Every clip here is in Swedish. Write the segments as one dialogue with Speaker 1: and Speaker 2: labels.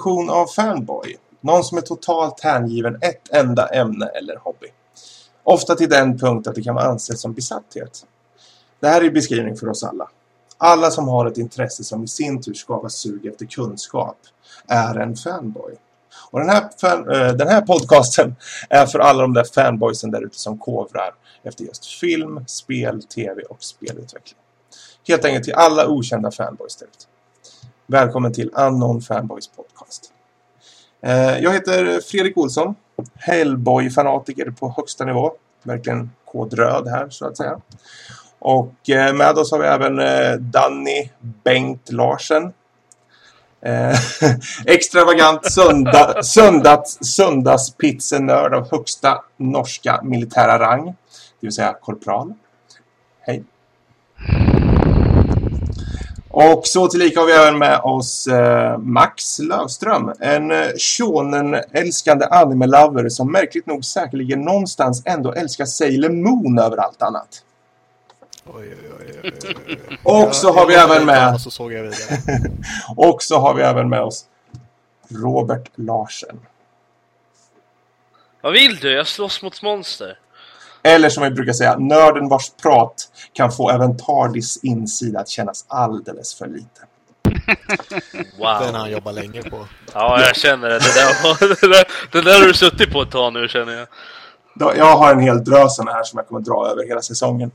Speaker 1: definition av fanboy. Någon som är totalt hängiven ett enda ämne eller hobby. Ofta till den punkt att det kan vara ansett som besatthet. Det här är beskrivning för oss alla. Alla som har ett intresse som i sin tur skapar sug efter kunskap är en fanboy. Och den här, fan, äh, den här podcasten är för alla de där fanboysen där ute som kovrar efter just film, spel, tv och spelutveckling. Helt enkelt till alla okända fanboys där ute. Välkommen till Unknown Fanboys podcast. Eh, jag heter Fredrik Olsson, Hellboy-fanatiker på högsta nivå. Verkligen kodröd här så att säga. Och eh, med oss har vi även eh, Danny Bengt Larsen. extravagant sönda, söndags, söndagspizzenörd av högsta norska militära rang. Det vill säga korpral. Hej. Och så tillika har vi även med oss eh, Max Lövström. En eh, shonen-älskande anime-lover som märkligt nog säkerligen någonstans ändå älskar Sailor Moon över allt annat.
Speaker 2: Oj, oj, oj, oj.
Speaker 1: Och så har vi även med...
Speaker 2: Och så såg jag vidare.
Speaker 1: och så har vi även med oss Robert Larsen.
Speaker 3: Vad vill du? Jag slåss mot monster.
Speaker 1: Eller som vi brukar säga, nörden vars prat kan få även Tardis insida att kännas alldeles för lite.
Speaker 3: Wow.
Speaker 2: Den har han jobbat länge på.
Speaker 3: Ja, jag känner det. Det där, det där, det där har du suttit på ett tag nu, känner jag.
Speaker 1: Jag har en hel drös här som jag kommer dra över hela säsongen.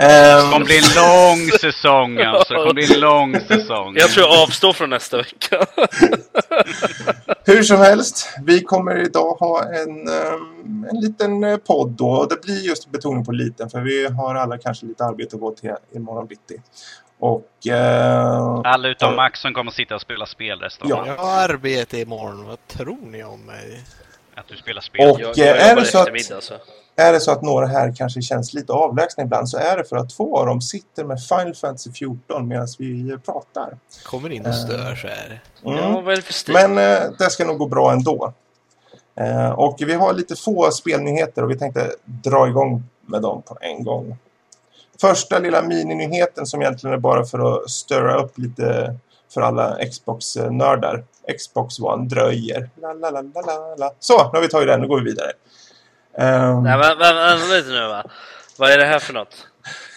Speaker 4: Det
Speaker 1: Ehm,
Speaker 4: kommer bli en lång säsong alltså. Det kommer bli en lång säsong.
Speaker 3: Jag tror jag avstår från nästa vecka.
Speaker 1: Hur som helst, vi kommer idag ha en, ehm, en liten eh, podd då. Och det blir just betoning på liten för vi har alla kanske lite arbete att gå till imorgon bitti. Och... eh,
Speaker 4: Alla utom Max som kommer sitta och spela spel resten av
Speaker 1: Ja.
Speaker 2: Jag har arbete imorgon. Vad tror ni om mig?
Speaker 4: Att du spelar spel.
Speaker 1: Och-
Speaker 3: Jag,
Speaker 1: eh,
Speaker 3: jag
Speaker 1: är det så att-
Speaker 3: så.
Speaker 1: Är det så att några här kanske känns lite avlägsna ibland så är det för att två av dem sitter med Final Fantasy 14 medan vi pratar.
Speaker 2: Kommer in och stör så här.
Speaker 1: Mm.
Speaker 3: Ja, vad är det för stil?
Speaker 1: Men eh, det ska nog gå bra ändå. Eh, och vi har lite få spelnyheter och vi tänkte dra igång med dem på en gång. Första lilla mininyheten som egentligen är bara för att störa upp lite för alla Xbox-nördar. Xbox One dröjer. La, la, la, la, la, la. Så, nu har vi tagit den. Nu går vi vidare. Ehm,
Speaker 3: Nej, men, lite nu va. Vad är det här för något?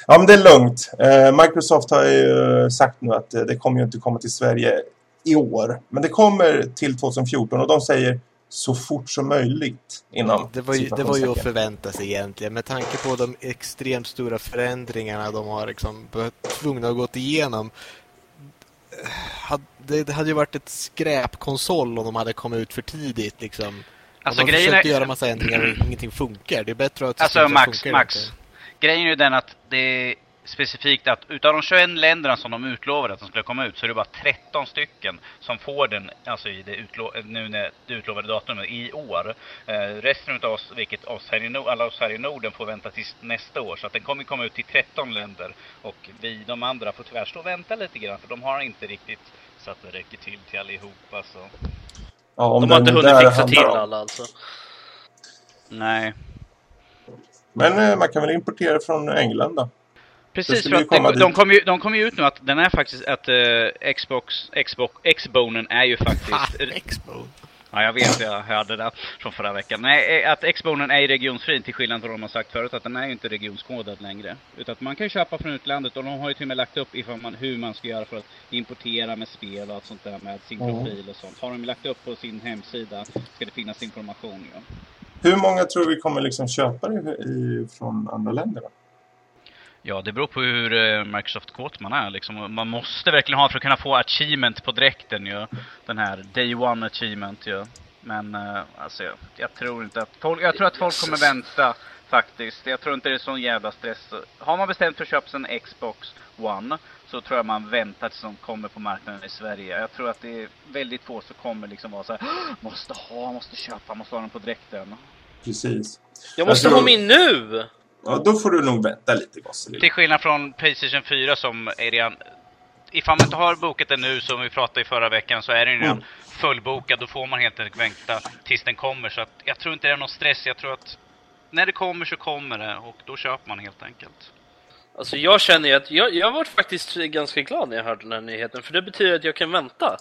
Speaker 1: Ja, men det är lugnt. Eh, Microsoft har ju sagt nu att eh, det kommer ju inte komma till Sverige i år. Men det kommer till 2014 och de säger så fort som möjligt inom
Speaker 2: Det var, ju, det var ju att förvänta sig egentligen. Med tanke på de extremt stora förändringarna de har liksom tvungna att gå igenom. Eh, det hade ju varit ett skräpkonsol om de hade kommit ut för tidigt. Liksom.
Speaker 4: Alltså
Speaker 2: om de
Speaker 4: grejen
Speaker 2: försökte
Speaker 4: är...
Speaker 2: göra massa ändringar och ingenting funkar. Det är bättre att
Speaker 4: Alltså Max, Max.
Speaker 2: inte.
Speaker 4: Grejen är ju den att det är specifikt att utav de 21 länderna som de utlovade att de skulle komma ut så är det bara 13 stycken som får den, alltså i det, utlo nu när det utlovade datumet i år. Eh, resten utav oss, vilket oss här i Nord, alla oss här i Norden får vänta till nästa år. Så att den kommer komma ut till 13 länder. Och vi, de andra, får tyvärr stå och vänta lite grann för de har inte riktigt så att det räcker till till allihopa. Så.
Speaker 1: Ja, om
Speaker 3: De har inte hunnit fixa till
Speaker 1: om.
Speaker 3: alla alltså.
Speaker 4: Nej.
Speaker 1: Men eh, man kan väl importera från England då? Det
Speaker 4: Precis, för att
Speaker 1: komma
Speaker 4: de, kommer ju, de kommer ju ut nu att den är faktiskt att eh, Xbox, Xbox, Xbonen är ju faktiskt...
Speaker 2: Expo.
Speaker 4: Ja, jag vet, jag hörde det från förra veckan. Nej, eh, att Xbonen är regionsfri till skillnad från vad de har sagt förut, att den är ju inte regionskodad längre. Utan att man kan köpa från utlandet och de har ju till och med lagt upp ifall man, hur man ska göra för att importera med spel och allt sånt där med sin profil och sånt. Har de lagt upp på sin hemsida ska det finnas information ju.
Speaker 1: Hur många tror vi kommer liksom köpa det från andra länder då?
Speaker 4: Ja, det beror på hur eh, Microsoft kåt man är liksom. Man måste verkligen ha för att kunna få achievement på dräkten ju. Den här Day One achievement ju. Men eh, alltså, jag, jag tror inte att folk, jag tror att folk kommer vänta faktiskt. Jag tror inte det är sån jävla stress. Har man bestämt för att köpa en Xbox One så tror jag man väntar tills de kommer på marknaden i Sverige. Jag tror att det är väldigt få som kommer liksom vara så här, "Åh, måste ha, måste köpa, måste ha den på dräkten.
Speaker 1: Precis.
Speaker 3: Jag måste
Speaker 1: Jag tror-
Speaker 3: ha min nu!
Speaker 1: Ja, då får du nog vänta lite gosse.
Speaker 4: Till skillnad från Playstation 4 som är redan... Ifall man inte har bokat den nu som vi pratade i förra veckan så är den redan
Speaker 1: Mm.
Speaker 4: fullbokad. Då får man helt enkelt vänta tills den kommer. Så att jag tror inte det är någon stress. Jag tror att när det kommer så kommer det och då köper man helt enkelt.
Speaker 3: Alltså jag känner ju att jag, jag var faktiskt ganska glad när jag hörde den här nyheten för det betyder att jag kan vänta.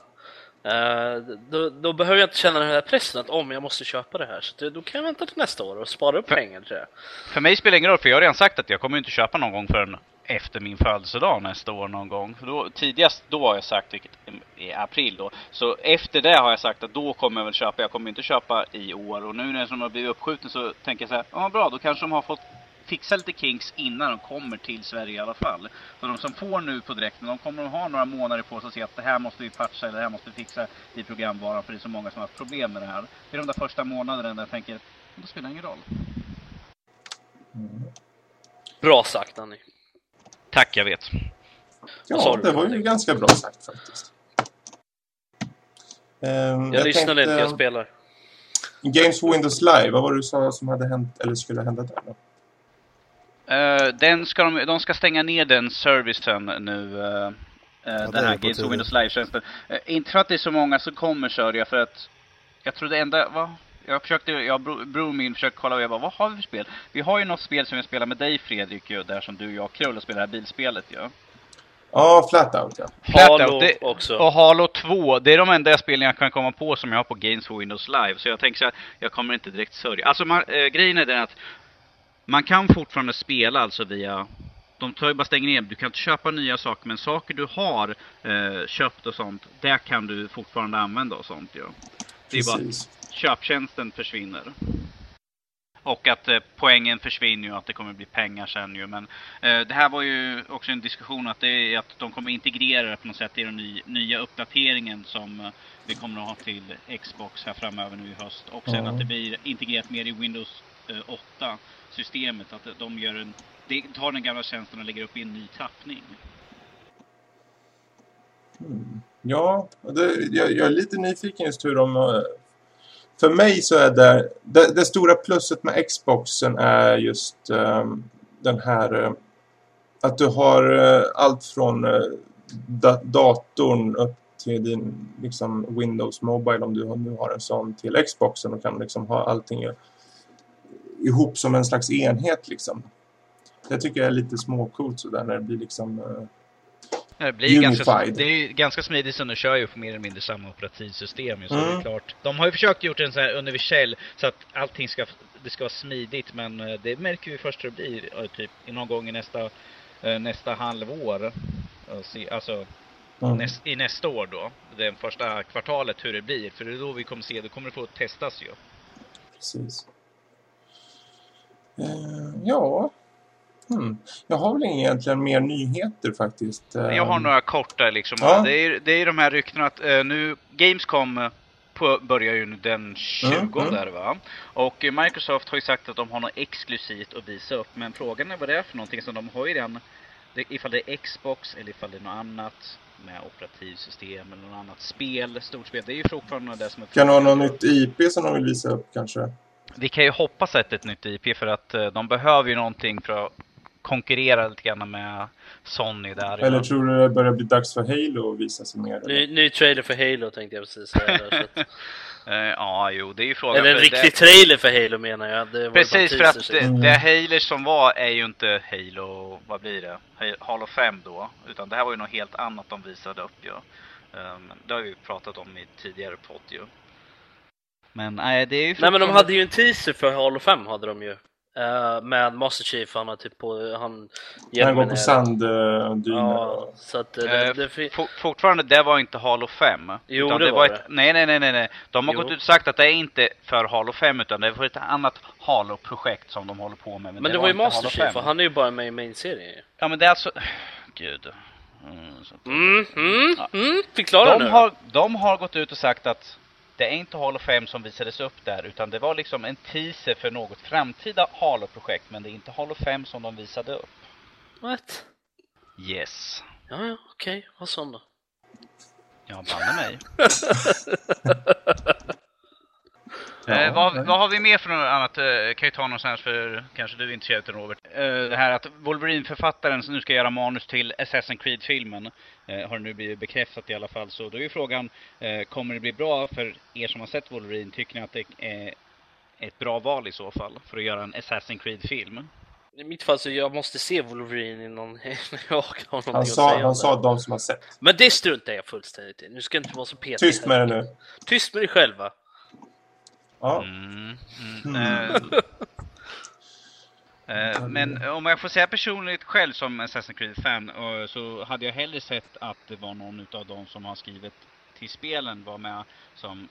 Speaker 3: Eh, då, då behöver jag inte känna den här pressen att om jag måste köpa det här. Så det, då kan jag vänta till nästa år och spara upp pengar till det.
Speaker 4: För mig spelar det ingen roll, för jag har redan sagt att jag kommer inte köpa någon gång förrän efter min födelsedag nästa år någon gång. För då, tidigast då har jag sagt, vilket i april då. Så efter det har jag sagt att då kommer jag väl köpa. Jag kommer inte köpa i år. Och nu när de har blivit uppskjuten så tänker jag så här, ja bra, då kanske de har fått fixa lite kinks innan de kommer till Sverige i alla fall. Så de som får nu på direkten, de kommer att ha några månader på sig att se att det här måste vi patcha eller det här måste vi fixa i programvaran för det är så många som har haft problem med det här. Det är de där första månaderna där jag tänker, det spelar ingen roll.
Speaker 3: Bra sagt Danny.
Speaker 4: Tack, jag vet.
Speaker 1: Ja,
Speaker 3: du?
Speaker 1: det var ju ganska bra sagt faktiskt. Ehm,
Speaker 3: Jag, lyssnade
Speaker 1: tänkte,
Speaker 3: inte, jag spelar.
Speaker 1: Games Windows Live, vad var det du sa som hade hänt, eller skulle hända där då?
Speaker 4: Eh, den ska de, de ska stänga ner den servicen nu. Uh,
Speaker 1: det
Speaker 4: den
Speaker 1: är
Speaker 4: här Games of Windows Live-tjänsten. Eh, inte för att det är så många som kommer kör jag för att jag tror det enda, va? Jag försökte, jag bro, bror min försökte kolla och jag bara, vad har vi för spel? Vi har ju något spel som jag spelar med dig Fredrik ju, där som du och jag Krull och spelar det här bilspelet ju.
Speaker 1: Ja, Flatout ja.
Speaker 3: Halo
Speaker 4: Flatout, det-
Speaker 3: också.
Speaker 4: Och Halo 2, det är de enda spelen jag kan komma på som jag har på Games for Windows Live. Så jag tänker så här, jag kommer inte direkt sörja. Alltså man, eh, grejen är den att man kan fortfarande spela alltså via de tar ju bara stänger ner. Du kan inte köpa nya saker, men saker du har eh, köpt och sånt, det kan du fortfarande använda och sånt ju. Ja. Det är bara
Speaker 1: att
Speaker 4: köptjänsten försvinner. Och att eh, poängen försvinner ju, att det kommer bli pengar sen ju. Men eh, det här var ju också en diskussion att, det är att de kommer integrera det på något sätt i den ny, nya uppdateringen som eh, vi kommer att ha till Xbox här framöver nu i höst. Och sen
Speaker 1: mm.
Speaker 4: att det blir integrerat mer i Windows eh, 8 systemet. Att de gör en, de tar den gamla tjänsten och lägger upp i en ny tappning. Mm.
Speaker 1: Ja, det, jag, jag, är lite nyfiken just hur de... För mig så är det... Det, det stora plusset med Xboxen är just um, den här... Eh, att du har uh, allt från uh, da datorn upp till din liksom, Windows Mobile om du nu har en sån till Xboxen och kan liksom ha allting ihop som en slags enhet liksom. Det tycker jag är lite småcoolt sådär när det blir liksom... eh,
Speaker 5: Det, blir ganska,
Speaker 1: Unified.
Speaker 5: det är ju ganska smidigt så nu kör ju på mer eller mindre samma operativsystem så
Speaker 1: Mm.
Speaker 5: det är klart. De har ju försökt gjort en sån här universell så att allting ska, det ska vara smidigt men eh, det märker vi först hur det blir eh, typ någon gång i nästa, nästa halvår. Alltså
Speaker 1: mm.
Speaker 5: näst, i nästa år då, det första kvartalet hur det blir. För det är då vi kommer se, då kommer det få testas ju.
Speaker 1: Precis. Eh, ja. Hmm. Jag har väl egentligen mer nyheter faktiskt. Eh,
Speaker 4: Jag har några korta liksom.
Speaker 1: Ja.
Speaker 4: Det, är, det är de här ryktena att eh, nu Gamescom eh, på, börjar ju den 20
Speaker 1: Mm, mm.
Speaker 4: där va. Och eh, Microsoft har ju sagt att de har något exklusivt att visa upp. Men frågan är vad det är för någonting. Så de har ju det, ifall det är Xbox eller ifall det är något annat med operativsystem eller något annat spel, stort spel. Det är ju fortfarande det som är
Speaker 1: Kan
Speaker 4: frågan.
Speaker 1: något nytt IP som de vill visa upp kanske?
Speaker 4: Vi kan ju hoppas att det är ett nytt IP för att eh, de behöver ju någonting för att konkurrera lite grann med Sony där.
Speaker 1: Eller
Speaker 4: ja.
Speaker 1: tror du det börjar bli dags för Halo att visa sig mer?
Speaker 3: Ny, ny trailer för Halo tänkte jag precis säga. Där, att,
Speaker 4: Eh, ja, jo, det är ju frågan.
Speaker 3: eller en riktig
Speaker 4: det-
Speaker 3: trailer för Halo menar jag. Det var
Speaker 4: Precis, för att det,
Speaker 1: Mm.
Speaker 4: det Halo som var är ju inte Halo, vad blir det? Ha- Halo 5 då. Utan det här var ju något helt annat de visade upp ju. Um, det har vi ju pratat om i tidigare podd ju. Men nej, det är ju
Speaker 3: Nej men de hade ju en teaser för Halo 5 hade de ju. Eh, med Master Chief, han har typ på, han
Speaker 1: Han går på sanddyner.
Speaker 3: Ja, så att eh, det,
Speaker 4: Eh,
Speaker 3: det, det,
Speaker 4: For, fortfarande, det var inte Halo 5.
Speaker 3: Jo,
Speaker 4: utan
Speaker 3: det
Speaker 4: det
Speaker 3: var
Speaker 4: ett, Nej, nej, nej, nej, nej. De har
Speaker 3: Jo.
Speaker 4: gått ut och sagt att det är inte för Halo 5 utan det är för ett annat Halo-projekt som de håller på med.
Speaker 3: men det, var
Speaker 4: var
Speaker 3: ju Master
Speaker 4: Halo
Speaker 3: Chief
Speaker 4: 5.
Speaker 3: och han är ju bara med i main-serien.
Speaker 4: Ja men det är alltså... Gud. Mm.
Speaker 3: Mm, mm, mm, förklara nu
Speaker 4: de,
Speaker 3: då.
Speaker 4: har, de har gått ut och sagt att det är inte Halo 5 som visades upp där utan det var liksom en teaser för något framtida Halo-projekt men det är inte Halo 5 som de visade upp.
Speaker 3: What?
Speaker 4: Yes.
Speaker 3: Ja, ja, okej, vad sån då?
Speaker 4: Ja, banne mig.
Speaker 1: Ja,
Speaker 4: eh, vad, vad har vi mer för något annat? Eh, kan ju ta någonstans för kanske du är intresserad av Robert. Eh, det här att Wolverine-författaren som nu ska göra manus till Assassin's Creed-filmen eh, har nu blivit bekräftat i alla fall. Så då är ju frågan, eh, kommer det bli bra för er som har sett Wolverine? Tycker ni att det är ett bra val i så fall för att göra en Assassin's Creed-film?
Speaker 3: I mitt fall så jag måste se Wolverine innan jag har någonting
Speaker 1: Han
Speaker 3: att
Speaker 1: sa,
Speaker 3: säga om
Speaker 1: han sa de som har sett.
Speaker 3: Men det struntar jag fullständigt i. Nu ska jag inte vara så petig.
Speaker 1: Tyst med det nu.
Speaker 3: Tyst med dig själva.
Speaker 1: Ja.
Speaker 4: Mm,
Speaker 1: Mm.
Speaker 4: mm, eh, eh, men om jag får säga personligt själv som Assassin's Creed-fan eh, så hade jag hellre sett att det var någon av de som har skrivit till spelen var med som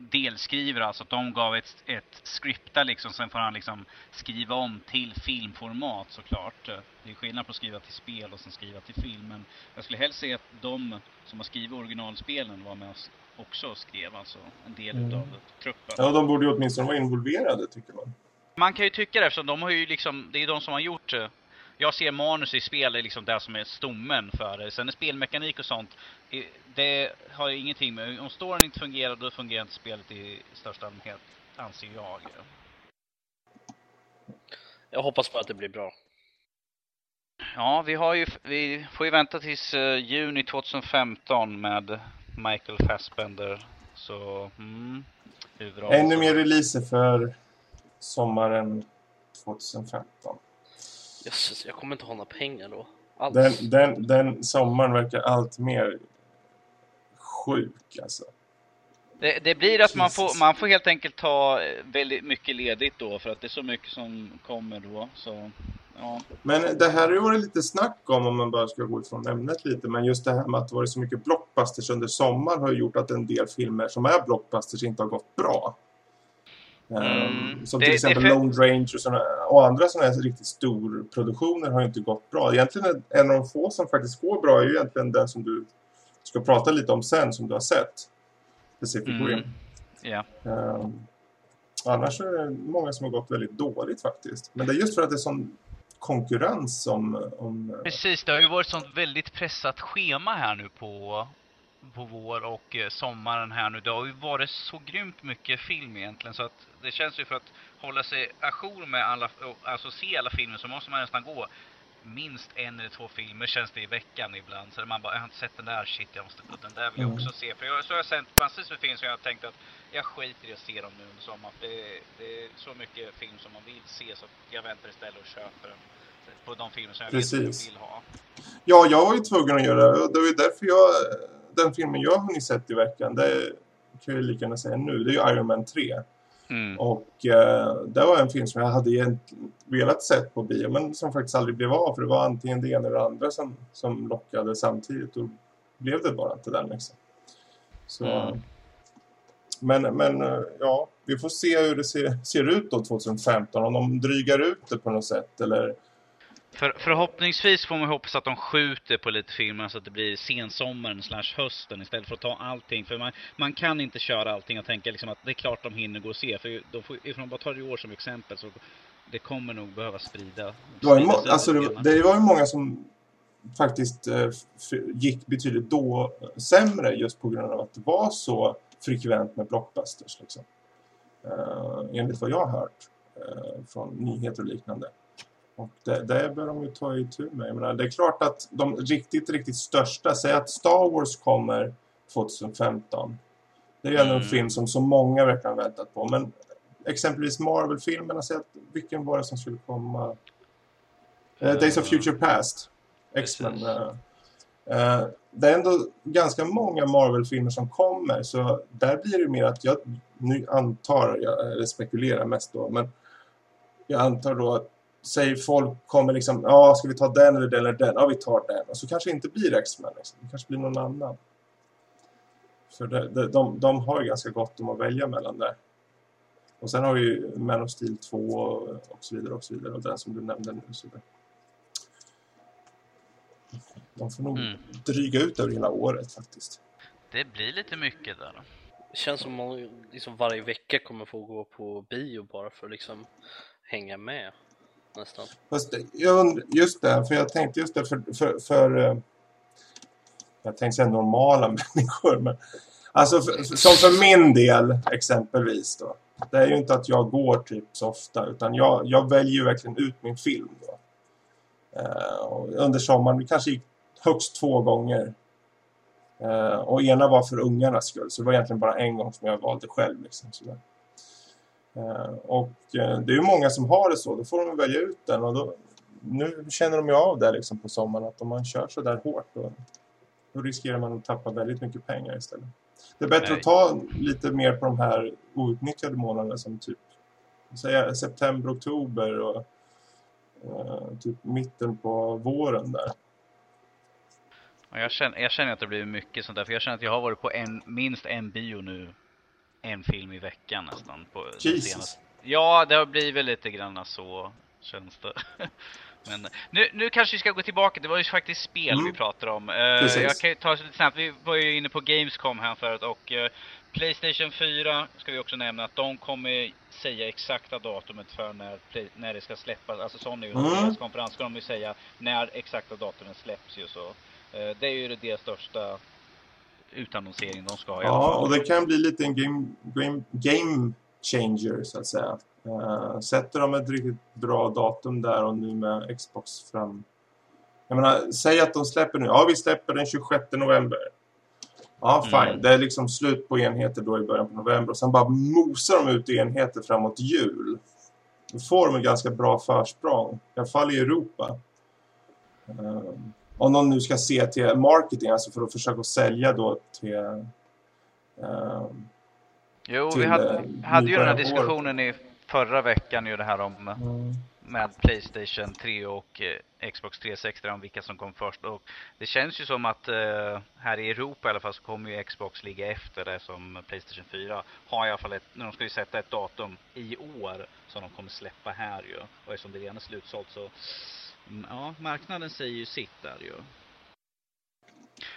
Speaker 4: delskrivare, alltså att de gav ett, ett skripta liksom, sen får han liksom skriva om till filmformat såklart. Det är skillnad på att skriva till spel och sen skriva till film, men jag skulle helst se att de som har skrivit originalspelen var med också skrev alltså en del
Speaker 1: Mm.
Speaker 4: utav truppen.
Speaker 1: ja, de borde ju åtminstone vara involverade tycker man.
Speaker 4: Man kan ju tycka det eftersom de har ju liksom, det är de som har gjort eh, jag ser manus i spel är liksom det som är stommen för det. Sen är spelmekanik och sånt, det har ju ingenting med, om storyn inte fungerar då fungerar inte spelet i största allmänhet, anser jag.
Speaker 3: Jag hoppas på att det blir bra.
Speaker 4: Ja, vi har ju, vi får ju vänta tills eh, juni 2015 med Michael Fassbender. Så, mm.
Speaker 1: Ännu mer releaser för sommaren 2015.
Speaker 3: Jösses, jag kommer inte ha några pengar då. Alls.
Speaker 1: Den, den, den sommaren verkar allt mer sjuk alltså.
Speaker 4: Det, det blir att man får, man får helt enkelt ta eh, väldigt mycket ledigt då för att det är så mycket som kommer då. Så, ja.
Speaker 1: Men det här har ju varit lite snack om, om man bara ska gå ifrån ämnet lite, men just det här med att det varit så mycket blockbusters under sommaren har gjort att en del filmer som är blockbusters inte har gått bra.
Speaker 4: Mm.
Speaker 1: Ehm, som
Speaker 4: Det-
Speaker 1: till
Speaker 4: det
Speaker 1: exempel
Speaker 4: för-
Speaker 1: Lone Ranger och, såna, och andra sådana här riktigt storproduktioner har ju inte gått bra. Egentligen en av de få som faktiskt går bra är ju egentligen den som du ska prata lite om sen, som du har sett. Pacific Rim.
Speaker 4: Mm. Ja.
Speaker 1: Ehm, annars är det många som har gått väldigt dåligt faktiskt. Men det är just för att det är sån konkurrens om... om
Speaker 4: Precis, det har ju varit sånt väldigt pressat schema här nu på, på vår och eh, sommaren här nu. Det har ju varit så grymt mycket film egentligen så att det känns ju för att hålla sig ajour med alla, alltså se alla filmer så måste man nästan gå minst en eller två filmer känns det i veckan ibland. Så man bara, jag har inte sett den där, shit jag måste, den där vill jag
Speaker 1: Mm.
Speaker 4: också se. För jag, så har jag sett massvis med film som jag tänkt att jag skiter i att se dem nu under sommaren. Det, det är så mycket film som man vill se så jag väntar istället och köper den. På de filmer som jag
Speaker 1: Precis.
Speaker 4: vill ha.
Speaker 1: Ja, jag var ju tvungen att göra det. Det var ju därför jag... Den filmen jag har hunnit sett i veckan, det kan jag lika gärna säga nu, det är ju Iron Man 3.
Speaker 4: Mm.
Speaker 1: Och eh, det var en film som jag hade velat sett på bio, men som faktiskt aldrig blev av. För det var antingen det ena eller det andra som, som lockade samtidigt. Och blev det bara inte den liksom. Så...
Speaker 4: Mm.
Speaker 1: Men, men eh, ja, vi får se hur det ser, ser ut då 2015. Om de drygar ut det på något sätt eller...
Speaker 4: För, förhoppningsvis får man hoppas att de skjuter på lite filmer så att det blir sensommaren slash hösten istället för att ta allting. För man, man kan inte köra allting och tänka liksom att det är klart de hinner gå och se. För då får, man bara tar i år som exempel så det kommer nog behöva sprida.
Speaker 1: Det var, ju må- alltså, det, det var ju många som faktiskt eh, gick betydligt då sämre just på grund av att det var så frekvent med blockbusters. Liksom. Eh, enligt vad jag har hört eh, från nyheter och liknande. Och det, det bör de ju ta itu med. Jag menar, det är klart att de riktigt, riktigt största, säg att Star Wars kommer 2015. Det är ju ändå en
Speaker 4: Mm.
Speaker 1: film som så många verkligen har väntat på. Men exempelvis Marvel-filmerna, säg att vilken var det som skulle komma? Eh, Days of Future Past. X-Men. Eh, det är ändå ganska många Marvel-filmer som kommer. Så där blir det mer att jag nu antar, jag, eller spekulerar mest då, men jag antar då att säg folk kommer liksom, ja ska vi ta den eller den eller den? Ja vi tar den. Och så kanske inte blir X-Men. Liksom. Det kanske blir någon annan. För det, det, de, de har ju ganska gott om att välja mellan där. Och sen har vi ju Man of Steel 2 och, så vidare och så vidare. Och den som du nämnde nu. Så det. De får nog
Speaker 4: Mm.
Speaker 1: dryga ut över hela året faktiskt.
Speaker 4: Det blir lite mycket där.
Speaker 3: Det känns som man liksom varje vecka kommer få gå på bio bara för att liksom hänga med. Nästan.
Speaker 1: Fast jag undrar, just det, för jag tänkte just det för, för, för eh, jag tänkte säga normala människor, men alltså för, för- som för min del exempelvis då. Det är ju inte att jag går typ så ofta, utan jag, jag väljer ju verkligen ut min film då. Eh, under sommaren, vi kanske gick högst två gånger. Eh, och ena var för ungarnas skull, så det var egentligen bara en gång som jag valde själv. Liksom, sådär. Eh, och eh, det är ju många som har det så. Då får de välja ut den. Och då, nu känner de ju av det liksom på sommaren att om man kör så där hårt då, då riskerar man att tappa väldigt mycket pengar istället. Det är bättre
Speaker 4: Nej.
Speaker 1: att ta lite mer på de här outnyttjade månaderna som typ säga, september, oktober och eh, typ mitten på våren där.
Speaker 4: Jag, känner, jag känner att det blir mycket sånt där, för jag känner att jag har varit på en, minst en bio nu. En film i veckan nästan. På
Speaker 1: Jesus.
Speaker 4: senaste. Ja, det har blivit lite grann så, känns det. Men nu, nu kanske vi ska gå tillbaka, det var ju faktiskt spel
Speaker 1: Mm.
Speaker 4: vi pratade om.
Speaker 1: Precis.
Speaker 4: jag kan ju ta lite snabbt, vi var ju inne på Gamescom här förut och eh, Playstation 4 ska vi också nämna att de kommer säga exakta datumet för när, när det ska släppas. Alltså Sony
Speaker 1: Mm.
Speaker 4: mm. konferens ska de ju säga när exakta datumet släpps ju så. Eh, Det är ju det största utannonsering de ska ha
Speaker 1: Ja, och det kan bli lite en game, game, game changer så att säga. Uh, sätter de ett riktigt bra datum där och nu med Xbox fram. Jag menar, säg att de släpper nu. Ja, vi släpper den 26 november. Ja, fine.
Speaker 4: Mm.
Speaker 1: Det är liksom slut på enheter då i början på november. Och sen bara mosar de ut enheter framåt jul. Då får de en ganska bra försprång. I alla fall i Europa. Eh, om de nu ska se till marketing, alltså för att försöka sälja då till... eh,
Speaker 4: Jo,
Speaker 1: till,
Speaker 4: vi hade, hade ju den här diskussionen i förra veckan ju det här om
Speaker 1: mm.
Speaker 4: med Playstation 3 och eh, Xbox 360 om vilka som kom först. Och det känns ju som att eh, här i Europa i alla fall så kommer ju Xbox ligga efter det som Playstation 4 har i alla fall ett, de ska ju sätta ett datum i år som de kommer släppa här ju. Och eftersom det redan är slutsålt så ja, marknaden säger ju sitt där ju.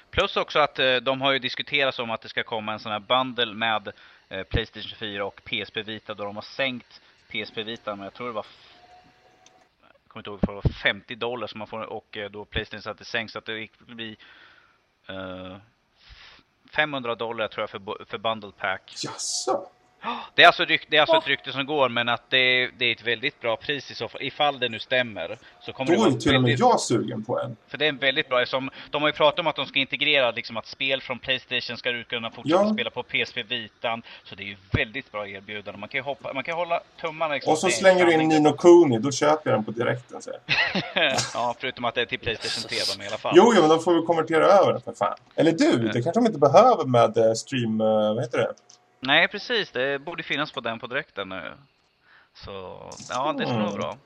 Speaker 4: Plus också att eh, de har ju diskuterat om att det ska komma en sån här bundle med eh, Playstation 4 och PSP Vita då de har sänkt PSP Vita men jag tror det var jag kommer inte ihåg, för det var 50 dollar som man får och eh, då Playstation så att det sänks så att det gick- skulle bli eh, 500 dollar tror jag för, för bundle pack.
Speaker 1: Jaså?
Speaker 4: Det är alltså, ryk, det är alltså ett rykte som går men att det, det är ett väldigt bra pris i så fall. Ifall det nu stämmer. Så kommer det
Speaker 1: Då
Speaker 4: vara
Speaker 1: är till och med jag sugen på en.
Speaker 4: för det är en väldigt bra, som de har ju pratat om att de ska integrera liksom att spel från Playstation ska du kunna fortsätta
Speaker 1: Ja.
Speaker 4: spela på PSP Vitan. Så det är ju väldigt bra erbjudande. Man kan ju hoppa, man kan hålla tummarna liksom.
Speaker 1: Och så
Speaker 4: Det är
Speaker 1: slänger du in. Nino Kuni, då köper jag den på direkten. Så.
Speaker 4: ja, förutom att det är till Playstation 3 då, men i alla fall.
Speaker 1: Jo, jo, men då får vi konvertera över den för fan. Eller du, det kanske de inte behöver med eh, stream... eh, Vad heter det?
Speaker 4: Nej, precis. Det borde finnas på den på direkten nu. Så ja, det skulle vara bra.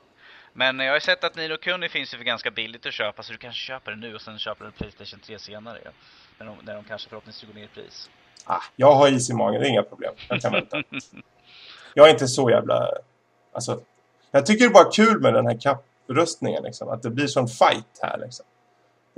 Speaker 4: Men jag har sett att Nino Kuni finns ju för ganska billigt att köpa så du kanske köper den nu och sen köper du Playstation 3 senare. ja. När de, när de kanske förhoppningsvis går ner i pris.
Speaker 1: Ah, jag har is i magen, det är inga problem. Jag kan vänta. jag är inte så jävla... Alltså, jag tycker det är bara kul med den här kappröstningen. Liksom. Att det blir sån fight här. Liksom.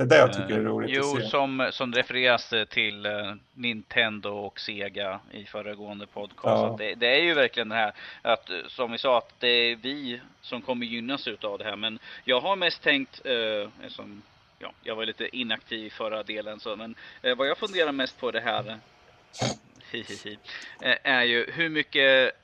Speaker 1: Det är det jag tycker är roligt
Speaker 4: jo,
Speaker 1: att se.
Speaker 4: som, som refereras eh, till eh, Nintendo och Sega i föregående podcast.
Speaker 1: Ja.
Speaker 4: Det, det är ju verkligen det här att, eh, som vi sa, att det är vi som kommer gynnas utav det här. Men jag har mest tänkt, eh, som, ja, jag var lite inaktiv i förra delen, så, men eh, vad jag funderar mest på det här eh, är ju hur mycket eh,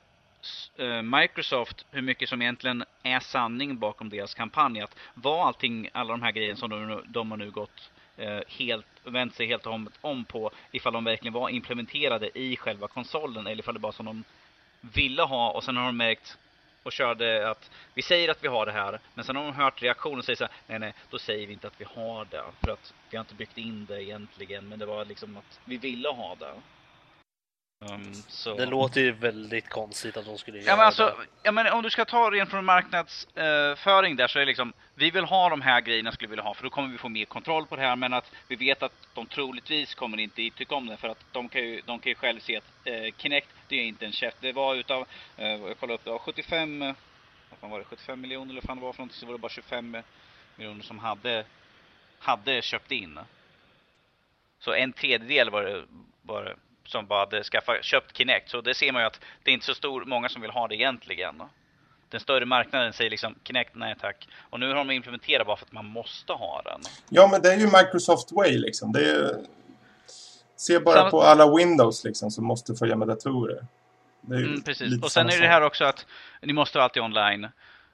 Speaker 4: Eh, Microsoft, hur mycket som egentligen är sanning bakom deras kampanj. Att var allting, alla de här grejerna som de, nu- de har nu gått eh, helt, vänt sig helt och hållet om på, ifall de verkligen var implementerade i själva konsolen eller ifall det bara som de ville ha och sen har de märkt och körde att vi säger att vi har det här, men sen har de hört reaktionen och säger så här, nej nej, då säger vi inte att vi har det, för att vi har inte byggt in det egentligen, men det var liksom att vi ville ha det. Um, så.
Speaker 3: Det låter ju väldigt konstigt att de skulle göra
Speaker 4: Ja men alltså,
Speaker 3: det.
Speaker 4: ja, men om du ska ta rent från marknadsföring där så är det liksom, vi vill ha de här grejerna skulle vi vilja ha för då kommer vi få mer kontroll på det här men att vi vet att de troligtvis kommer inte tycka om det för att de kan ju, de kan ju själv se att eh, Kinect det är inte en käft. Det var utav, eh, jag kollade upp det, var 75, eh, vad fan var det, 75 miljoner eller vad fan det var för någonting så var det bara 25 miljoner som hade, hade köpt in. Så en tredjedel var det, det som bara hade skaffat, köpt Kinect. Så det ser man ju att det är inte så stor, många som vill ha det egentligen. Den större marknaden säger liksom Kinect, nej tack. Och nu har de implementerat bara för att man måste ha den.
Speaker 1: Ja, men det är ju Microsoft Way liksom. Det är... Se bara
Speaker 4: Samma-
Speaker 1: på alla Windows liksom som måste följa med datorer.
Speaker 4: Mm, precis. Och sen är det här också att ni måste vara alltid online.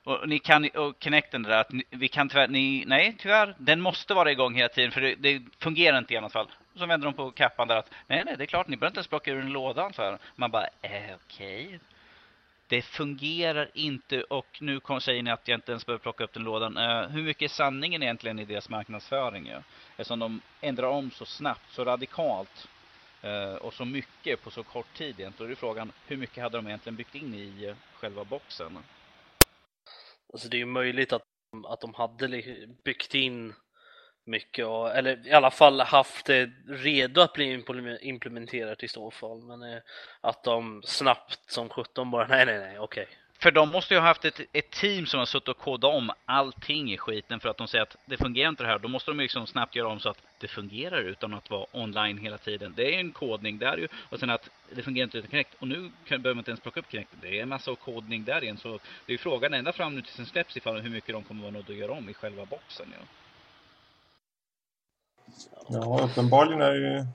Speaker 4: Och ni kan, och Kinecten där att ni, vi kan tyvärr, ni, nej tyvärr, den måste vara igång hela tiden för det, det fungerar inte i annat fall. Så vänder de på kappan där att nej nej det är klart ni behöver inte ens plocka ur den lådan så här. Man bara, eh, okej. Det det fungerar inte och nu kom, säger ni att jag inte ens behöver plocka upp den lådan. Uh, hur mycket är sanningen egentligen i deras marknadsföring? Ja? Eftersom de ändrar om så snabbt, så radikalt uh, och så mycket på så kort tid egentligen. Då är frågan, hur mycket hade de egentligen byggt in i eh, själva boxen?
Speaker 3: Alltså det är ju möjligt att, att de hade byggt in mycket, och, eller i alla fall haft det redo att bli implementerat i så fall. Men eh, att de snabbt som 17 bara, nej nej nej, okej.
Speaker 4: För de måste ju ha haft ett, ett team som har suttit och kodat om allting i skiten för att de säger att det fungerar inte det här. Då måste de ju liksom snabbt göra om så att det fungerar utan att vara online hela tiden. Det är ju en kodning där ju. Och sen att det fungerar inte utan Kinect. Och nu kan, behöver man inte ens plocka upp Kinect. Det är en massa kodning där igen. Så det är ju frågan ända fram nu tills den släpps ifall hur mycket de kommer vara nödda att göra om i själva boxen. Ja.
Speaker 1: Ja, uppenbarligen är det ju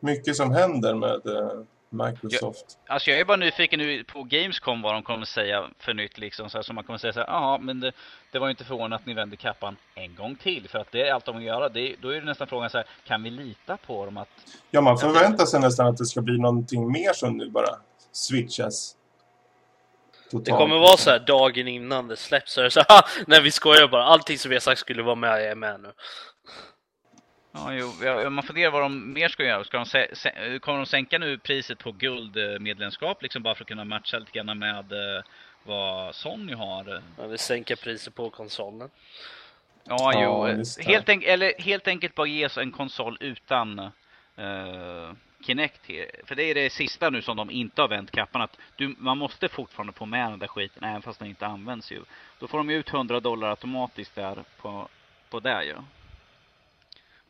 Speaker 1: mycket som händer med eh, Microsoft.
Speaker 4: Alltså jag är bara nyfiken nu på Gamescom vad de kommer säga för nytt liksom. Så, här, så man kommer säga så här, ja men det, det var ju inte förvånande att ni vände kappan en gång till. För att det är allt de vill göra. Det, då är det nästan frågan så här, kan vi lita på dem att
Speaker 1: Ja, man förväntar sig nästan att det ska bli någonting mer som nu bara switchas. Totalt.
Speaker 3: Det kommer vara så här dagen innan det släpps, så här, nej vi skojar bara, allting som vi har sagt skulle vara med är med nu.
Speaker 4: Ja, jo, ja, man funderar vad de mer ska göra. Ska de kommer de sänka nu priset på guldmedlemskap liksom bara för att kunna matcha lite grann med eh, vad Sony har?
Speaker 3: Man vill sänka priset på konsolen.
Speaker 4: Ja,
Speaker 1: Ja,
Speaker 4: jo.
Speaker 1: det.
Speaker 4: Helt, enk- eller helt enkelt bara ge oss en konsol utan eh, Kinect. För det är det sista nu som de inte har vänt kappan. Att du, man måste fortfarande få med den där skiten även fast den inte används ju. Då får de ut 100 dollar automatiskt där på, på det ju.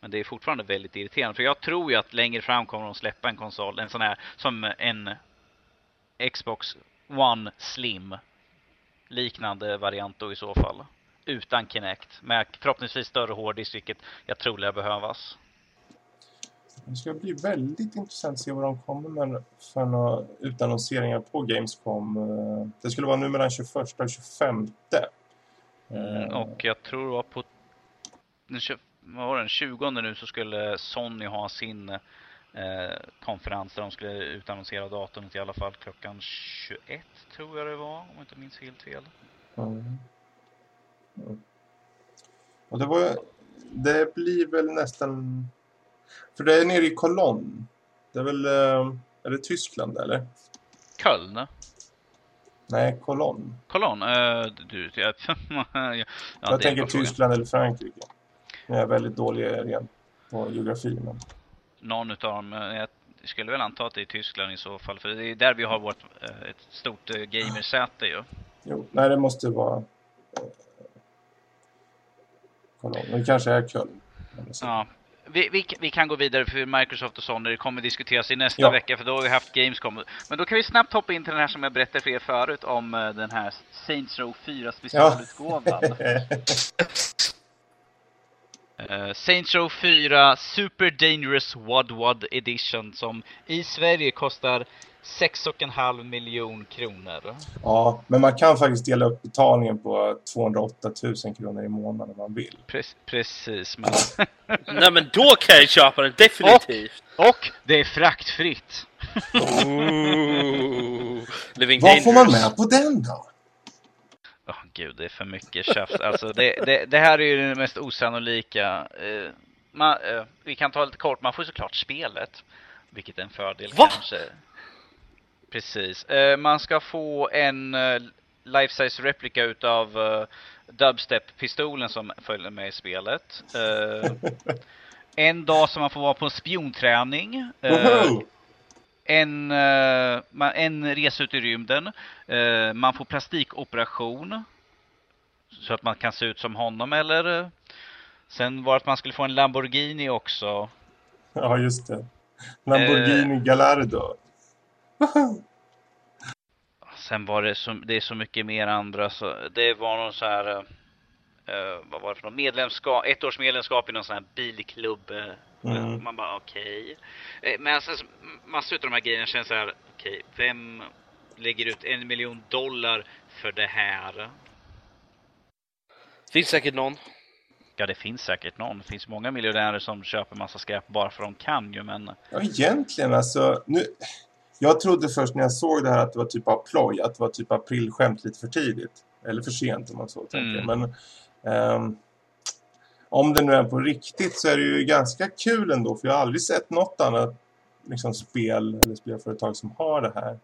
Speaker 4: Men det är fortfarande väldigt irriterande. För jag tror ju att längre fram kommer de släppa en konsol. En sån här som en Xbox One Slim. Liknande variant då i så fall. Utan Kinect. Med förhoppningsvis större hårddisk vilket jag tror lär behövas.
Speaker 1: Det ska bli väldigt intressant att se vad de kommer med för några utannonseringar på Gamescom. Det skulle vara nu mellan 21 och 25.
Speaker 4: Mm, och jag tror det var på den, tjugo- vad var det, den 20 nu så skulle Sony ha sin eh, konferens där de skulle utannonsera datumet i alla fall klockan 21 tror jag det var om jag inte minns helt fel.
Speaker 1: Mm. Mm. Och det var det blir väl nästan för det är nere i Cologne. Det är väl eh, är det Tyskland eller?
Speaker 4: Köln?
Speaker 1: Nej, Cologne.
Speaker 4: Cologne? Eh, du, jag, ja, ja,
Speaker 1: jag tänker. Tyskland eller Frankrike. Jag är väldigt dålig rent på geografi. Men...
Speaker 4: Någon utav dem. Jag skulle väl anta att det är Tyskland i så fall. För det är där vi har vårt eh, ett stort eh, gamersäte ju.
Speaker 1: Jo, nej, det måste vara eh, Cologne. Det kanske är Köln.
Speaker 4: Ja. Vi, vi, vi kan gå vidare för Microsoft och Sony kommer diskuteras i nästa
Speaker 1: Ja.
Speaker 4: vecka för då har vi haft Gamescom. Men då kan vi snabbt hoppa in till den här som jag berättade för er förut om den här Saints Row 4 specialutgåvan. Eh, Saints Row 4 Super Dangerous Wad Wad Edition som i Sverige kostar 6,5 miljon kronor.
Speaker 1: Ja, men man kan faktiskt dela upp betalningen på 208 000 kronor i månaden om man vill.
Speaker 4: Pre- precis, men...
Speaker 3: Nej men då kan jag köpa den definitivt!
Speaker 4: och det är fraktfritt!
Speaker 3: Ooh.
Speaker 1: Vad får man med på den då?
Speaker 4: Gud, det är för mycket tjafs. Alltså, det, det, det här är ju det mest osannolika. Eh, man, eh, vi kan ta lite kort, man får såklart spelet. Vilket är en fördel
Speaker 3: Va?
Speaker 4: kanske. Precis. Eh, man ska få en eh, life-size replika utav eh, Dubstep-pistolen som följer med i spelet. Eh, en dag som man får vara på spionträning. Eh,
Speaker 1: Woho!
Speaker 4: en, en resa ut i rymden. Man får plastikoperation. Så att man kan se ut som honom eller eh, Sen var det att man skulle få en Lamborghini också.
Speaker 1: Ja, just det. Lamborghini
Speaker 4: Eh.
Speaker 1: Gallardo.
Speaker 4: Sen var det så, det är så mycket mer andra så det var någon så här eh, eh, vad var det för något medlemskap, ett års medlemskap i någon sån här bilklubb. eh,
Speaker 1: Mm.
Speaker 4: Man bara okej. Eh, Men alltså massor av de här grejerna känns så här okej, vem lägger ut en miljon dollar för det här?
Speaker 3: Finns säkert någon.
Speaker 4: Ja, det finns säkert någon. Det finns många miljonärer som köper massa skräp bara för de kan ju, men
Speaker 1: Ja, egentligen alltså. Nu, Jag trodde först när jag såg det här att det var typ av ploj, att det var typ aprilskämt lite för tidigt. Eller för sent om man så tänker.
Speaker 4: Mm.
Speaker 1: Men ehm, om det nu är på riktigt så är det ju ganska kul ändå. För jag har aldrig sett något annat liksom, spel eller spelföretag som har det här.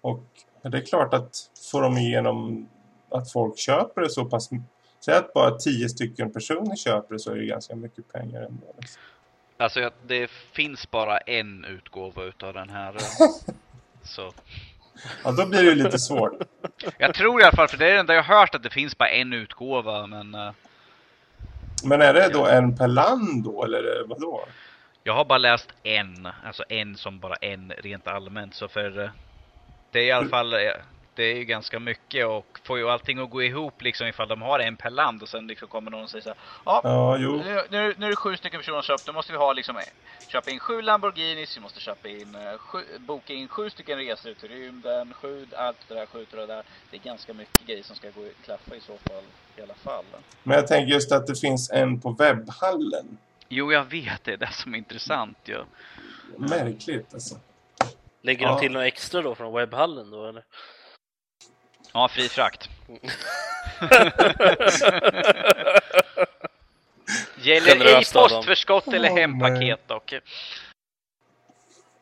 Speaker 1: Och det är klart att får de igenom att folk köper det så pass... Säg att bara tio stycken personer köper det så är det ganska mycket pengar ändå. Liksom.
Speaker 4: Alltså det finns bara en utgåva utav den här. eh, Så.
Speaker 1: Ja, då blir det lite svårt.
Speaker 4: Jag tror i alla fall, för det är det enda jag har hört att det finns bara en utgåva, men eh,
Speaker 1: Men är det då en per land då, eller vadå?
Speaker 4: jag har bara läst en, alltså en som bara en rent allmänt. Så för eh, det är i alla fall, det är ju ganska mycket och får ju allting att gå ihop liksom ifall de har en per land och sen liksom kommer någon och säger så här, ja,
Speaker 1: Ja, jo.
Speaker 4: nu, nu, nu är det sju stycken personer som köpt, då måste vi ha liksom, köpa in sju Lamborghinis, vi måste köpa in, eh, sju, boka in sju stycken resor ut i rymden, sju allt det där, sju det där. Det är ganska mycket grejer som ska gå klaffa i så fall, i alla fall.
Speaker 1: Men jag tänker just att det finns en på webbhallen.
Speaker 4: Jo, jag vet det, det är det som är intressant ju.
Speaker 1: Märkligt alltså.
Speaker 3: Lägger
Speaker 1: Ja.
Speaker 3: de till något extra då från webbhallen då eller?
Speaker 4: Ja, fri frakt. Gäller ej postförskott eller
Speaker 1: Åh,
Speaker 4: hempaket dock.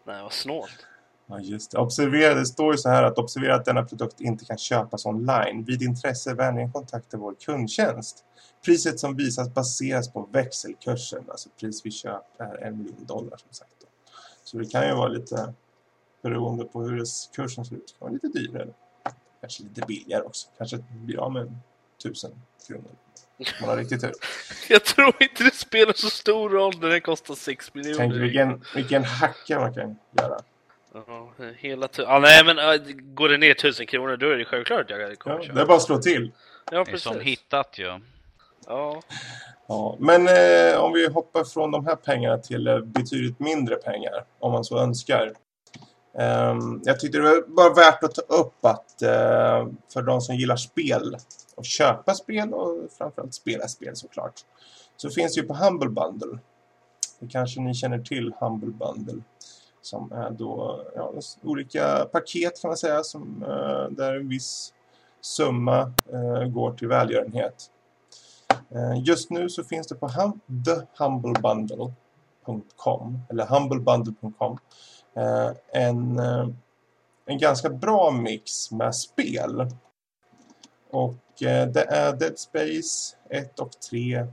Speaker 3: Nej vad snålt.
Speaker 1: Ja, just det. Observera, det står ju så här att observera att denna produkt inte kan köpas online. Vid intresse vänligen kontakta vår kundtjänst. Priset som visas baseras på växelkursen. Alltså pris vid köp är en miljon dollar som sagt. Så det kan ju vara lite beroende på hur kursen ser ut. Det kan vara lite dyrare. Kanske lite billigare också. Kanske blir av med tusen kronor. Man har riktigt tur.
Speaker 3: Jag tror inte det spelar så stor roll när den kostar 6 miljoner.
Speaker 1: Tänk vilken, vilken hacka man kan göra.
Speaker 3: Ja, hela ah, nej men går det ner 1000 kronor då är det självklart jag kommer
Speaker 1: Ja,
Speaker 3: köpa.
Speaker 1: det är bara att slå till.
Speaker 3: Ja
Speaker 4: Det är
Speaker 3: precis.
Speaker 4: som hittat ju.
Speaker 3: Ja.
Speaker 1: Ja, men eh, om vi hoppar från de här pengarna till eh, betydligt mindre pengar, om man så önskar. Ehm, jag tyckte det var bara värt att ta upp att eh, för de som gillar spel och köpa spel och framförallt spela spel såklart, så finns det ju på Humble Bundle. Det kanske ni känner till Humble Bundle. Som är då ja, olika paket kan man säga, som, eh, där en viss summa eh, går till välgörenhet. Just nu så finns det på hum thehumblebundle.com eller humblebundle.com Eh, en, eh, en ganska bra mix med spel. Och eh, det är Dead Space 1 och 3,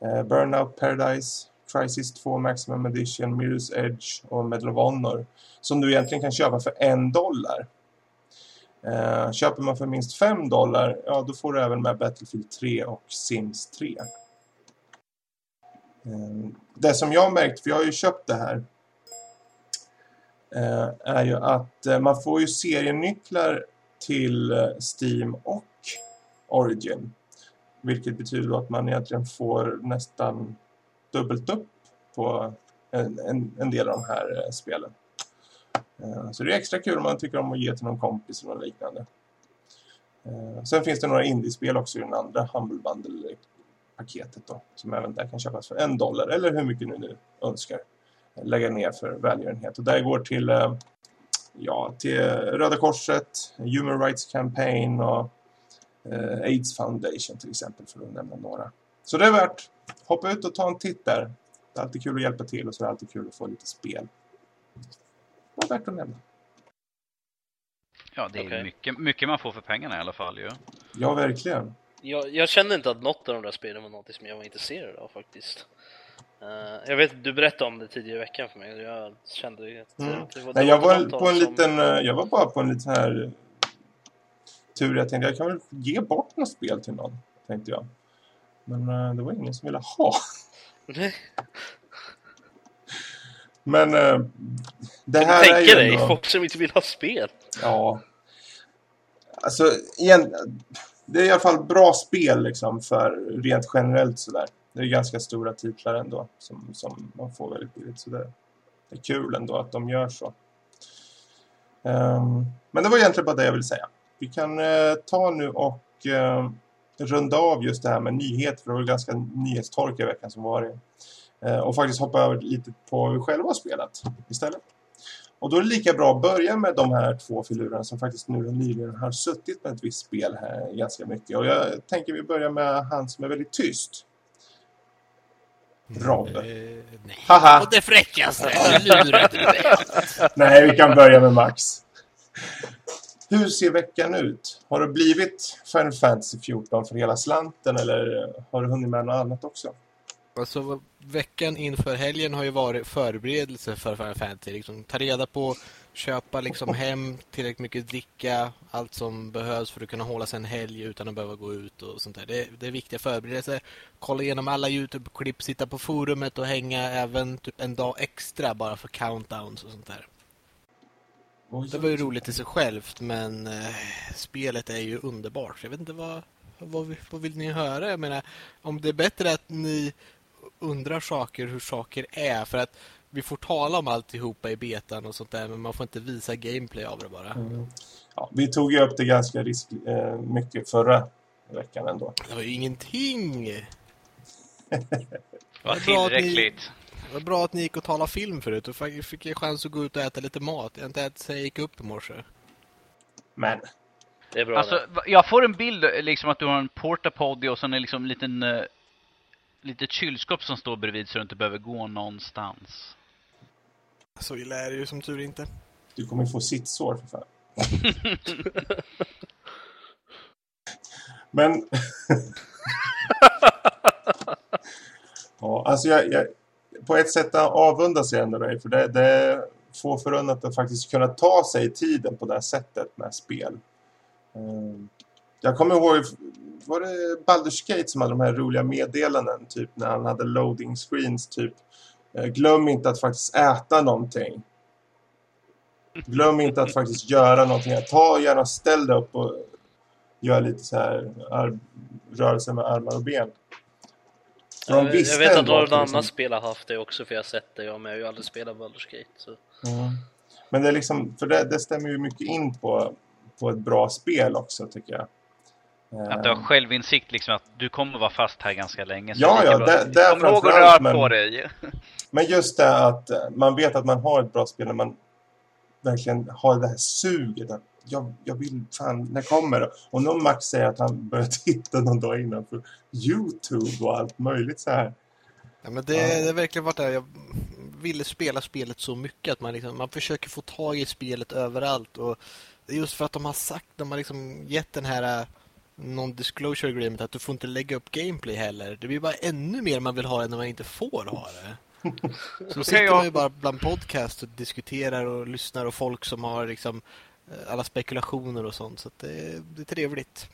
Speaker 1: Burnout Paradise, Crisis 2 Maximum Edition, Mirror's Edge och Medal of Honor som du egentligen kan köpa för en dollar. Köper man för minst 5 dollar, ja då får du även med Battlefield 3 och Sims 3. Det som jag har märkt, för jag har ju köpt det här, Eh, är ju att eh, man får ju serienycklar till eh, Steam och Origin. Vilket betyder då att man egentligen får nästan dubbelt upp på en, en, en del av de här eh, spelen. Eh, Så det är extra kul om man tycker om att ge till någon kompis eller något liknande. Eh, Sen finns det några indiespel också i den andra Humble Bundle-paketet då. Som även där kan köpas för en dollar eller hur mycket nu önskar lägga ner för välgörenhet. Och där går till, eh, ja, till Röda Korset, Human Rights Campaign och eh, AIDS Foundation till exempel för att nämna några. Så det är värt. Hoppa ut och ta en titt där. Det är alltid kul att hjälpa till och så är det alltid kul att få lite spel. Det är värt att nämna.
Speaker 4: Ja, det är
Speaker 3: Okej.
Speaker 4: mycket, mycket man får för pengarna i alla fall ju.
Speaker 1: Ja, verkligen.
Speaker 3: Jag, jag kände inte att något av de där spelen var något som jag var intresserad av faktiskt. Eh, jag vet, du berättade om det tidigare i veckan för mig och jag kände att
Speaker 1: Mm.
Speaker 3: det var
Speaker 1: Nej, jag var på en
Speaker 3: som-
Speaker 1: liten, eh, jag var bara på en liten här tur. Jag tänkte jag kan väl ge bort något spel till någon, tänkte jag. Men eh, det var ingen som ville ha.
Speaker 3: Nej,
Speaker 1: Men eh, det här
Speaker 3: du
Speaker 1: är ju
Speaker 3: dig?
Speaker 1: ändå-
Speaker 3: Folk som inte vill ha spel.
Speaker 1: Ja. Alltså, igen, det är i alla fall bra spel liksom för rent generellt sådär. Det är ganska stora titlar ändå som, som man får väldigt billigt. Så det, det är kul ändå att de gör så. Um, men det var egentligen bara det jag ville säga. Vi kan uh, ta nu och uh, runda av just det här med nyheter. För det var ganska nyhetstorka i veckan som var det. Eh, och faktiskt hoppa över lite på vad vi själva har spelat istället. Och då är det lika bra att börja med de här två filurerna som faktiskt nu nyligen har suttit med ett visst spel här ganska mycket. Och jag tänker vi börjar med han som är väldigt tyst. Rob.
Speaker 2: Eh, nej.
Speaker 1: Haha!
Speaker 2: Och det fräckaste! Du mig.
Speaker 1: Nej, vi kan börja med Max. Hur ser veckan ut? Har det blivit Final Fantasy 14 för hela slanten eller har du hunnit med något annat också?
Speaker 2: Alltså, veckan inför helgen har ju varit förberedelse för Final Fantasy. Liksom, ta reda på, köpa liksom hem tillräckligt mycket dricka, allt som behövs för att kunna hålla sig en helg utan att behöva gå ut och sånt där. Det, det är viktiga förberedelser. Kolla igenom alla YouTube-klipp, sitta på forumet och hänga även typ en dag extra bara för countdowns och sånt där. Det var ju roligt i sig självt, men eh, spelet är ju underbart. Jag vet inte vad, vad, vad vill ni höra? Jag menar, om det är bättre att ni undrar saker hur saker är, för att vi får tala om alltihopa i betan och sånt där, men man får inte visa gameplay av det bara.
Speaker 1: Mm. Ja, vi tog ju upp det ganska risk, eh, mycket förra veckan ändå.
Speaker 2: Det var ju ingenting! Vad
Speaker 4: tillräckligt.
Speaker 2: Det var bra att ni gick och talade film förut och fick jag chans att gå ut och äta lite mat. Jag inte ätit sen jag gick upp i morse.
Speaker 1: Men
Speaker 3: Det är bra
Speaker 4: Alltså,
Speaker 3: det.
Speaker 4: jag får en bild liksom att du har en portapoddy och sen en liksom liten uh, litet kylskåp som står bredvid så du inte behöver gå någonstans.
Speaker 2: Så illa är det ju som tur inte.
Speaker 1: du kommer få sittsår för fan. Men... ja, alltså jag, jag, på ett sätt avundas jag ändå dig. För det, det är få förunnat att faktiskt kunna ta sig tiden på det här sättet med spel. Eh, Jag kommer ihåg, var det Baldur's Gate som hade de här roliga meddelanden? Typ när han hade loading screens. Typ, eh, glöm inte att faktiskt äta någonting. Glöm inte att faktiskt göra någonting. Ta gärna ställ dig upp och gör lite så här rörelser med armar och ben.
Speaker 3: Jag, jag vet att någon
Speaker 1: liksom-
Speaker 3: annan spel har haft det också för jag har sett det. Jag med. Jag har ju aldrig spelat Baldur's Gate. Så.
Speaker 1: Mm. Men det är liksom, för det, det stämmer ju mycket in på, på ett bra spel också tycker jag.
Speaker 4: Att du har självinsikt liksom att du kommer vara fast här ganska länge.
Speaker 1: Ja,
Speaker 4: det är
Speaker 1: ja,
Speaker 4: lika bra.
Speaker 1: det- det är
Speaker 4: Kom ihåg att
Speaker 1: framförallt,
Speaker 4: röra på dig.
Speaker 1: Men just det att eh, man vet att man har ett bra spel när man verkligen har det här suget att jag, jag vill fan, när kommer det? Och någon Max säger att han börjar titta någon dag innan på Youtube och allt möjligt så här.
Speaker 2: Ja, men det, det har verkligen varit där. Jag ville spela spelet så mycket att man, liksom, man försöker få tag i spelet överallt. Och det just för att de har sagt, de har liksom gett den här eh, non-disclosure agreement att du får inte lägga upp gameplay heller. Det blir bara ännu mer man vill ha det när man inte får ha det. Så sitter
Speaker 4: jag-
Speaker 2: man ju bara bland podcast och diskuterar och lyssnar och folk som har liksom eh, alla spekulationer och sånt. Så det, det är trevligt.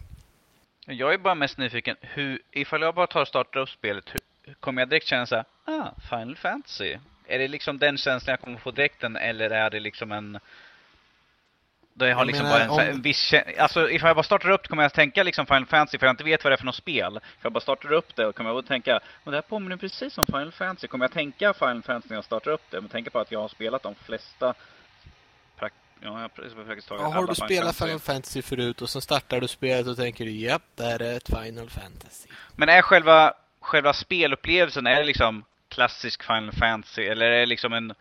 Speaker 4: Jag är bara mest nyfiken, hur, ifall jag bara tar och startar upp spelet, hur, kommer jag direkt känna så här, ah, Final Fantasy? Är det liksom den känslan jag kommer få direkt eller är det liksom en... Jag har liksom
Speaker 2: menar,
Speaker 4: bara en,
Speaker 2: om-
Speaker 4: en viss Alltså ifall jag bara startar upp det kommer jag tänka liksom Final Fantasy för jag inte vet vad det är för något spel. Ifall jag bara startar upp det och kommer jag att tänka, men det här påminner precis om Final Fantasy. Kommer jag tänka Final Fantasy när jag startar upp det? Men tänka på att jag har spelat de flesta Ja, jag har praktiskt taget
Speaker 2: Ja, har du
Speaker 4: Final
Speaker 2: spelat
Speaker 4: Fantasy.
Speaker 2: Final Fantasy förut och sen startar du spelet och tänker du japp, det här är ett Final Fantasy.
Speaker 4: Men är själva, själva spelupplevelsen, är det liksom klassisk Final Fantasy eller är det liksom en,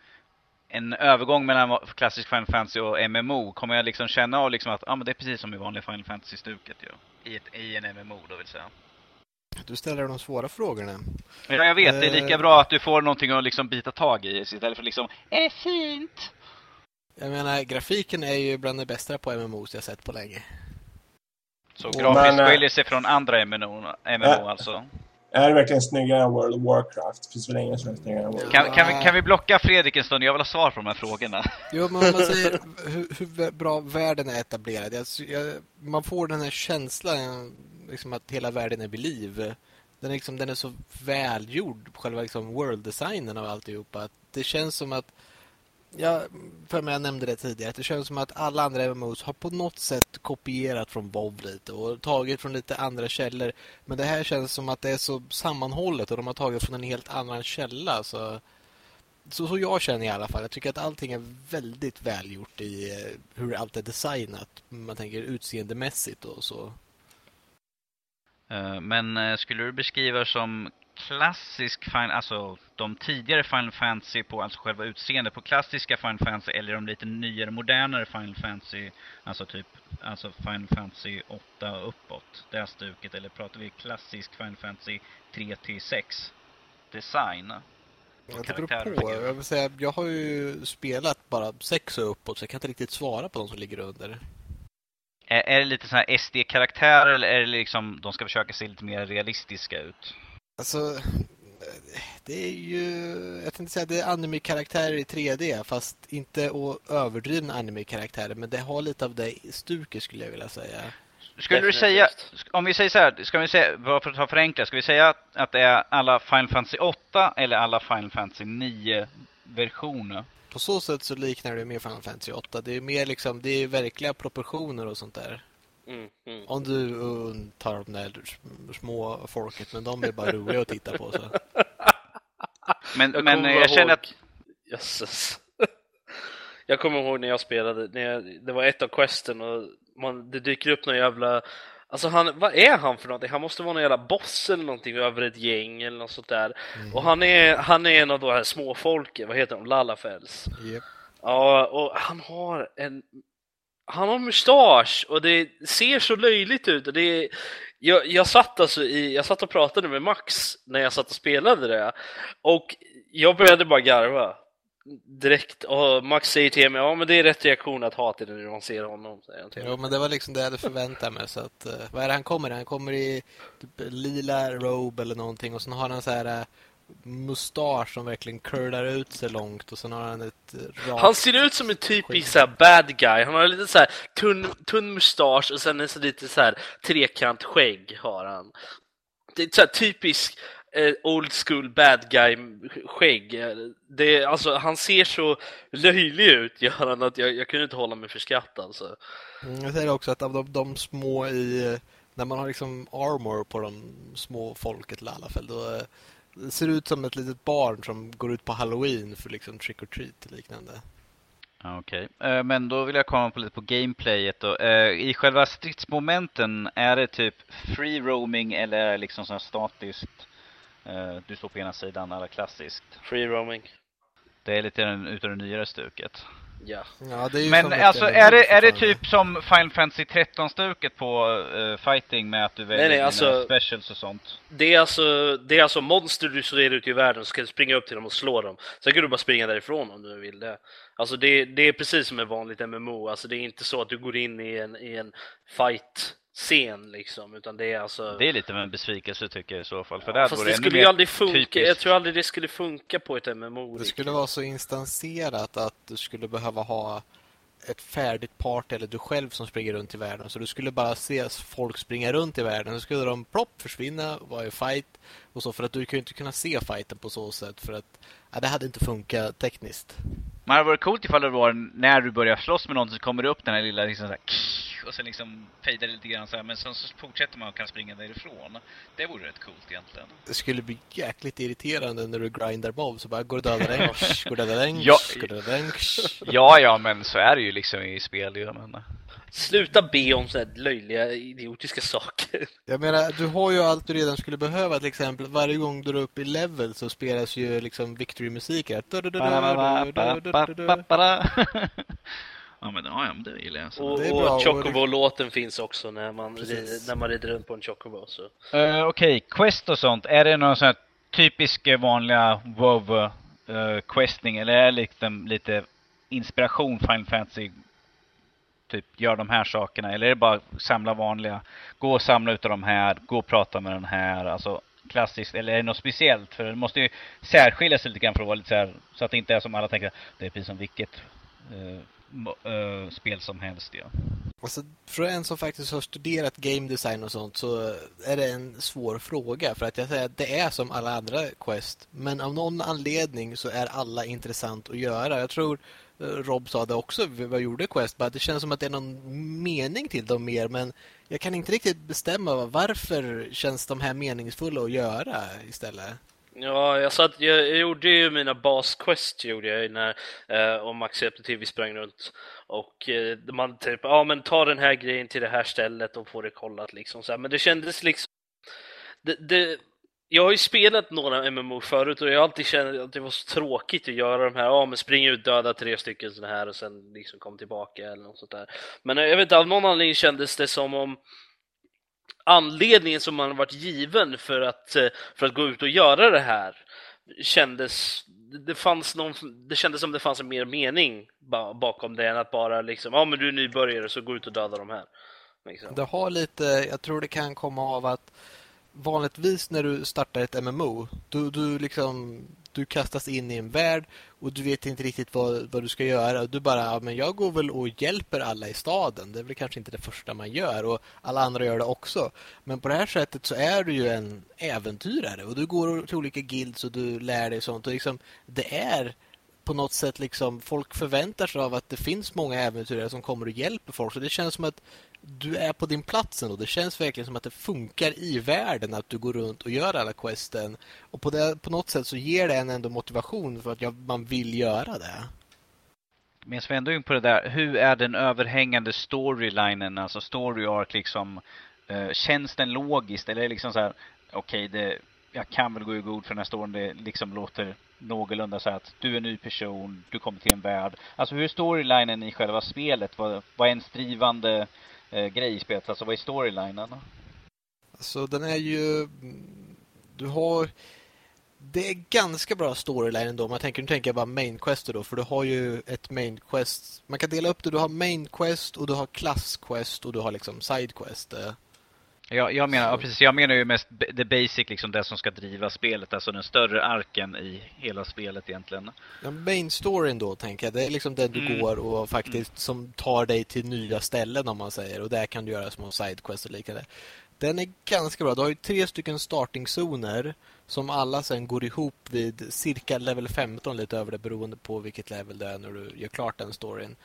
Speaker 4: en övergång mellan klassisk Final Fantasy och MMO? Kommer jag liksom känna av liksom att ah, men det är precis som i vanliga Final Fantasy-stuket ju. I, ett, I en MMO då vill säga.
Speaker 2: Du ställer de svåra frågorna.
Speaker 4: Ja, jag vet. Det är
Speaker 2: Eh.
Speaker 4: lika bra att du får någonting att liksom bita tag i istället för liksom Är det fint?
Speaker 2: Jag menar, grafiken är ju bland det bästa på MMOs jag sett på länge.
Speaker 4: Så grafiskt
Speaker 1: men, eh,
Speaker 4: skiljer sig från andra MMO, MMO
Speaker 1: Äh.
Speaker 4: alltså.
Speaker 1: Är det verkligen snyggare än World of Warcraft? Det finns väl ingen som är snyggare än World of
Speaker 4: Kan, kan, vi, kan vi blocka Fredrik en stund? Jag vill ha svar på de här frågorna.
Speaker 2: Jo, men man säger hur, hur bra världen är etablerad. Jag, jag, man får den här känslan liksom att hela världen är vid liv. Den är, liksom, den är så välgjord, själva liksom world-designen av alltihopa. Att det känns som att jag, för mig jag nämnde det tidigare. Att det känns som att alla andra MMOs har på något sätt kopierat från WoW lite och tagit från lite andra källor. Men det här känns som att det är så sammanhållet och de har tagit från en helt annan källa. Så, så, så jag känner i alla fall. Jag tycker att allting är väldigt välgjort i eh, hur allt är designat. Man tänker utseendemässigt och så.
Speaker 4: Eh, men eh, skulle du beskriva som klassisk Final, alltså de tidigare Final Fantasy på alltså själva utseendet på klassiska Final Fantasy eller de lite nyare, modernare Final Fantasy, alltså typ, alltså Final Fantasy 8 uppåt, det här stuket, eller pratar vi klassisk Final Fantasy 3 till 6 design?
Speaker 2: Ja, det beror
Speaker 4: och
Speaker 2: på. Jag, vill säga, jag har ju spelat bara sex och uppåt så jag kan inte riktigt svara på de som ligger under.
Speaker 4: Är, är det lite sån här SD-karaktärer eller är det liksom, de ska försöka se lite mer realistiska ut?
Speaker 2: Alltså, det är ju... Jag tänkte säga det är anime-karaktärer i 3D fast inte överdrivna anime-karaktärer men det har lite av det stuket skulle jag vilja säga.
Speaker 4: Skulle du
Speaker 3: Definitivt.
Speaker 4: säga, om vi säger så här, ska vi säga, bara för att ta förenkla, ska vi säga att, att det är alla Final Fantasy 8 eller alla Final Fantasy 9 versioner?
Speaker 2: På så sätt så liknar det mer Final Fantasy 8. Det är mer liksom, det är verkliga proportioner och sånt där.
Speaker 3: Mm, mm.
Speaker 2: Om du undtar de där små folket, men de är bara roliga att titta på. Så.
Speaker 4: Men,
Speaker 3: Jag
Speaker 4: men
Speaker 3: kommer
Speaker 4: jag känner att,
Speaker 3: Jösses. Jag kommer ihåg när jag spelade, när jag, det var ett av questen och man, det dyker upp någon jävla Alltså han, vad är han för någonting? Han måste vara någon jävla boss eller någonting över ett gäng eller något sånt där. Och han är, han är en av de här småfolken, vad heter de? Lalafels.
Speaker 2: Yep.
Speaker 3: Ja, och han har en han har mustasch och det ser så löjligt ut och det är, jag, jag satt alltså i, jag satt och pratade med Max när jag satt och spelade det och jag började bara garva direkt och Max säger till mig ja men det är rätt reaktion att ha det när man ser honom.
Speaker 2: Jo, men det var liksom det jag hade förväntat mig. Så att, eh, vad är det han kommer? Han kommer i typ lila robe eller någonting och sen har han så här eh, mustasch som verkligen curlar ut sig långt och sen har han ett rakt...
Speaker 3: Han ser ut som en typisk så här, bad guy. Han har lite så här tunn, tunn mustasch och sen en så lite så här trekant skägg har han. Det är så här typisk eh, old school bad guy skägg. Det alltså, han ser så löjlig ut gör han att jag, jag kunde inte hålla mig för skratt alltså.
Speaker 2: Mm, Jag säger också att av de, de små i... När man har liksom armor på de små folket Lalafell, då eh, det ser ut som ett litet barn som går ut på halloween för liksom trick or treat och liknande.
Speaker 4: Ja, Okej, Eh, men då vill jag komma på lite på gameplayet då. Eh, I själva stridsmomenten, är det typ free roaming eller är det liksom så här statiskt? Eh, Du står på ena sidan, alla klassiskt.
Speaker 3: Free roaming.
Speaker 4: Det är lite den- utav det nyare stuket.
Speaker 3: Ja.
Speaker 2: Ja, det är
Speaker 4: Men alltså
Speaker 2: MMO
Speaker 4: är det, är det typ som Final Fantasy 13-stuket på eh, fighting med att du väljer
Speaker 3: nej,
Speaker 4: dina
Speaker 3: alltså-
Speaker 4: specials och sånt?
Speaker 3: Det är, alltså, det är alltså monster du ser ut i världen så ska du springa upp till dem och slå dem. Sen kan du bara springa därifrån om du vill det. Alltså det, det är precis som ett vanligt MMO. Alltså det är inte så att du går in i en, i en fight-scen liksom. Utan det är alltså...
Speaker 4: Det är lite av en besvikelse tycker jag i så fall. För där
Speaker 3: Fast det skulle ju aldrig funka.
Speaker 4: typiskt.
Speaker 3: Jag tror aldrig det skulle funka på ett MMO.
Speaker 2: Det skulle vara så instanserat att du skulle behöva ha ett färdigt party eller du själv som springer runt i världen. Så du skulle bara se folk springa runt i världen. Så skulle de plopp försvinna, vara i fight och så. För att du kan ju inte kunna se fighten på så sätt. För att ja, det hade inte funkat tekniskt.
Speaker 4: Men det hade varit coolt ifall det var när du börjar slåss med någon så kommer det upp den här lilla liksom så här, och sen liksom fejdar lite grann så här, men sen så fortsätter man och kan springa därifrån. Det vore rätt coolt egentligen.
Speaker 2: Det skulle bli jäkligt irriterande när du grindar mob. Så bara går döda den, går döda den, går döda den.
Speaker 4: Ja, ja, men så är det ju liksom i spel ju, men...
Speaker 3: Sluta be om så här löjliga, idiotiska saker.
Speaker 2: Jag menar, du har ju allt du redan skulle behöva. Till exempel varje gång du är uppe i level så spelas ju liksom victory-musik här.
Speaker 4: Ja men ja, men det gillar jag. Så.
Speaker 3: Och, och Chocobo-låten finns också när man, rider, när man rider runt på en Chocobo. Så.
Speaker 4: Eh, Okej, quest och sånt. Är det någon sån här typisk eh, vanliga WoW uh, questing eller är det liksom lite inspiration Final Fantasy? Typ gör de här sakerna eller är det bara samla vanliga? Gå och samla utav de här, gå och prata med den här. Alltså klassiskt eller är det något speciellt? För det måste ju särskilja sig lite grann för att vara lite så här så att det inte är som alla tänker. Det är precis som vilket eh, eh, spel som helst ja.
Speaker 2: Alltså, för en som faktiskt har studerat game design och sånt så är det en svår fråga. För att jag säger att det är som alla andra Quest. Men av någon anledning så är alla intressant att göra. Jag tror Eh, Rob sa det också, vad gjorde Quest? Bara, det känns som att det är någon mening till dem mer. Men jag kan inte riktigt bestämma varför känns de här meningsfulla att göra istället.
Speaker 3: Ja, jag, satt, jag, jag gjorde ju mina basquest gjorde jag när eh, och Max hjälpte till, vi sprang runt och eh, man typ, ja men ta den här grejen till det här stället och få det kollat liksom så här. Men det kändes liksom det, det, jag har ju spelat några MMO förut och jag har alltid känt att det var så tråkigt att göra de här, ja men spring ut, döda tre stycken sådana här och sen liksom kom tillbaka eller något sånt där. Men jag vet inte, av någon anledning kändes det som om anledningen som man varit given för att, eh, för att gå ut och göra det här kändes det, fanns någon, det kändes som det fanns en mer mening bakom det än att bara liksom, ja men du är nybörjare så gå ut och döda de här.
Speaker 2: Liksom. Det har lite, jag tror det kan komma av att vanligtvis när du startar ett MMO, du, du liksom du kastas in i en värld och du vet inte riktigt vad, vad du ska göra. Du bara, ja, men jag går väl och hjälper alla i staden. Det är väl kanske inte det första man gör och alla andra gör det också. Men på det här sättet så är du ju en äventyrare och du går till olika guilds och du lär dig sånt. Och liksom, det är på något sätt liksom, folk förväntar sig av att det finns många äventyrare som kommer och hjälper folk. Så det känns som att du är på din plats och det känns verkligen som att det funkar i världen att du går runt och gör alla questen. Och på, det, på något sätt så ger det en ändå motivation för att jag, man vill göra det.
Speaker 4: Men vi ändå in på det där, hur är den överhängande storylinen, alltså story arc liksom, eh, känns den logiskt eller är det liksom så här, okej okay, jag kan väl gå i god för den här storyn, det liksom låter någorlunda så att du är en ny person, du kommer till en värld. Alltså hur är storylinen i själva spelet? Vad, vad är en strivande eh, grej i spelet? Alltså vad är storylinen?
Speaker 2: Alltså den är ju... Du har... Det är ganska bra storyline ändå. Man tänker, nu tänker jag bara main quest då. För du har ju ett main quest. Man kan dela upp det. Du har main quest och du har class quest och du har liksom side quest.
Speaker 4: Jag, jag menar, ja, precis, jag menar ju mest the basic, liksom det som ska driva spelet, alltså den större arken i hela spelet egentligen.
Speaker 2: Ja, main storyn då, tänker jag, det är liksom den du mm. går och faktiskt mm. som tar dig till nya ställen om man säger, och där kan du göra små sidequests och liknande. Den är ganska bra. Du har ju tre stycken startingzoner som alla sen går ihop vid cirka level 15, lite över det beroende på vilket level det är när du gör klart den storyn.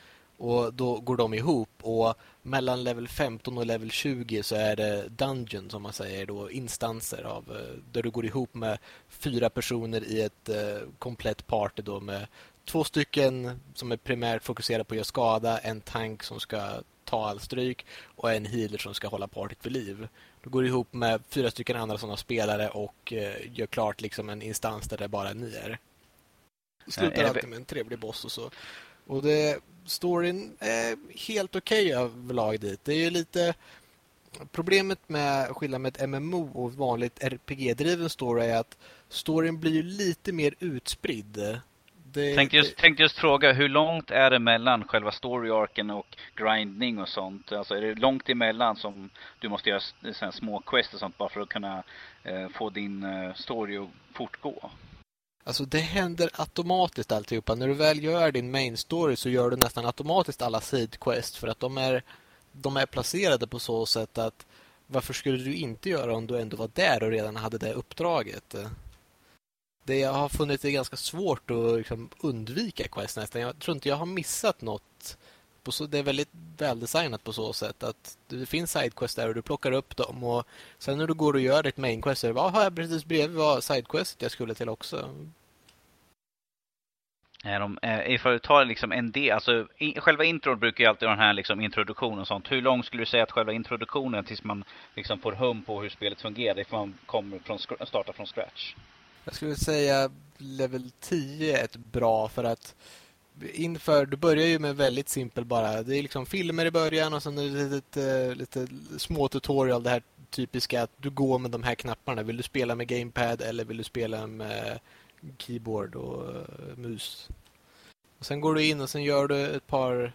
Speaker 2: Och då går de ihop och mellan level 15 och level 20 så är det dungeon som man säger då instanser av eh, där du går ihop med fyra personer i ett uh, komplett party då med två stycken som är primärt fokuserade på att göra skada, en tank som ska ta all stryk och en healer som ska hålla partyt vid liv. Du går ihop med fyra stycken andra sådana spelare och uh, gör klart liksom en instans där det bara är ni är. Slutar alltid med en trevlig boss och så. Och det, storyn är helt okej okay överlag dit. Det är ju lite... Problemet med skillnad med ett MMO och vanligt RPG-driven story är att storyn blir ju lite mer utspridd.
Speaker 4: Det, tänkte, just, det... tänkte just fråga, hur långt är det mellan själva story-arken och grinding och sånt? Alltså är det långt emellan som du måste göra små quest och sånt bara för att kunna eh, få din eh, story att fortgå?
Speaker 2: Alltså det händer automatiskt alltihopa. När du väl gör din main story så gör du nästan automatiskt alla sidequests för att de är, de är placerade på så sätt att varför skulle du inte göra om du ändå var där och redan hade det uppdraget? Det jag har funnit det ganska svårt att liksom undvika quest nästan. Jag tror inte jag har missat något det är väldigt väldesignat på så sätt att det finns sidequests där och du plockar upp dem och sen när du går och gör ditt main quest så är det bara, här precis bredvid var sidequest jag skulle till också.
Speaker 4: Är de, eh, ifall du tar liksom en del, alltså i, själva intron brukar ju alltid ha den här liksom introduktion och sånt. Hur lång skulle du säga att själva introduktionen tills man liksom får hum på hur spelet fungerar ifall man kommer från, startar från scratch?
Speaker 2: Jag skulle säga level 10 är ett bra för att inför, du börjar ju med väldigt simpel bara. Det är liksom filmer i början och sen är det lite, lite små tutorial. Det här typiska att du går med de här knapparna. Vill du spela med gamepad eller vill du spela med keyboard och eh, mus? Och sen går du in och sen gör du ett par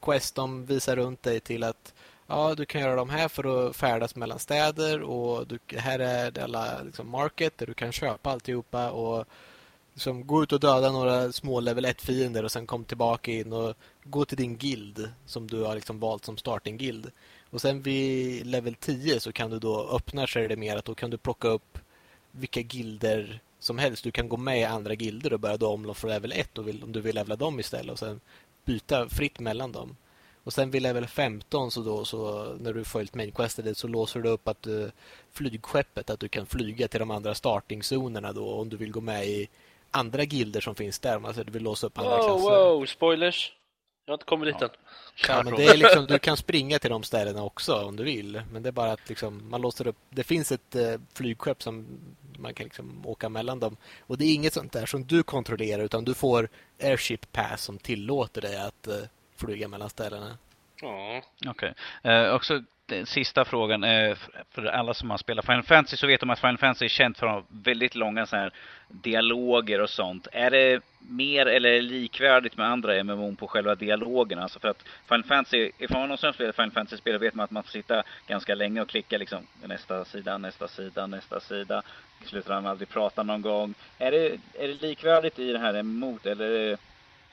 Speaker 2: quest de visar runt dig till att ja, du kan göra de här för att färdas mellan städer och du, här är det alla liksom, market där du kan köpa alltihopa och liksom, gå ut och döda några små level 1-fiender och sen kom tillbaka in och gå till din guild som du har liksom valt som starting guild. Och sen vid level 10 så kan du då öppna sig det mer att då kan du plocka upp vilka gilder som helst. Du kan gå med i andra gilder och börja om från level 1 och vill, om du vill levla dem istället och sen byta fritt mellan dem. Och sen vid level 15 så då så när du följt mainquestet så låser du upp att du, flygskeppet att du kan flyga till de andra startingzonerna då om du vill gå med i andra gilder som finns där. Man alltså, du vill låsa upp andra
Speaker 3: wow,
Speaker 2: klasser.
Speaker 3: Wow, spoilers. Jag har inte kommit dit
Speaker 2: än. Ja, men det är liksom, du kan springa till de ställena också om du vill. Men det är bara att liksom, man låser upp. Det finns ett eh, flygskepp som man kan liksom åka mellan dem. Och det är inget sånt där som du kontrollerar utan du får Airship Pass som tillåter dig att uh, flyga mellan ställena.
Speaker 3: Ja.
Speaker 4: Okej. Eh, också Eh, sista frågan. Eh, för alla som har spelat Final Fantasy så vet de att Final Fantasy är känt för väldigt långa så här, dialoger och sånt. Är det mer eller likvärdigt med andra MMO på själva dialogen? Alltså för att Final Fantasy, ifall man någonsin spelar Final Fantasy-spel vet man att man får sitta ganska länge och klicka liksom nästa sida, nästa sida, nästa sida. Slutar han aldrig prata någon gång. Är det, är det likvärdigt i det här MMO eller är det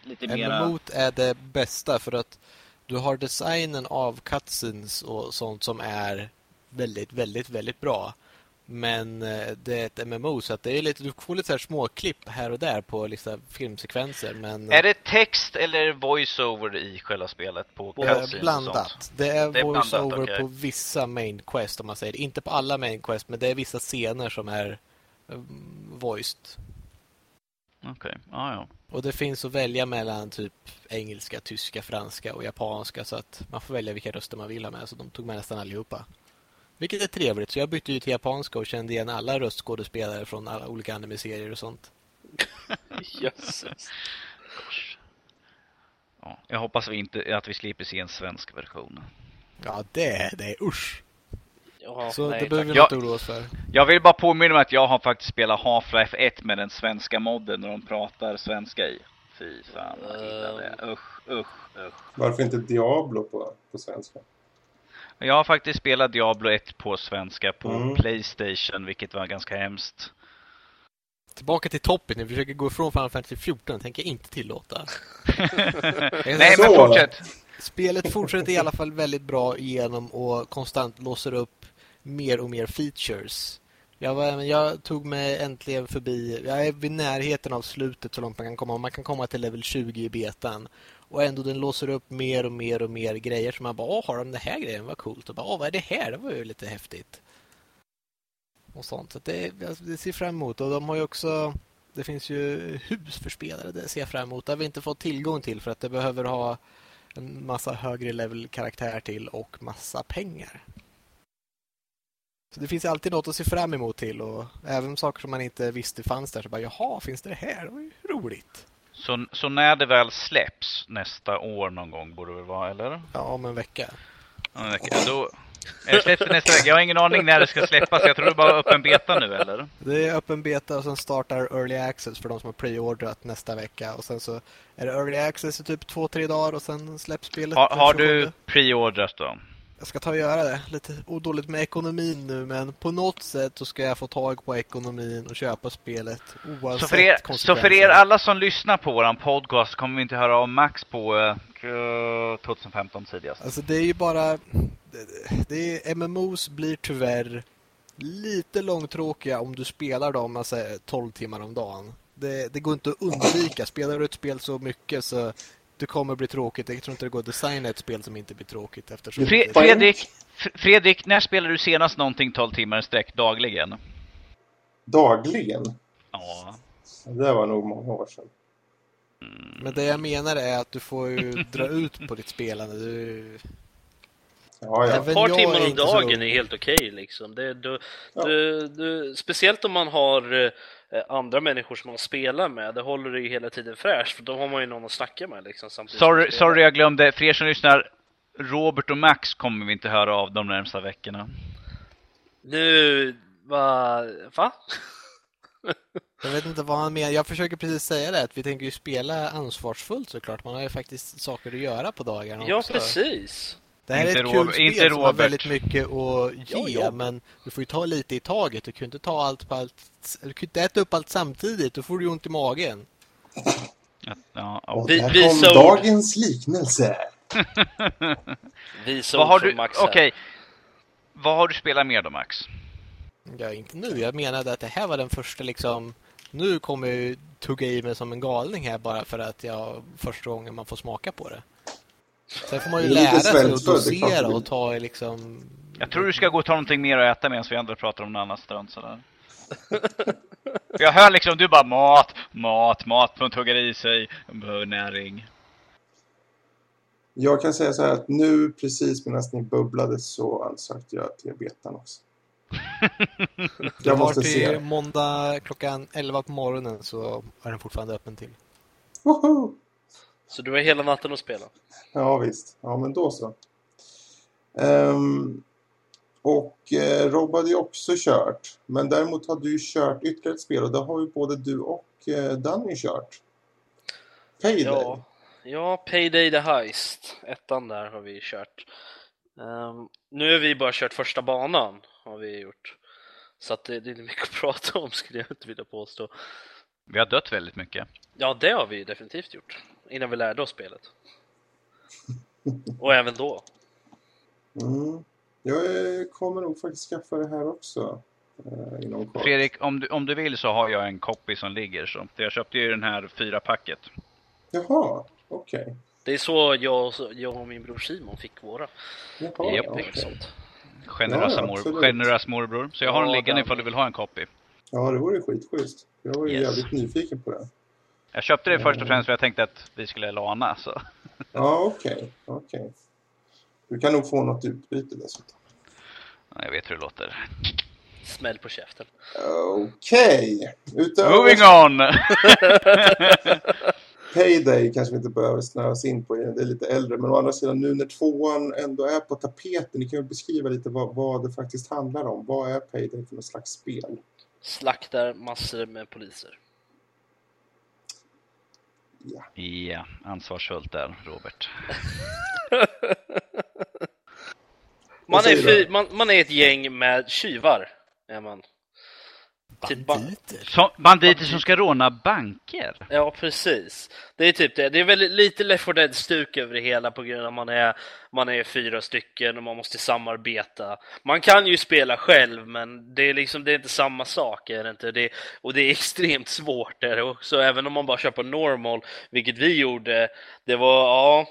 Speaker 4: lite mera...
Speaker 2: MMO är det bästa för att du har designen av cutscenes och sånt som är väldigt, väldigt, väldigt bra. Men eh, det är ett MMO så att det är lite, du får lite så här småklipp här och där på liksom filmsekvenser. Men,
Speaker 4: är det text eller voiceover i själva spelet på
Speaker 2: Blandat. Det är, är voiceover okay. på vissa main quest om man säger. Inte på alla main quest men det är vissa scener som är um, voiced.
Speaker 4: Okej, okay. ah, ja.
Speaker 2: Och det finns att välja mellan typ engelska, tyska, franska och japanska så att man får välja vilka röster man vill ha med. Så de tog med nästan allihopa. Vilket är trevligt. Så jag bytte ju till japanska och kände igen alla röstskådespelare från alla olika anime-serier och sånt.
Speaker 3: Jösses.
Speaker 4: ja, jag hoppas vi inte att vi slipper se en svensk version.
Speaker 2: Ja, det, det är usch.
Speaker 3: Ja,
Speaker 2: så
Speaker 3: nej,
Speaker 2: det behöver vi inte oroa oss för.
Speaker 4: Jag vill bara påminna om att jag har faktiskt spelat Half-Life 1 med den svenska modden när de pratar svenska i. Fy fan vad illa det är. Usch, usch, usch.
Speaker 1: Varför inte Diablo på, på svenska?
Speaker 4: Jag har faktiskt spelat Diablo 1 på svenska på mm. Playstation, vilket var ganska hemskt.
Speaker 2: Tillbaka till toppen, ni försöker gå ifrån Final Fantasy 14, tänker jag inte tillåta.
Speaker 4: Nej, men fortsätt.
Speaker 2: Spelet fortsätter i alla fall väldigt bra igenom och konstant låser upp mer och mer features. Jag, var, jag tog mig äntligen förbi, jag är vid närheten av slutet så långt man kan komma. Man kan komma till level 20 i betan. Och ändå den låser upp mer och mer och mer grejer som man bara, åh, har de det här grejen? Vad coolt. Och bara, åh, vad är det här? Det var ju lite häftigt. Och sånt. Så det, alltså, det ser fram emot. Och de har ju också, det finns ju hus för spelare. Det ser jag fram emot. Det har vi inte fått tillgång till för att det behöver ha en massa högre level karaktär till och massa pengar. Så det finns alltid något att se fram emot till och även saker som man inte visste fanns där så bara jaha, finns det här? Det var ju roligt.
Speaker 4: Så, så när det väl släpps nästa år någon gång borde det vara, eller?
Speaker 2: Ja, om en vecka.
Speaker 4: Om en vecka. Då, är det släpps nästa vecka? Jag har ingen aning när det ska släppas. Jag tror det är bara öppen beta nu, eller?
Speaker 2: Det är öppen beta och sen startar Early Access för de som har preordrat nästa vecka. Och sen så är det Early Access i typ två, tre dagar och sen släpps spelet.
Speaker 4: Ha, har du preordrat då?
Speaker 2: Jag ska ta och göra det. Lite odåligt med ekonomin nu men på något sätt så ska jag få tag på ekonomin och köpa spelet oavsett
Speaker 4: så för er, Så för er alla som lyssnar på våran podcast kommer vi inte höra av Max på uh, 2015 tidigast.
Speaker 2: Alltså det är ju bara... Det, det är, MMOs blir tyvärr lite långtråkiga om du spelar dem alltså, 12 timmar om dagen. Det, det går inte att undvika. Spelar du ett spel så mycket så det kommer bli tråkigt. Jag tror inte det går att designa ett spel som inte blir tråkigt. Eftersom
Speaker 4: Fre det... Fredrik, Fredrik, när spelade du senast någonting 12 timmar i sträck dagligen?
Speaker 1: Dagligen?
Speaker 4: Ja.
Speaker 1: Det var nog många år sedan.
Speaker 2: Mm. Men det jag menar är att du får ju dra ut på ditt spelande. Du...
Speaker 1: Ja, ja.
Speaker 3: Ett par timmar om dagen så... är helt okej okay, liksom. Det, du, ja. du, du, speciellt om man har eh, andra människor som man spelar med. Det håller det ju hela tiden fräscht för då har man ju någon att snacka med liksom.
Speaker 4: Sorry, sorry jag glömde. För er som lyssnar, Robert och Max kommer vi inte höra av de närmsta veckorna.
Speaker 3: Nu, va? va?
Speaker 2: Jag vet inte vad han menar. Jag försöker precis säga det, att vi tänker ju spela ansvarsfullt såklart. Man har ju faktiskt saker att göra på dagarna
Speaker 3: ja,
Speaker 2: också.
Speaker 3: Ja, precis.
Speaker 2: Det här inte är ett kul spel inte som har väldigt mycket att ge, ja, ja. men du får ju ta lite i taget. Du kan inte ta allt på allt. Du kan inte äta upp allt samtidigt, då får du ju ont i magen.
Speaker 1: Ja, ja. Och där vi, kom såg... dagens liknelse.
Speaker 3: vi vad har du, Okej. Okay.
Speaker 4: Vad har du spelat mer då, Max?
Speaker 2: Ja, inte nu. Jag menade att det här var den första liksom... Nu kommer jag tugga i mig som en galning här bara för att jag första gången man får smaka på det. Sen får man ju lära sig att dosera och ta liksom...
Speaker 4: Jag tror du ska gå och ta någonting mer att äta medan vi andra pratar om något annat strunt sådär. jag hör liksom, du bara mat, mat, mat, man tuggar i sig, behöver näring.
Speaker 1: Jag kan säga så här att nu precis medan ni bubblade så ansökte jag till betan också.
Speaker 2: Jag
Speaker 1: Jag
Speaker 2: har
Speaker 1: måste
Speaker 2: till
Speaker 1: se.
Speaker 2: måndag klockan 11 på morgonen så är den fortfarande öppen till.
Speaker 1: Woho!
Speaker 3: Så du har hela natten att spela?
Speaker 1: Ja, visst. Ja, men då så. Ehm, och eh, Rob hade ju också kört. Men däremot har du kört ytterligare ett spel och det har ju både du och eh, Danny kört. Payday.
Speaker 3: Ja, ja, Payday the Heist. Ettan där har vi kört. Ehm, nu har vi bara kört första banan, har vi gjort. Så att det, det är inte mycket att prata om skulle jag inte vilja påstå.
Speaker 4: Vi har dött väldigt mycket.
Speaker 3: Ja, det har vi definitivt gjort. Innan vi lärde oss spelet. Och även då.
Speaker 1: Mm. Jag kommer nog faktiskt skaffa det här också. Eh.
Speaker 4: Fredrik, om du, om du vill så har jag en copy som ligger. Så. Jag köpte ju den här fyra packet.
Speaker 1: Jaha, okej.
Speaker 3: Det är så jag, och- jag och min bror Simon fick våra
Speaker 1: Jaha,
Speaker 4: Japp.
Speaker 3: och sånt.
Speaker 4: Generösa
Speaker 1: Ja,
Speaker 4: mor, generös morbror. Så jag har den
Speaker 3: Ja,
Speaker 4: liggande
Speaker 3: den-
Speaker 4: ifall du vill ha en copy.
Speaker 1: Ja, det vore skitschysst. Jag var ju
Speaker 4: Yes.
Speaker 1: jävligt nyfiken på det.
Speaker 4: Jag köpte det först och främst för jag tänkte att vi skulle lana. Så.
Speaker 1: Ja, okej. okej. Du kan nog få något utbyte dessutom.
Speaker 4: Ja, Jag vet hur det låter.
Speaker 3: Smäll på käften.
Speaker 1: Okej. Utöver
Speaker 4: Moving on!
Speaker 1: Payday kanske vi inte behöver snöa oss in på. Det är lite äldre. Men å andra sidan nu när tvåan ändå är på tapeten. Ni kan väl beskriva lite vad, vad det faktiskt handlar om. Vad är Payday för något slags spel?
Speaker 3: Slaktar massor med poliser.
Speaker 1: Ja.
Speaker 4: Ja, ansvarsfullt där, Robert.
Speaker 3: Man är,
Speaker 1: du?
Speaker 3: man, man är ett gäng med tjuvar. Är man. Typ ba-
Speaker 2: Banditer.
Speaker 4: Så, banditer som ska råna banker?
Speaker 3: Ja, precis. Det är typ det. Det är väl lite Left 4 Dead-stuk över det hela på grund av att man är, man är fyra stycken och man måste samarbeta. Man kan ju spela själv, men det är liksom det är inte samma sak. Är det inte? Det, och det är extremt svårt är det också, även om man bara kör på normal, vilket vi gjorde. Det var, ja,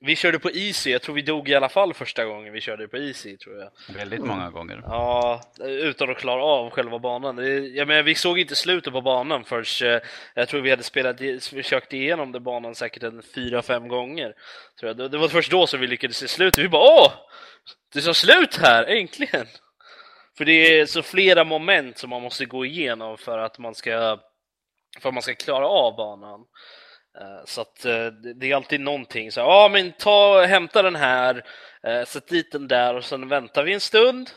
Speaker 3: vi körde på easy. Jag tror vi dog i alla fall första gången vi körde på easy, tror jag.
Speaker 4: Väldigt många gånger.
Speaker 3: Ja, utan att klara av själva banan. Jag menar, vi såg inte slutet på banan förrän jag tror vi hade spelat, försökt igenom den banan säkert en fyra, fem gånger. Tror jag. Det, var först då som vi lyckades se slutet. Vi bara åh! Det är så slut här, äntligen! För det är så flera moment som man måste gå igenom för att man ska, för att man ska klara av banan. Eh, så att eh, det är alltid någonting så ja men ta, hämta den här, eh, sätt dit den där och sen väntar vi en stund.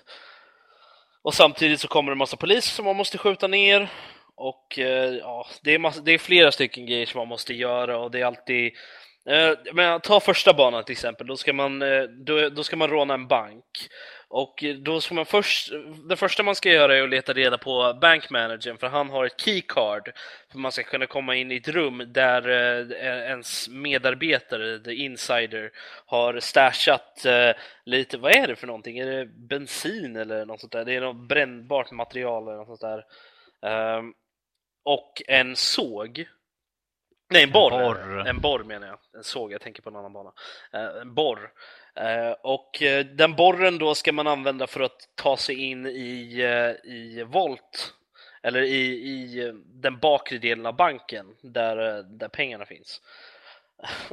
Speaker 3: Och samtidigt så kommer det en massa poliser som man måste skjuta ner. Och ja, det är, massa, det är flera stycken grejer som man måste göra och det är alltid men ta första banan till exempel, då ska man, då, då ska man råna en bank. Och då ska man först, det första man ska göra är att leta reda på bankmanagern för han har ett keycard för man ska kunna komma in i ett rum där eh, ens medarbetare, the insider, har stashat eh, lite, vad är det för någonting? Är det bensin eller något sånt där? Det är något brännbart material eller något sånt där. Ehm, och en såg. Nej, en borr.
Speaker 4: borr.
Speaker 3: En borr menar jag. En såg, jag tänker på en annan bana. Eh, en borr. Eh, och eh, den borren då ska man använda för att ta sig in i, eh, i Volt. Eller i, i den bakre delen av banken där, där pengarna finns.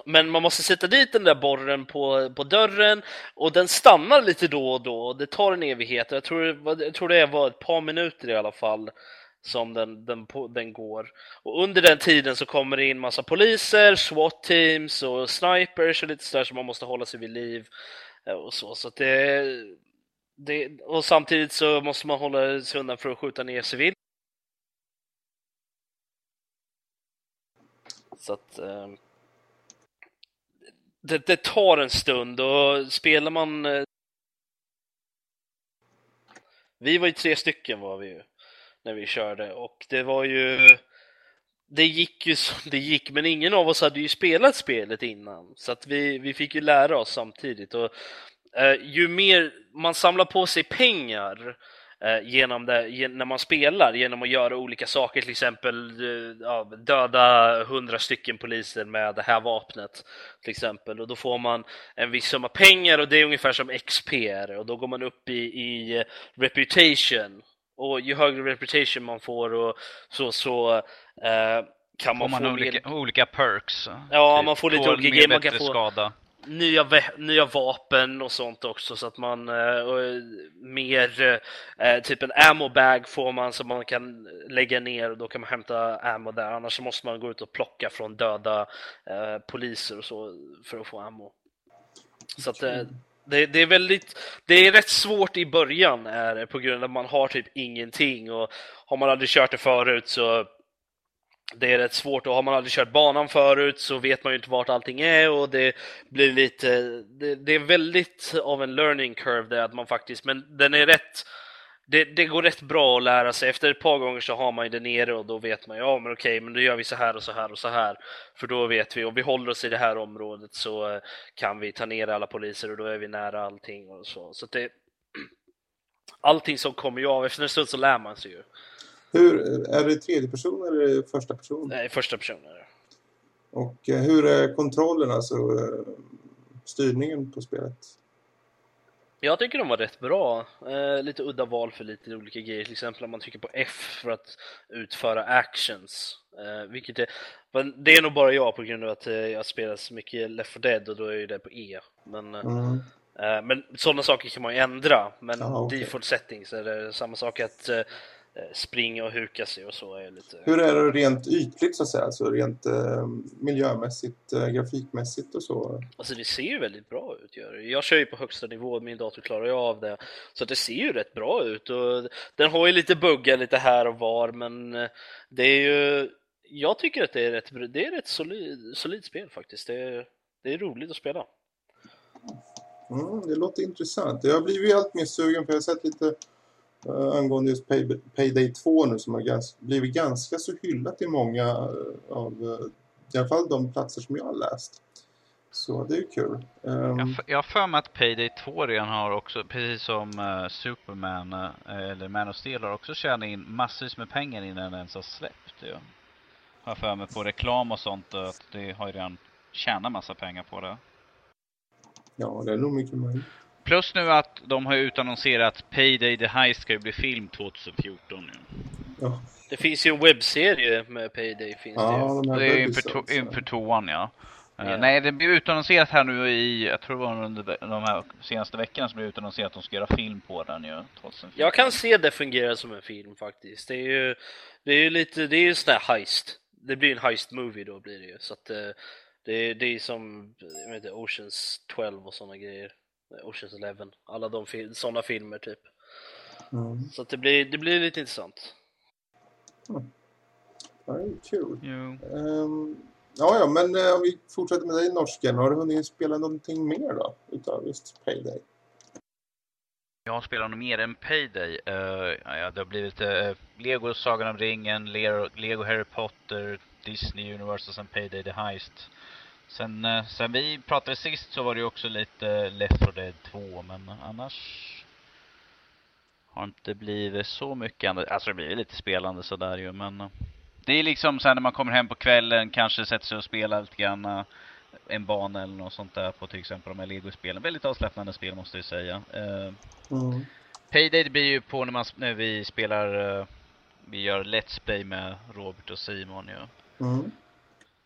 Speaker 3: Men man måste sätta dit den där borren på, på dörren och den stannar lite då och då. Det tar en evighet. Jag tror, jag tror det var ett par minuter i alla fall som den, den, den går. Och under den tiden så kommer det in massa poliser, SWAT-teams och snipers och lite sådär som man måste hålla sig vid liv. Eh, och, så. Så att det, det, och samtidigt så måste man hålla sig undan för att skjuta ner civil. Så att eh, det, det tar en stund och spelar man eh- Vi var ju tre stycken var vi ju när vi körde. Och det var ju det gick ju som det gick men ingen av oss hade ju spelat spelet innan. Så att vi, vi fick ju lära oss samtidigt. Och eh, ju mer man samlar på sig pengar eh, genom det, gen- när man spelar genom att göra olika saker till exempel eh, döda hundra stycken poliser med det här vapnet till exempel. Och då får man en viss summa pengar och det är ungefär som XP och då går man upp i, i eh, reputation och ju högre reputation man får och så, så eh, kan man,
Speaker 4: man
Speaker 3: få
Speaker 4: olika,
Speaker 3: mer...
Speaker 4: olika perks?
Speaker 3: Ja,
Speaker 4: Typ
Speaker 3: man får lite olika grejer, man kan få-
Speaker 4: skada.
Speaker 3: nya, nya vapen och sånt också så att man eh, och, mer eh, typ en ammo bag får man som man kan lägga ner och då kan man hämta ammo där annars måste man gå ut och plocka från döda eh, poliser och så för att få ammo. Så att det, det är väldigt, det är rätt svårt i början är det, på grund av att man har typ ingenting och har man aldrig kört det förut så det är rätt svårt och har man aldrig kört banan förut så vet man ju inte vart allting är och det blir lite, det, det är väldigt av en learning curve där att man faktiskt, men den är rätt, det, det går rätt bra att lära sig. Efter ett par gånger så har man ju det nere och då vet man ja men okej, men då gör vi så här och så här och så här. För då vet vi, om vi håller oss i det här området så eh, kan vi ta ner alla poliser och då är vi nära allting och så. Så det, allting som kommer ju av, efter en stund så lär man sig ju.
Speaker 1: Hur, är det tredje person eller är det första person?
Speaker 3: Nej, första personen. är det.
Speaker 1: Och eh, hur är kontrollen, alltså eh, styrningen på spelet?
Speaker 3: Jag tycker de var rätt bra. Eh, lite udda val för lite olika grejer. Till exempel om man trycker på F för att utföra actions. Eh, vilket är, men det är nog bara jag på grund av att eh, jag spelar så mycket Left 4 Dead och då är det på E. Men, eh,
Speaker 1: Mm.
Speaker 3: eh, men sådana saker kan man ju ändra. Men
Speaker 1: Ja, okej.
Speaker 3: default settings är det samma sak att eh, springa och huka sig och så är lite...
Speaker 1: Hur är det rent ytligt så att säga? Alltså rent eh, miljömässigt, eh, grafikmässigt och så?
Speaker 3: Alltså det ser ju väldigt bra ut. Gör det. Jag kör ju på högsta nivå, min dator klarar ju av det. Så att det ser ju rätt bra ut. Och den har ju lite buggar lite här och var, men eh, det är ju... Jag tycker att det är rätt, det är rätt solid, solid spel faktiskt. Det är, det är roligt att spela.
Speaker 1: Mm, det låter intressant. Jag har blivit allt mer sugen för jag har sett lite eh, angående just Pay, Payday 2 nu som har gans, blivit ganska så hyllat i många eh, av eh, i alla fall de platser som jag har läst. Så det är ju kul. Ehm,
Speaker 4: Jag, har för mig att Payday 2 redan har också, precis som eh, Superman eh, eller Man of Steel har också tjänat in massvis med pengar innan den ens har släppt. Ja. Har jag för mig på reklam och sånt eh, att det har ju redan tjänat massa pengar på det.
Speaker 1: ja, det är nog mycket möjligt.
Speaker 4: Plus nu att de har ju utannonserat att Payday the Heist ska ju bli film 2014 nu.
Speaker 1: Ja,
Speaker 3: Det finns ju en webbserie med Payday. Finns det ju.
Speaker 1: ja de här
Speaker 4: Det är to- inför tvåan ja. Eh,
Speaker 3: Ja.
Speaker 4: Nej, det blev utannonserat här nu i, jag tror det var under de här senaste veckorna som blev utannonserat att de ska göra film på den ju. 2014.
Speaker 3: Jag kan se det fungera som en film faktiskt. Det är ju, det är ju lite, det är ju sån här heist. Det blir en heist movie då blir det ju. Så att eh, det, det är som, jag vet inte, Oceans 12 och såna grejer. Oceans 11. Alla de fil- såna filmer typ.
Speaker 1: Mm.
Speaker 3: Så att det blir, det blir lite intressant.
Speaker 1: Ja, det är kul.
Speaker 4: Jo.
Speaker 1: Ehm, ja, ja, men eh, om vi fortsätter med dig norsken. Har du hunnit spela någonting mer då? Utav just Payday?
Speaker 4: Jag har spelat något mer än Payday. Uh, ja, det har blivit uh, Lego Sagan om ringen, Lego, Lego Harry Potter, Disney Universe och sen Payday the Heist. Sen, eh, sen vi pratade sist så var det ju också lite Left 4 Dead 2 men annars har inte blivit så mycket annat. Alltså det blir lite spelande sådär ju men eh, det är liksom sen när man kommer hem på kvällen kanske sätter sig och spelar lite grann eh, en bana eller något sånt där på till exempel de här Lego-spelen. Väldigt avslappnande spel måste jag säga.
Speaker 1: Mm.
Speaker 4: Payday blir ju på när, man, när vi spelar, vi gör Let's Play med Robert och Simon ju.
Speaker 1: Mm.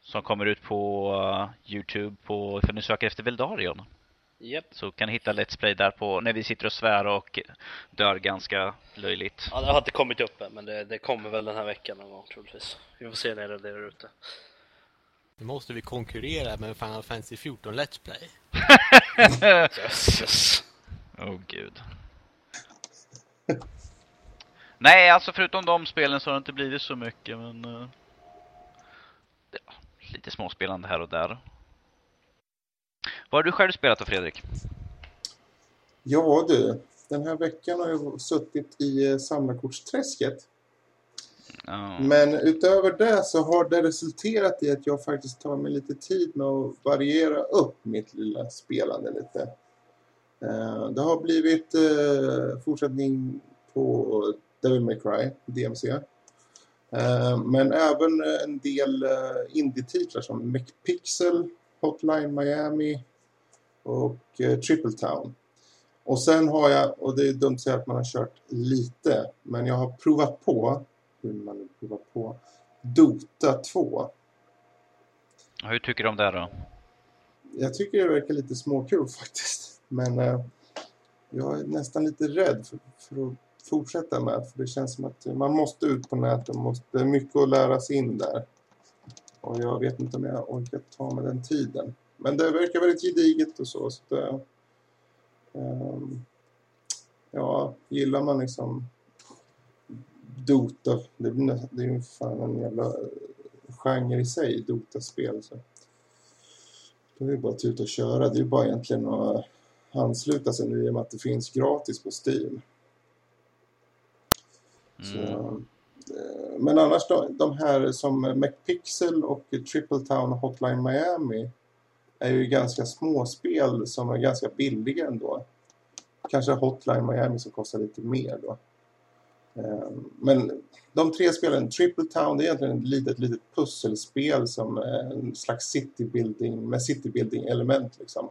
Speaker 4: Som kommer ut på eh, Youtube på, för nu söker efter Veldarion.
Speaker 3: Japp.
Speaker 4: Så kan ni hitta Let's Play där på, när vi sitter och svär och dör ganska löjligt.
Speaker 3: Ja, det har inte kommit upp än, men det, det kommer väl den här veckan någon gång troligtvis. Vi får se när det är ute.
Speaker 2: Nu måste vi konkurrera med Final Fantasy 14 Let's Play.
Speaker 3: Jösses.
Speaker 4: Åh oh, gud. Nej, alltså förutom de spelen så har det inte blivit så mycket men... ja, lite småspelande här och där. Vad har du själv spelat då Fredrik?
Speaker 1: Ja du, den här veckan har jag suttit i eh, samlarkortsträsket.
Speaker 4: Ja.
Speaker 1: Men utöver det så har det resulterat i att jag faktiskt tar mig lite tid med att variera upp mitt lilla spelande lite. Eh, Det har blivit eh, fortsättning på Devil May Cry, DMC. Eh, Men även en del eh, indie-titlar som McPixel, Hotline Miami och eh, Triple Town. Och sen har jag, och det är dumt att säga att man har kört lite, men jag har provat på, hur man provar på, Dota 2.
Speaker 4: Hur tycker du om det då?
Speaker 1: jag tycker det verkar lite småkul faktiskt. Men eh, jag är nästan lite rädd för, för att fortsätta med. För det känns som att man måste ut på nätet. Måste, det är mycket att lära sig in där. Och jag vet inte om jag orkar ta med den tiden. Men det verkar väldigt gediget och så. så det, um, eh, ehm, ja, gillar man liksom Dota. Det, det är ju fan en jävla eh, genre i sig, Dota-spel. Så. Då är det bara att ut och köra. Det är bara egentligen att ansluta sig nu i och med att det finns gratis på Steam. Så,
Speaker 4: Mm.
Speaker 1: eh, men annars då, de här som McPixel och Triple Town och Hotline Miami är ju ganska små spel som är ganska billiga ändå. Kanske Hotline Miami som kostar lite mer då. Eh, Men de tre spelen, Triple Town, det är egentligen ett litet, litet pusselspel som en slags citybuilding med citybuilding element liksom.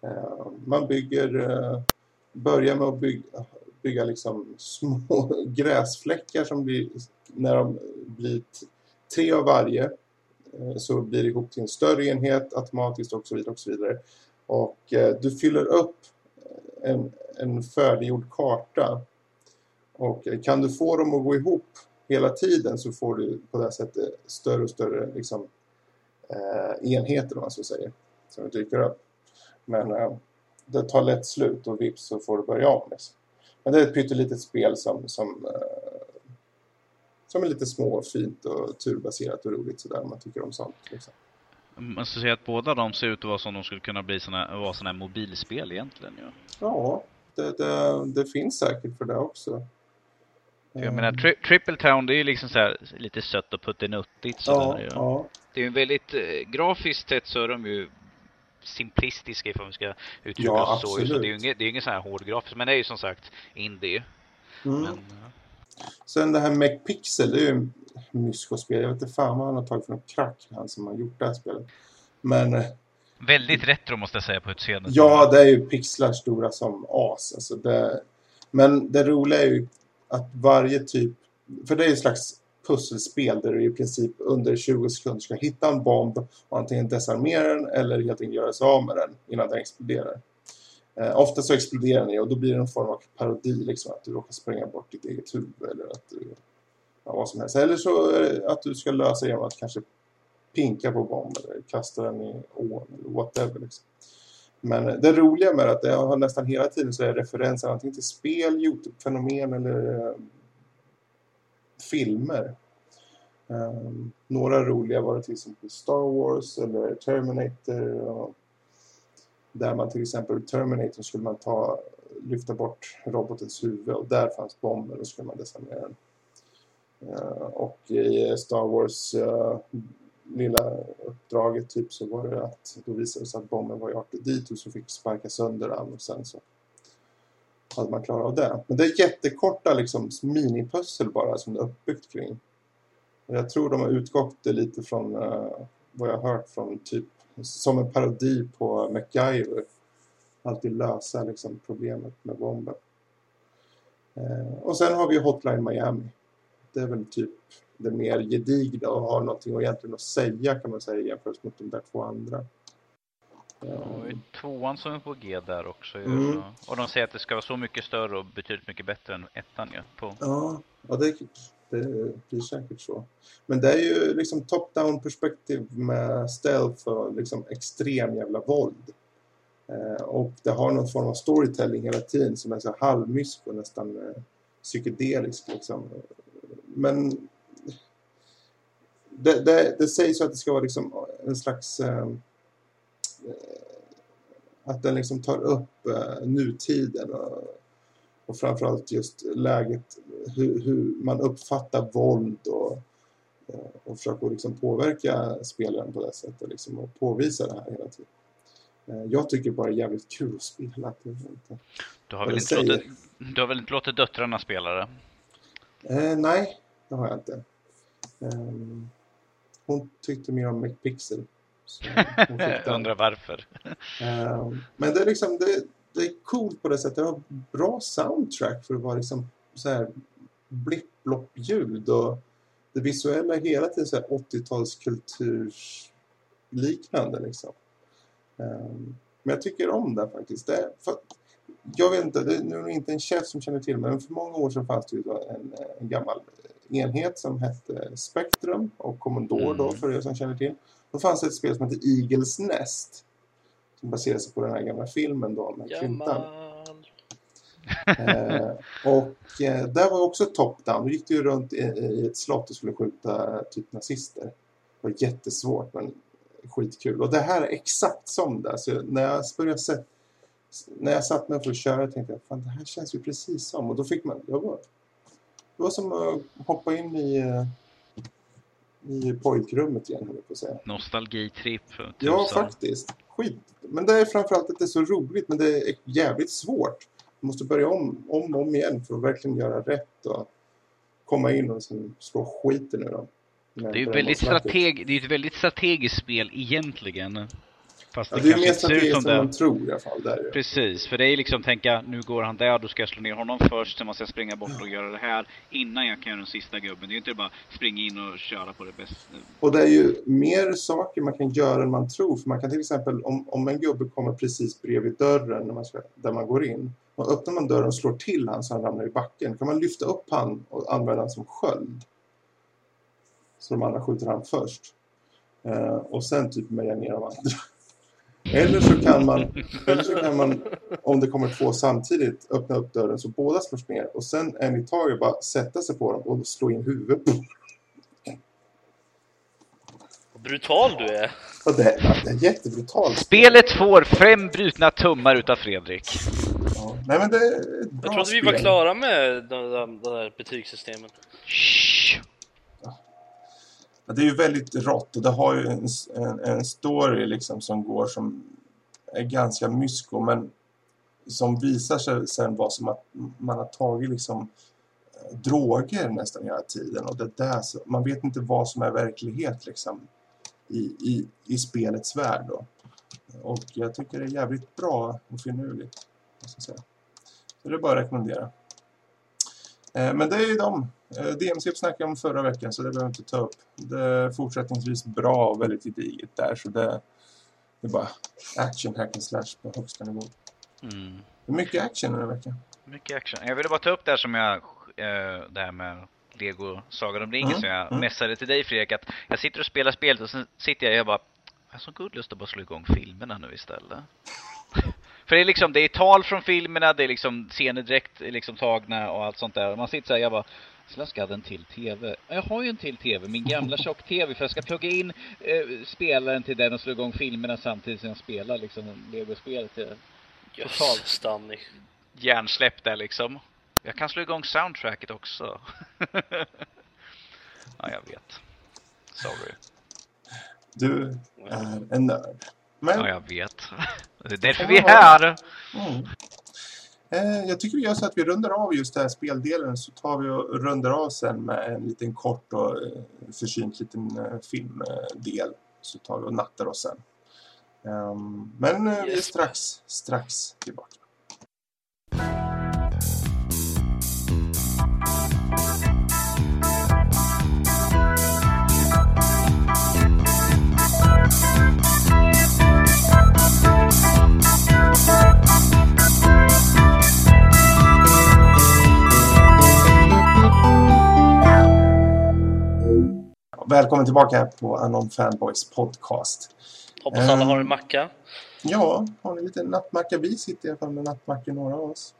Speaker 1: Eh, Man bygger, börjar med att bygga, bygga liksom små gräsfläckar som blir, när de blir tre av varje eh, så blir det ihop till en större enhet automatiskt och så vidare och så vidare. Och eh, du fyller upp eh, en, en färdiggjord karta och kan du få dem att gå ihop hela tiden så får du på det sättet större och större liksom, eh, enheter om man så säger som dyker upp. Men eh, det tar lätt slut och vips så får du börja om. Liksom. Men det är ett pyttelitet spel som, som, eh, som är lite små och fint och turbaserat och roligt sådär om man tycker om sånt. Liksom.
Speaker 4: Man ska säga att båda de ser ut att vara som de skulle kunna bli såna, vara såna här mobilspel egentligen. Ja.
Speaker 1: Ja, det, det, det finns säkert för det också.
Speaker 4: Jag menar, tri Triple Town det är ju liksom så här lite sött och puttinuttigt.
Speaker 1: Ja.
Speaker 4: ja.
Speaker 5: Det är ju väldigt, eh, grafiskt sett så är de ju simplistiska ifall vi ska uttrycka
Speaker 1: Ja,
Speaker 5: oss så. Så det är ju inget, det är ingen sån här hård grafiskt, men det är ju som sagt indie.
Speaker 1: Mm.
Speaker 5: Men, ja.
Speaker 1: Sen det här McPixel, det är ju en myskospel. Jag vet inte fan vad han har tagit för något krack, han som har gjort det här spelet. Men eh,
Speaker 4: Väldigt retro måste jag säga på utseendet.
Speaker 1: ja, det är ju pixlar stora som as. Alltså det, men det roliga är ju att varje typ... För det är ju ett slags pusselspel där du i princip under 20 sekunder ska hitta en bomb och antingen desarmera den eller helt enkelt göra sig av med den innan den exploderar. Eh, ofta så exploderar den ju och då blir det en form av parodi, liksom att du råkar spränga bort ditt eget huvud eller att du, ja, vad som helst. Eller så att du ska lösa genom att kanske pinka på bomben, eller kasta den i ån eller whatever. Liksom. Men det roliga med det är att det har nästan hela tiden så är referenser antingen till spel, Youtube-fenomen eller eh, filmer. Um, några roliga var det till exempel Star Wars eller Terminator. Och där man till exempel Terminator skulle man ta, lyfta bort robotens huvud och där fanns bomber och skulle man desarmera den. Uh, och i Star Wars uh, lilla uppdraget typ så var det att då visade det sig att bomben var i artilleri och så fick sparka sönder den och sen så hade man klarat av det. Men det är jättekorta liksom minipussel bara som det är uppbyggt kring. Och jag tror de har utgått det lite från uh, vad jag har hört från typ som en parodi på MacGyver. Alltid lösa liksom problemet med bomben. Uh, och sen har vi Hotline Miami. Det är väl typ det mer gedigna och har någonting egentligen att säga kan man säga jämfört med de där två andra.
Speaker 4: Ja, och tvåan som är på G där också.
Speaker 1: Mm.
Speaker 4: Och de säger att det ska vara så mycket större och betydligt mycket bättre än ettan ju. På...
Speaker 1: Ja, ja det, det blir säkert så. Men det är ju liksom top-down perspektiv med stealth och liksom extrem jävla våld. Eh, och det har någon form av storytelling hela tiden som är så halvmysk och nästan eh, psykedelisk liksom. Men det, det, det sägs ju att det ska vara liksom en slags eh, att den liksom tar upp eh, nutiden och, och framförallt just läget hur, hur man uppfattar våld och, eh, och försöker liksom påverka spelaren på det sättet liksom, och påvisa det här hela tiden. Eh, jag tycker bara det är jävligt kul att spela.
Speaker 4: Du, har väl inte låtit, du har väl inte låtit döttrarna spela det?
Speaker 1: Eh, nej, det har jag inte. Ehm, hon tyckte mer om McPixel.
Speaker 4: Undrar varför.
Speaker 1: Ehm, men det är liksom det, det är coolt på det sättet. Det har bra soundtrack för att vara liksom så här blipp-blopp-ljud och det visuella är hela tiden så här 80-talskulturs liknande liksom. Ehm, men jag tycker om det faktiskt. Det, för, jag vet inte, det är det inte en chef som känner till men för många år sedan fanns det ju en, en gammal enhet som hette Spectrum och Commodore då
Speaker 6: Mm.
Speaker 1: för er som känner till. Då fanns det ett spel som hette Eagles Nest som baserar sig på den här gamla filmen då med Clintan.
Speaker 3: Gammal.
Speaker 1: Eh, och eh, där var också top-down. Då gick du ju runt i, i ett slott och skulle skjuta typ nazister. Det var jättesvårt men skitkul. Och det här är exakt som det. Så när jag började se, när jag satt mig för att köra tänkte jag fan det här känns ju precis som. Och då fick man, jag var, det var som att hoppa in i, eh, i pojkrummet igen höll jag på att säga.
Speaker 6: Nostalgitripp.
Speaker 1: Ja, faktiskt. Skit. Men det är framförallt att det är så roligt, men det är jävligt svårt. Du måste börja om, om och om igen för att verkligen göra rätt och komma in och sen slå skiten ur dem.
Speaker 4: Det är ju
Speaker 1: det
Speaker 4: väldigt
Speaker 1: måste vara
Speaker 4: strateg, det är ett väldigt strategiskt spel egentligen. Fast
Speaker 1: Ja,
Speaker 4: det,
Speaker 1: det är
Speaker 4: inte ser ut
Speaker 1: strategiskt
Speaker 4: som det.
Speaker 1: man tror i alla fall. Där är det.
Speaker 4: Precis, för det är liksom tänka nu går han där, då ska jag slå ner honom först, sen måste jag springa bort och göra det här innan jag kan göra den sista gubben. Det är ju inte bara springa in och köra på det bästa.
Speaker 1: Och det är ju mer saker man kan göra än man tror. För man kan till exempel, om, om en gubbe kommer precis bredvid dörren när man ska, där man går in. Och öppnar man dörren och slår till han så han ramlar i backen. kan man lyfta upp han och använda han som sköld. Så de andra skjuter han först. Eh, och sen typ meja ner de andra. Eller så kan man, eller så kan man, om det kommer två samtidigt, öppna upp dörren så båda slås ner. Och sen en i taget bara sätta sig på dem och slå in huvudet på
Speaker 3: Vad brutal du är.
Speaker 1: Och det, det är jättebrutalt.
Speaker 4: Spelet får fem brutna tummar utav Fredrik.
Speaker 1: Ja. Nej men det är ett bra
Speaker 3: Jag trodde vi
Speaker 1: spel.
Speaker 3: var klara med de, de, de där betygssystemen.
Speaker 4: Shh.
Speaker 1: Det är ju väldigt rått och det har ju en, en, en story liksom som går som är ganska mysko men som visar sig sen vara som att man har tagit liksom eh, droger nästan hela tiden och det där, så, man vet inte vad som är verklighet liksom i, i, i spelets värld då. Och jag tycker det är jävligt bra och finurligt. måste jag säga. Så det är bara att rekommendera. Eh, Men det är ju de. Eh, DMC snackade om förra veckan så det behöver jag inte ta upp. Det är fortsättningsvis bra och väldigt gediget där så det, det är bara action hack and slash på högsta nivå.
Speaker 4: Mm.
Speaker 1: Det är mycket action den här veckan.
Speaker 4: Mycket action. Jag ville bara ta upp det här som jag, eh, det här med Lego Sagan om ringen
Speaker 1: Mm,
Speaker 4: som jag
Speaker 1: mm.
Speaker 4: messade till dig Fredrik att jag sitter och spelar spelet och sen sitter jag och jag bara jag har så god lust att bara slå igång filmerna nu istället. För det är liksom, det är tal från filmerna, det är liksom scener direkt liksom tagna och allt sånt där. Man sitter så här, jag bara så jag ska ha en till TV. Jag har ju en till TV, min gamla tjock-TV, för jag ska plugga in eh, spelaren till den och slå igång filmerna samtidigt som jag spelar liksom Lego-spelet. Totalt.
Speaker 3: Danny.
Speaker 4: hjärnsläpp där liksom. Jag kan slå igång soundtracket också. ja, jag vet. Sorry.
Speaker 1: Du är en nörd. Men
Speaker 4: Ja, jag vet. Det är därför vi är här.
Speaker 1: Mm. Eh, jag tycker vi gör så att vi rundar av just den här speldelen så tar vi och rundar av sen med en liten kort och eh, försynt liten eh, filmdel. Så tar vi och nattar oss sen. Ehm, men vi är strax, strax tillbaka. Välkommen tillbaka på Anon Fanboys podcast.
Speaker 3: Hoppas alla
Speaker 1: Ehm.
Speaker 3: har en macka.
Speaker 1: Ja, har ni lite nattmacka? Vi sitter i alla fall med nattmacka, några av oss.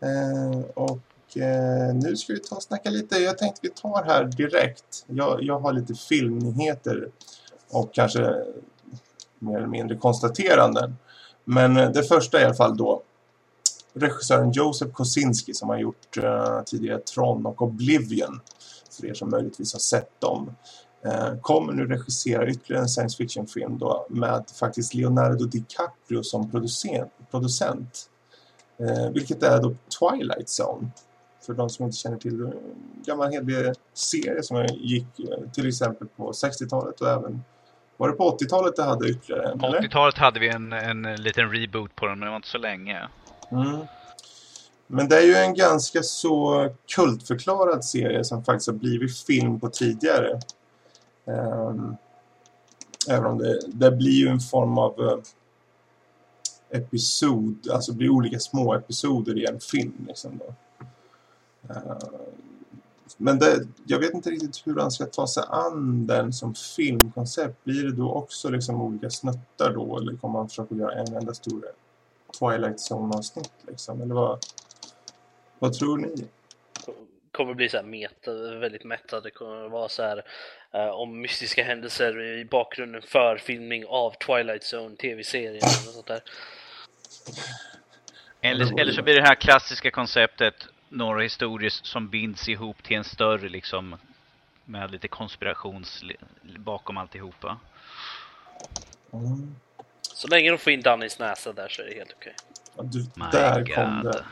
Speaker 1: Eh, och eh, nu ska vi ta och snacka lite. Jag tänkte vi tar här direkt. Jag, jag har lite filmnyheter och kanske mer eller mindre konstateranden. Men eh, det första i alla fall då regissören Joseph Kosinski som har gjort eh, tidigare Tron och Oblivion. För er som möjligtvis har sett dem eh, kommer nu regissera ytterligare en science fiction-film då med faktiskt Leonardo DiCaprio som producent. eh, vilket är då Twilight Zone. För de som inte känner till det, en gammal hel serie som gick eh, till exempel på 60-talet och även var det på 80-talet det hade ytterligare?
Speaker 4: På
Speaker 1: eller?
Speaker 4: 80-talet hade vi en, en liten reboot på den, men det var inte så länge.
Speaker 1: Mm. Men det är ju en ganska så kultförklarad serie som faktiskt har blivit film på tidigare. Um, även om det, det blir ju en form av... Eh, episod, alltså blir olika små episoder i en film liksom då. Uh, men det, jag vet inte riktigt hur han ska ta sig an den som filmkoncept. Blir det då också liksom olika snuttar då? Eller kommer han försöka göra en enda stor Twilight Zone-avsnitt liksom? Eller vad, vad tror ni?
Speaker 3: kommer bli så här meta, väldigt mättad. Det kommer vara så här eh, om mystiska händelser i bakgrunden för filmning av Twilight Zone tv-serien och sånt där.
Speaker 4: Eller, eller så blir det här klassiska konceptet några historier som binds ihop till en större liksom med lite konspirations bakom alltihopa.
Speaker 1: Mm.
Speaker 3: Så länge de får in Dannys näsa där så är det helt okej.
Speaker 1: Ja, du,
Speaker 4: My
Speaker 1: där
Speaker 4: God.
Speaker 1: kom det.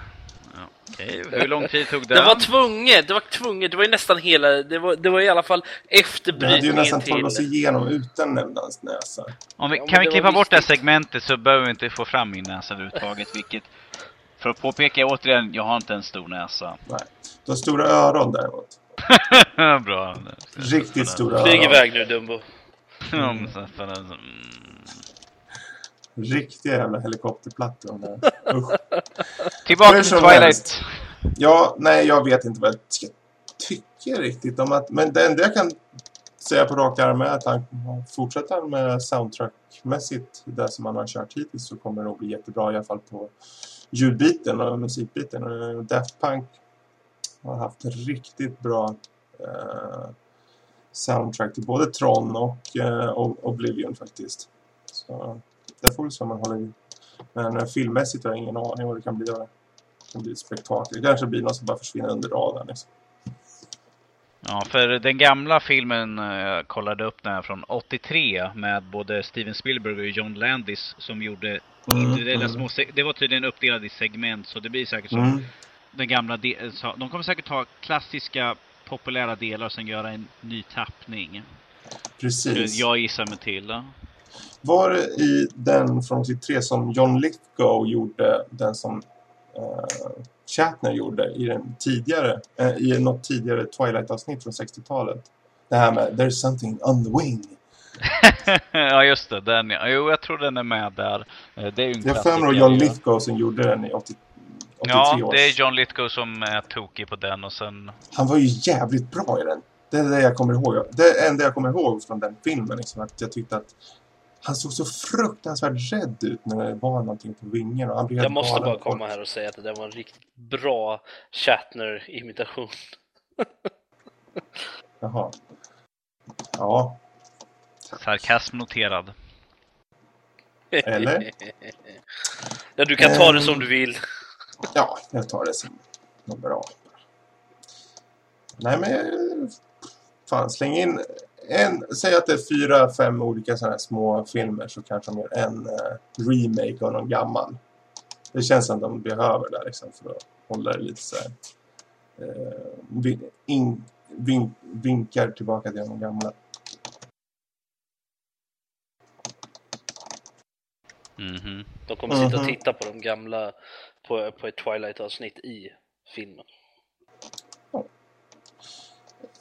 Speaker 4: Ja, okej. Hur lång tid tog det?
Speaker 3: Det var tvunget, det var tvunget, det var ju nästan hela, det var, det var i alla fall efter
Speaker 1: Vi hade ju
Speaker 3: brytningen
Speaker 1: nästan tagit oss
Speaker 3: till...
Speaker 1: igenom utan nämndans näsa.
Speaker 4: Om vi,
Speaker 3: Ja,
Speaker 4: kan vi klippa bort det här segmentet så behöver vi inte få fram min näsa överhuvudtaget. Vilket, för att påpeka återigen, jag har inte en stor näsa.
Speaker 1: Nej. Du har stora öron däremot.
Speaker 4: Bra.
Speaker 1: Riktigt stora
Speaker 3: Flyg
Speaker 1: öron.
Speaker 3: iväg nu Dumbo.
Speaker 4: Mm, så- för den- mm.
Speaker 1: Riktiga jävla helikopterplattor.
Speaker 4: Tillbaka till Twilight.
Speaker 1: helst. Ja, nej, jag vet inte vad jag tycka riktigt om att... Men det enda jag kan säga på rak arm är att han fortsätter med soundtrackmässigt det som han har kört hittills så kommer det nog bli jättebra i alla fall på ljudbiten och musikbiten. Och Daft Punk har haft riktigt bra eh, soundtrack till både Tron och eh, Oblivion faktiskt. Så håller i. Men eh, filmmässigt har jag ingen aning vad det kan bli. Det kan bli ett spektakel. Det kanske blir något som bara försvinner under radarn. Liksom.
Speaker 4: Ja, för den gamla filmen eh, jag kollade upp den från 83 med både Steven Spielberg och John Landis som gjorde individuella små... seg- Det var tydligen uppdelad i segment så det blir säkert som
Speaker 1: Mm.
Speaker 4: den gamla... De så de kommer säkert ta klassiska populära delar och sen göra en ny tappning.
Speaker 1: Precis.
Speaker 4: Jag gissar mig till.
Speaker 1: Var det i den från 83 som John Lithgow gjorde den som eh, Shatner gjorde i den tidigare eh, i något tidigare Twilight-avsnitt från 60-talet. Det här med There's something on the wing.
Speaker 4: ja, just det. Den, ja. Jo, jag tror den är med där. Eh, Det är ju
Speaker 1: Jag för mig John. Lithgow som gjorde den i 80, 83
Speaker 4: Ja,
Speaker 1: års.
Speaker 4: det är John Lithgow som är tokig på den och sen...
Speaker 1: Han var ju jävligt bra i den. Det är det jag kommer ihåg. Det enda jag kommer ihåg från den filmen. Liksom, att jag tyckte att han såg så fruktansvärt rädd ut när det var någonting på vingen. Och han blev
Speaker 3: Jag måste bara komma här och säga att det där var en riktigt bra Shatner-imitation.
Speaker 1: Jaha. Ja,
Speaker 4: Sarkasm noterad.
Speaker 1: Eller?
Speaker 3: ja, du kan ta det
Speaker 1: Ehm.
Speaker 3: som du vill.
Speaker 1: ja, jag tar det som något bra. Nej, men... Fan, släng in en... Säg att det är fyra, fem olika sådana här små filmer så kanske de gör en eh, remake av någon gammal. Det känns som att de behöver det liksom, för att hålla det lite så här... Eh, vin, in, vin, vinkar tillbaka till de gamla.
Speaker 4: Mhm.
Speaker 3: De kommer sitta och
Speaker 1: Mhm.
Speaker 3: titta på de gamla på, på ett Twilight-avsnitt i filmen.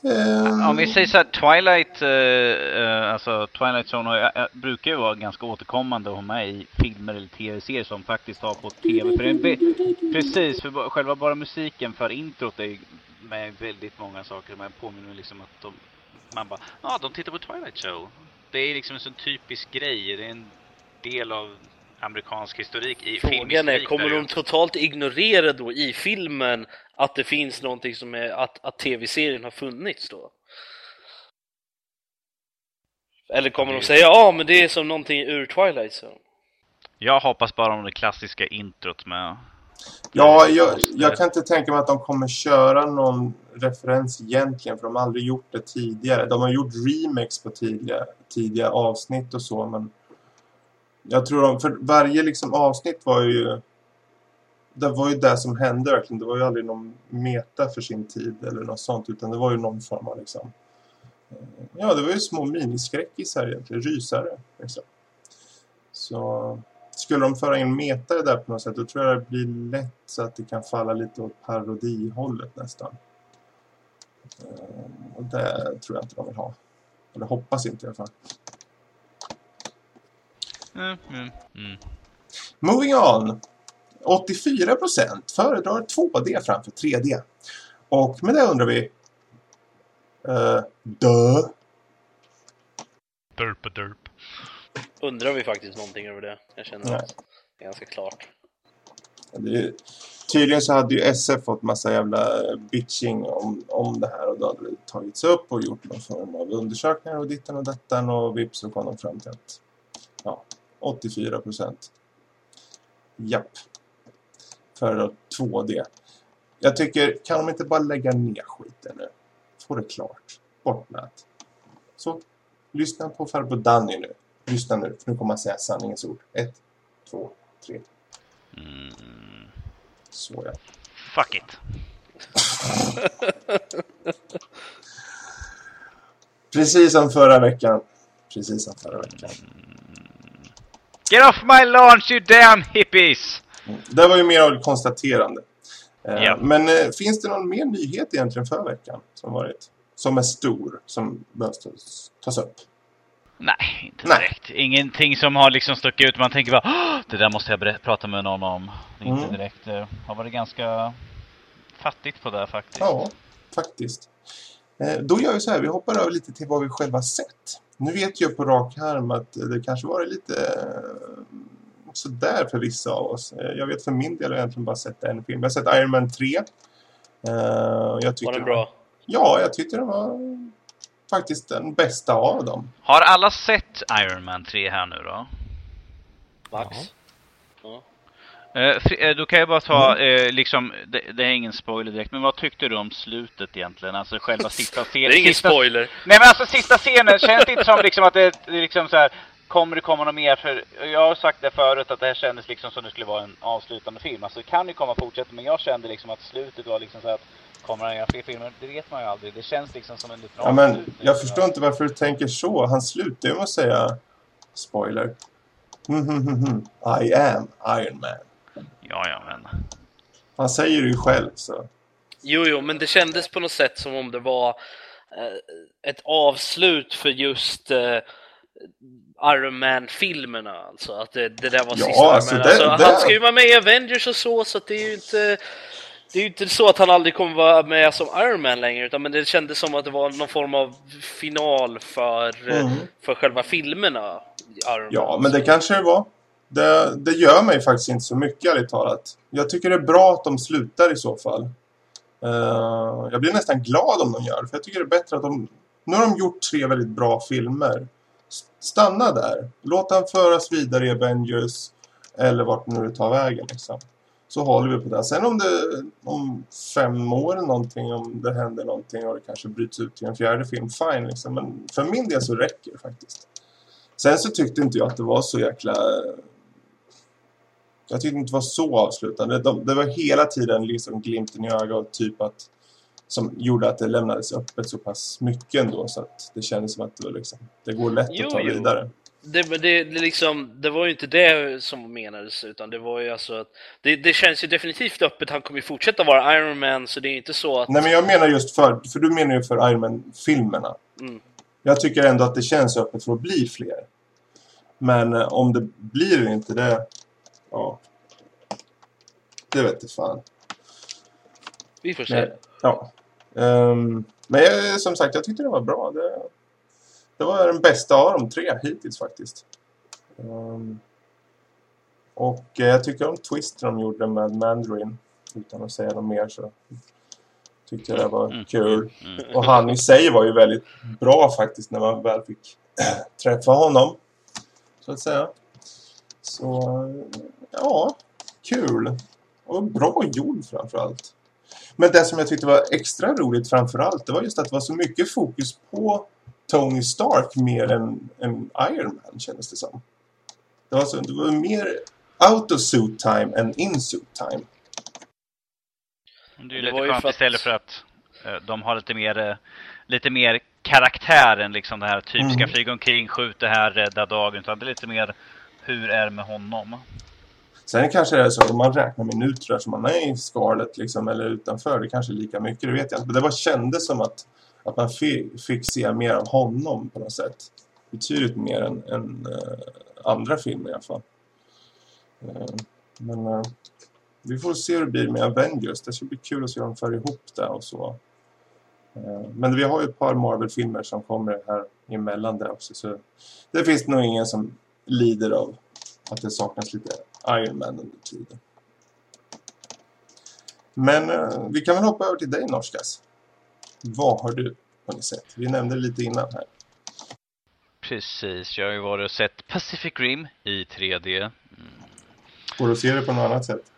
Speaker 1: Eh,
Speaker 4: Om vi säger så här, Twilight, eh, eh alltså Twilight Zone har, eh, brukar ju vara ganska återkommande och ha med i filmer eller tv-serier som faktiskt har på tv. För den, precis, för själva bara musiken för introt är ju med väldigt många saker. Man påminner mig liksom att de, man bara, ja ah, de tittar på Twilight Show. Det är liksom en sån typisk grej, det är en del av amerikansk historik i
Speaker 3: Frågan är, kommer de totalt ignorera då i filmen att det finns någonting som är att, att tv-serien har funnits då? Eller kommer de säga ja men det är som någonting ur Twilight Zone?
Speaker 4: Jag hoppas bara om det klassiska introt med
Speaker 1: Ja, jag, jag kan inte tänka mig att de kommer köra någon referens egentligen för de har aldrig gjort det tidigare. De har gjort remakes på tidiga, tidiga avsnitt och så men jag tror de, för varje liksom avsnitt var ju det var ju det som hände verkligen. Det var ju aldrig någon meta för sin tid eller något sånt utan det var ju någon form av liksom eh, ja, det var ju små miniskräckisar egentligen, rysare liksom. Så skulle de föra in metare där på något sätt då tror jag det blir lätt så att det kan falla lite åt parodihållet nästan. Eh, och det tror jag inte de vill ha. Eller hoppas inte i alla fall.
Speaker 4: Mm, mm, mm.
Speaker 1: Moving on. 84% föredrar 2D framför 3D. Och med det undrar vi... Uh, dö.
Speaker 4: Derp derp.
Speaker 3: Undrar vi faktiskt någonting över det? Jag känner
Speaker 1: Nej.
Speaker 3: att det är ganska klart.
Speaker 1: Det är, tydligen så hade ju SF fått massa jävla bitching om, om det här och då hade det tagits upp och gjort någon form av undersökningar och dittan och dattan och vips så kom de fram till att ja, 84 procent. Japp. För 2D. Jag tycker, kan de inte bara lägga ner skiten nu? Få det klart. Bort med. Så, lyssna på farbror Danny nu. Lyssna nu, för nu kommer han säga sanningens ord. Ett, två, tre.
Speaker 4: Mm.
Speaker 1: Så ja.
Speaker 4: Fuck it.
Speaker 1: Precis som förra veckan. Precis som förra veckan.
Speaker 4: Get off my launch you damn hippies!
Speaker 1: Det var ju mer av ett konstaterande. Eh,
Speaker 4: Ja.
Speaker 1: Men eh, finns det någon mer nyhet egentligen förra veckan som varit? Som är stor, som behövs tas, upp?
Speaker 4: Nej, inte
Speaker 1: Nej.
Speaker 4: direkt. Ingenting som har liksom stuckit ut. Man tänker bara "Åh, det där måste jag prata med någon om. Är Inte
Speaker 1: Mm.
Speaker 4: direkt. Det har varit ganska fattigt på det faktiskt.
Speaker 1: Ja, faktiskt. Eh, Då gör vi så här, vi hoppar över lite till vad vi själva sett. Nu vet jag på rak arm att det kanske varit lite eh, sådär för vissa av oss. Eh, Jag vet för min del har jag egentligen bara sett en film. Jag har sett Iron Man 3. Eh, Jag tyckte
Speaker 3: Var den bra?
Speaker 1: Ja, jag tyckte den var faktiskt den bästa av dem.
Speaker 4: Har alla sett Iron Man 3 här nu då?
Speaker 3: Max?
Speaker 4: Fri- eh, då kan jag bara ta, eh, liksom, det, det är ingen spoiler direkt, men vad tyckte du om slutet egentligen? Alltså själva sista scenen?
Speaker 3: Det är ingen
Speaker 4: sista,
Speaker 3: spoiler.
Speaker 4: Nej men alltså sista scenen, känns det inte som liksom att det, är liksom så här, kommer det komma något mer? För jag har sagt det förut att det här kändes liksom som det skulle vara en avslutande film. Alltså det kan ju komma fortsätta, men jag kände liksom att slutet var liksom så här att kommer han göra fler filmer? Det vet man ju aldrig. Det känns liksom som en liten
Speaker 1: Ja, men
Speaker 4: avslutning.
Speaker 1: jag förstår inte varför du tänker så. Han slutar ju med att säga spoiler. I am Iron Man.
Speaker 4: Ja, ja, men.
Speaker 1: Han säger det ju själv så.
Speaker 3: Jo, jo, men det kändes på något sätt som om det var eh, ett avslut för just eh, Iron Man-filmerna. Alltså att det, det där var
Speaker 1: Ja,
Speaker 3: sista
Speaker 1: alltså,
Speaker 3: Iron Man. Alltså,
Speaker 1: det-
Speaker 3: Han ska ju vara med i Avengers och så, så att det är ju inte... Det är ju inte så att han aldrig kommer vara med som Iron Man längre, utan men det kändes som att det var någon form av final för,
Speaker 1: Mm.
Speaker 3: för själva filmerna. Iron
Speaker 1: Ja,
Speaker 3: Man.
Speaker 1: men det kanske det var. Det, det gör mig faktiskt inte så mycket, ärligt talat. Jag tycker det är bra att de slutar i så fall. Uh, jag blir nästan glad om de gör det, för jag tycker det är bättre att de... Nu har de gjort tre väldigt bra filmer. Stanna där. Låt den föras vidare i Avengers eller vart nu det tar vägen. Liksom. Så håller vi på det. Sen om det om fem år eller någonting, om det händer någonting och det kanske bryts ut till en fjärde film, fine. Liksom. Men för min del så räcker det faktiskt. Sen så tyckte inte jag att det var så jäkla... Jag tyckte inte det var så avslutande. Det, det var hela tiden liksom glimten i ögat typ att som gjorde att det lämnades öppet så pass mycket ändå så att det kändes som att det, var liksom, det går lätt
Speaker 3: Jo,
Speaker 1: att ta
Speaker 3: jo.
Speaker 1: vidare.
Speaker 3: Det, det, det, liksom, det var ju inte det som menades, utan det var ju alltså att det, det känns ju definitivt öppet. Han kommer ju fortsätta vara Iron Man, så det är inte så att...
Speaker 1: Nej men jag menar just för, för du menar ju för Iron Man-filmerna.
Speaker 3: Mm.
Speaker 1: Jag tycker ändå att det känns öppet för att bli fler. Men eh, om det blir inte, det... Ja. Det vet inte fan.
Speaker 3: Vi får se.
Speaker 1: Nej, ja. Ehm, men jag, som sagt, jag tyckte det var bra. Det, det var den bästa av de tre hittills faktiskt. Ehm, och eh, jag tycker om twisten de gjorde med Mandarin. Utan att säga något mer så tyckte jag det var
Speaker 4: Mm.
Speaker 1: kul.
Speaker 4: Mm.
Speaker 1: Och han i sig var ju väldigt bra faktiskt när man väl fick träffa honom. Så att säga. Så, eh, ja, kul. Och bra gjord framförallt. Men det som jag tyckte var extra roligt framförallt, det var just att det var så mycket fokus på Tony Stark mer än, än Iron Man kändes det som. Det var, så, det var mer out of suit time än in suit time.
Speaker 4: Det är ju lite skönt
Speaker 3: för att-
Speaker 4: istället för att eh, de har lite mer, eh, lite mer karaktär än liksom det här typ ska
Speaker 1: Mm.
Speaker 4: flyga omkring, skjuta här, rädda dagen. Utan det är lite mer hur är det med honom?
Speaker 1: Sen kanske det är så att om man räknar minuter som man är i skalet liksom, eller utanför, det kanske är lika mycket, det vet jag inte. Men det var kändes som att, att man fick se mer av honom på något sätt. Betydligt mer än, än äh, andra filmer i alla fall. Äh, Men äh, vi får se hur det blir med Avengers. Det ska bli kul att se dem föra ihop det och så. Men vi har ju ett par Marvel-filmer som kommer här emellan där också. Så det finns nog ingen som lider av att det saknas lite Iron Man under tiden. Men eh, vi kan väl hoppa över till dig Norskas. Vad har du hunnit sett? Vi nämnde lite innan här.
Speaker 4: Precis, jag har ju varit och sett Pacific Rim i 3D.
Speaker 1: Går du att se det på något annat sätt?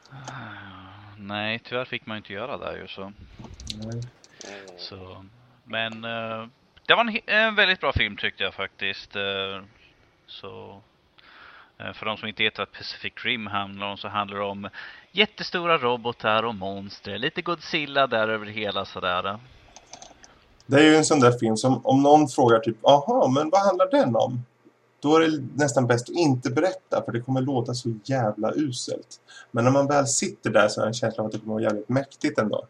Speaker 4: Nej, tyvärr fick man inte göra det ju så.
Speaker 1: Nej.
Speaker 4: så. Men eh, det var en, en väldigt bra film tyckte jag faktiskt. Eh, så för de som inte vet vad Pacific Rim handlar om så handlar det om jättestora robotar och monster. Lite Godzilla där över hela sådär.
Speaker 1: Det är ju en sån där film som om någon frågar typ aha, men vad handlar den om? Då är det nästan bäst att inte berätta för det kommer låta så jävla uselt. Men när man väl sitter där så har jag en känsla av att det kommer vara jävligt mäktigt ändå.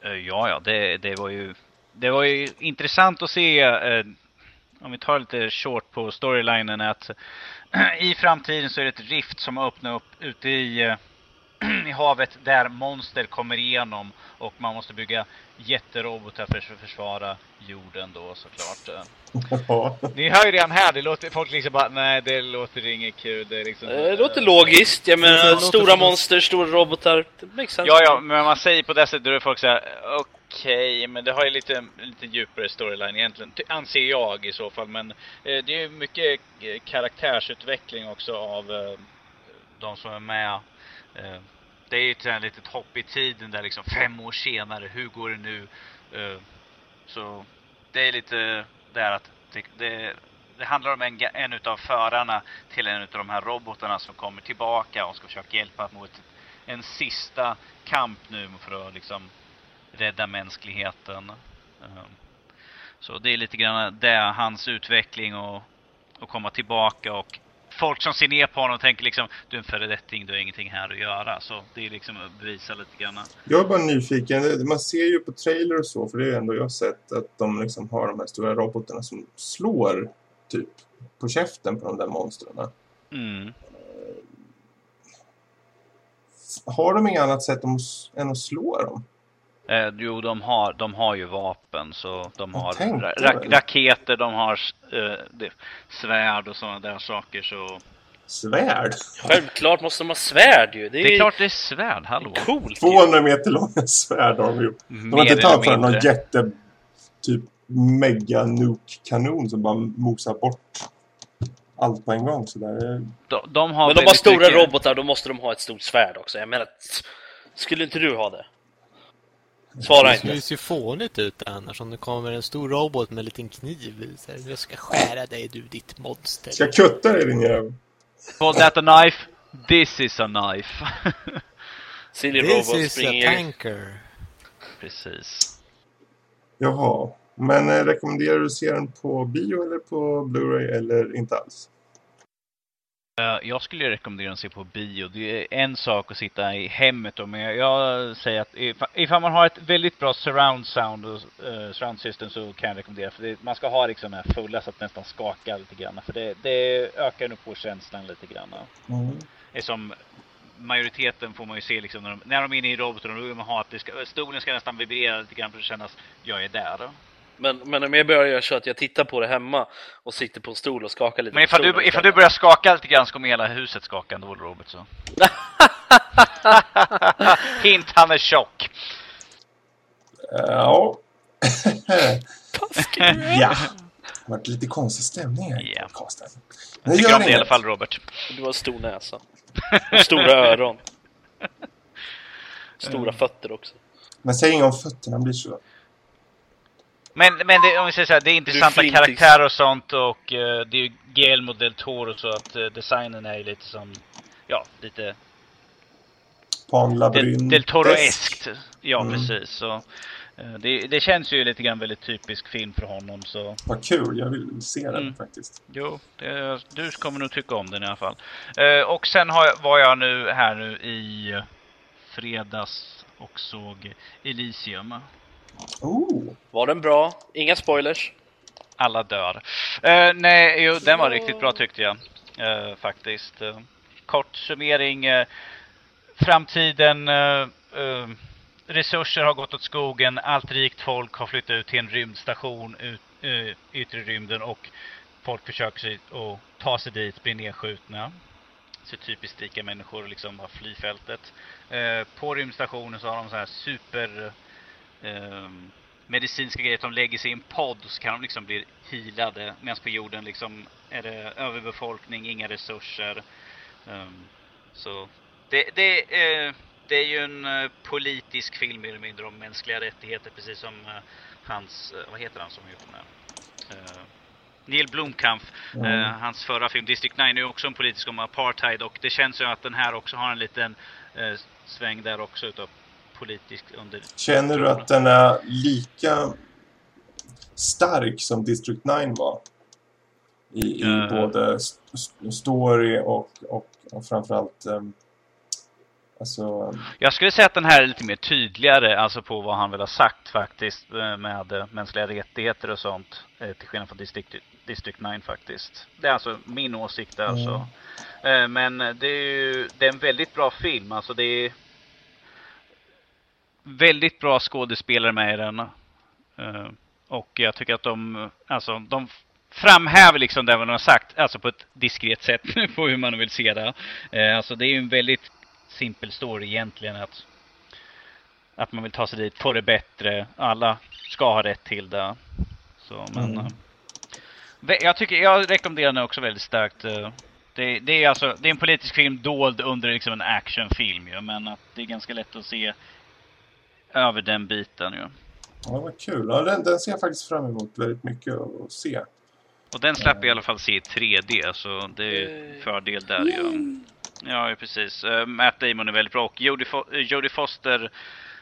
Speaker 4: Eh, Ja, ja, det, det var ju det var ju intressant att se eh, om vi tar lite short på storylinen att i framtiden så är det ett rift som öppnar upp ute i, i havet där monster kommer igenom och man måste bygga jätterobotar för att försvara jorden då såklart.
Speaker 1: Ja.
Speaker 5: Ni hör ju redan här, det låter, folk liksom bara nej det låter inget kul. Det, är liksom,
Speaker 3: Eh, Det låter logiskt. Jag menar, stora monster, stora robotar. Det makes sense.
Speaker 4: Ja, ja, men man säger på det sättet då är folk säger okej, Okej, men det har ju lite, lite djupare storyline egentligen, anser jag i så fall. Men eh, det är ju mycket eh, karaktärsutveckling också av eh, de som är med. Eh, det är ju ett litet hopp i tiden där liksom fem år senare, hur går det nu? Eh, så det är lite där att det, det, det handlar om en, en utav förarna till en utav de här robotarna som kommer tillbaka och ska försöka hjälpa mot en sista kamp nu för att liksom rädda mänskligheten. Ehm, Så det är lite grann det, hans utveckling och, och komma tillbaka och folk som ser ner på honom tänker liksom du är en föredetting, du har ingenting här att göra. Så det är liksom att bevisa lite grann.
Speaker 1: Jag är bara nyfiken. Man ser ju på trailer och så, för det är ändå jag har sett att de liksom har de här stora robotarna som slår typ på käften på de där monstren.
Speaker 4: Mm.
Speaker 1: Har de inget annat sätt än att slå dem?
Speaker 4: Eh, jo, de har, de har ju vapen så de
Speaker 1: Jag
Speaker 4: har ra- ra- raketer, de har eh, det, svärd och sådana där saker så
Speaker 1: Svärd?
Speaker 3: Självklart måste de ha svärd ju. Det är,
Speaker 4: det är klart det är svärd, hallå.
Speaker 3: coolt. ju.
Speaker 1: 200 meter långa svärd har de ju. De har inte tagit fram någon jätte typ mega nuke kanon som bara mosar bort allt på en gång. Så där. är-
Speaker 4: De, de har
Speaker 3: Men de har stora
Speaker 4: mycket-
Speaker 3: robotar, då måste de ha ett stort svärd också. Jag menar, skulle inte du ha det? Svara
Speaker 2: Det skulle ju
Speaker 3: inte.
Speaker 2: fånigt ut annars om det kommer en stor robot med en liten kniv. Så här, jag ska skära dig du ditt monster.
Speaker 1: Ska jag kutta dig din jävel?
Speaker 4: Call that a knife? This is a knife.
Speaker 3: Silly
Speaker 2: This
Speaker 3: Robot
Speaker 2: is a
Speaker 3: springer...
Speaker 2: tanker.
Speaker 4: Precis.
Speaker 1: Jaha. Men eh, rekommenderar du se den på bio eller på Blu-ray eller inte alls?
Speaker 4: Eh, Jag skulle rekommendera att se på bio. Det är en sak att sitta i hemmet då, men jag- säger att if- ifall man har ett väldigt bra surround sound och eh, surround system så kan jag rekommendera. För det, man ska ha liksom den här fulla så att det nästan skakar lite grann. För det, det ökar nog på känslan lite grann.
Speaker 1: Mm.
Speaker 4: Det är som majoriteten får man ju se liksom när de, när de är inne i roboten då vill man ha att det ska, stolen ska nästan vibrera lite grann för att kännas jag är där.
Speaker 3: Men, men om jag börjar göra så att jag tittar på det hemma och sitter på en stol och skakar lite
Speaker 4: Men ifall du, ifall du börjar skaka lite grann så kommer hela huset skaka ändå, Robert. Så. Hint, han är tjock.
Speaker 1: Ja. ja. Det har varit lite konstig stämning här i
Speaker 4: Ja.
Speaker 1: podcasten. Men det
Speaker 4: Tycker
Speaker 1: gör
Speaker 4: om det i alla fall, Robert.
Speaker 3: Du har stor näsa. Och stora öron. Stora fötter också.
Speaker 1: Men säg inget om fötterna blir så.
Speaker 4: Men, men det, om vi säger så här, det är intressanta karaktärer och sånt och eh, det är ju Guillermo del Toro så att eh, designen är ju lite som, ja, lite del, del Toro-eskt. Ja,
Speaker 1: Mm.
Speaker 4: precis. Så, eh, det, det känns ju lite grann väldigt typisk film för honom så
Speaker 1: Vad kul, jag vill se den
Speaker 4: Mm.
Speaker 1: faktiskt.
Speaker 4: Jo, det, du kommer nog tycka om den i alla fall. Och sen har jag, var jag nu här nu i fredags och såg Elysium.
Speaker 1: Oh,
Speaker 3: Var den bra? Inga spoilers?
Speaker 4: Alla dör. Uh, nej, jo, den var riktigt bra tyckte jag. Uh, faktiskt. Uh, kort summering. Framtiden, resurser har gått åt skogen, allt rikt folk har flyttat ut till en rymdstation ut, yttre rymden och folk försöker sig att ta sig dit, bli nedskjutna. Så typiskt rika människor liksom har flyfältet. fältet. på rymdstationen så har de så här super eh, medicinska grejer. De lägger sig i en podd så kan de liksom bli healade. Medan på jorden liksom är det överbefolkning, inga resurser. Um, så det, det, eh, det är ju en eh, politisk film mer eller mindre om mänskliga rättigheter. Precis som eh, hans, eh, vad heter han som har gjort den här? Eh, Neil Blomkamp,
Speaker 1: Mm.
Speaker 4: eh, hans förra film District 9 är också en politisk om apartheid och det känns ju att den här också har en liten eh, sväng där också utav politiskt under...
Speaker 1: Känner du att den är lika stark som District 9 var? I, i
Speaker 4: Eh.
Speaker 1: både st- st- story och, och, och framförallt um, alltså,
Speaker 4: Jag skulle säga att den här är lite mer tydligare, alltså på vad han vill ha sagt faktiskt eh, med eh, mänskliga rättigheter och sånt. Till skillnad från District, District 9 faktiskt. Det är alltså min åsikt där
Speaker 1: Mm.
Speaker 4: Men det är ju det är en väldigt bra film, alltså det är väldigt bra skådespelare med i den. Eh, Och jag tycker att de, alltså de framhäver liksom det de har sagt, alltså på ett diskret sätt på hur man vill se det. Eh, Alltså det är ju en väldigt simpel story egentligen att att man vill ta sig dit, få det bättre, alla ska ha rätt till det. Så men
Speaker 1: Mm.
Speaker 4: ve- jag tycker, jag rekommenderar den också väldigt starkt. Det, det är alltså, det är en politisk film dold under liksom en actionfilm ju, men att det är ganska lätt att se över den biten ju.
Speaker 1: ja, vad kul. Ja, den, den ser jag faktiskt fram emot väldigt mycket att se.
Speaker 4: Och den släpper i alla fall se i 3D, så det är ju
Speaker 3: Yay.
Speaker 4: fördel där ju. Ja, ja, precis. Eh, Matt Damon är väldigt bra och Jodie, Fo- eh, Jodie Foster,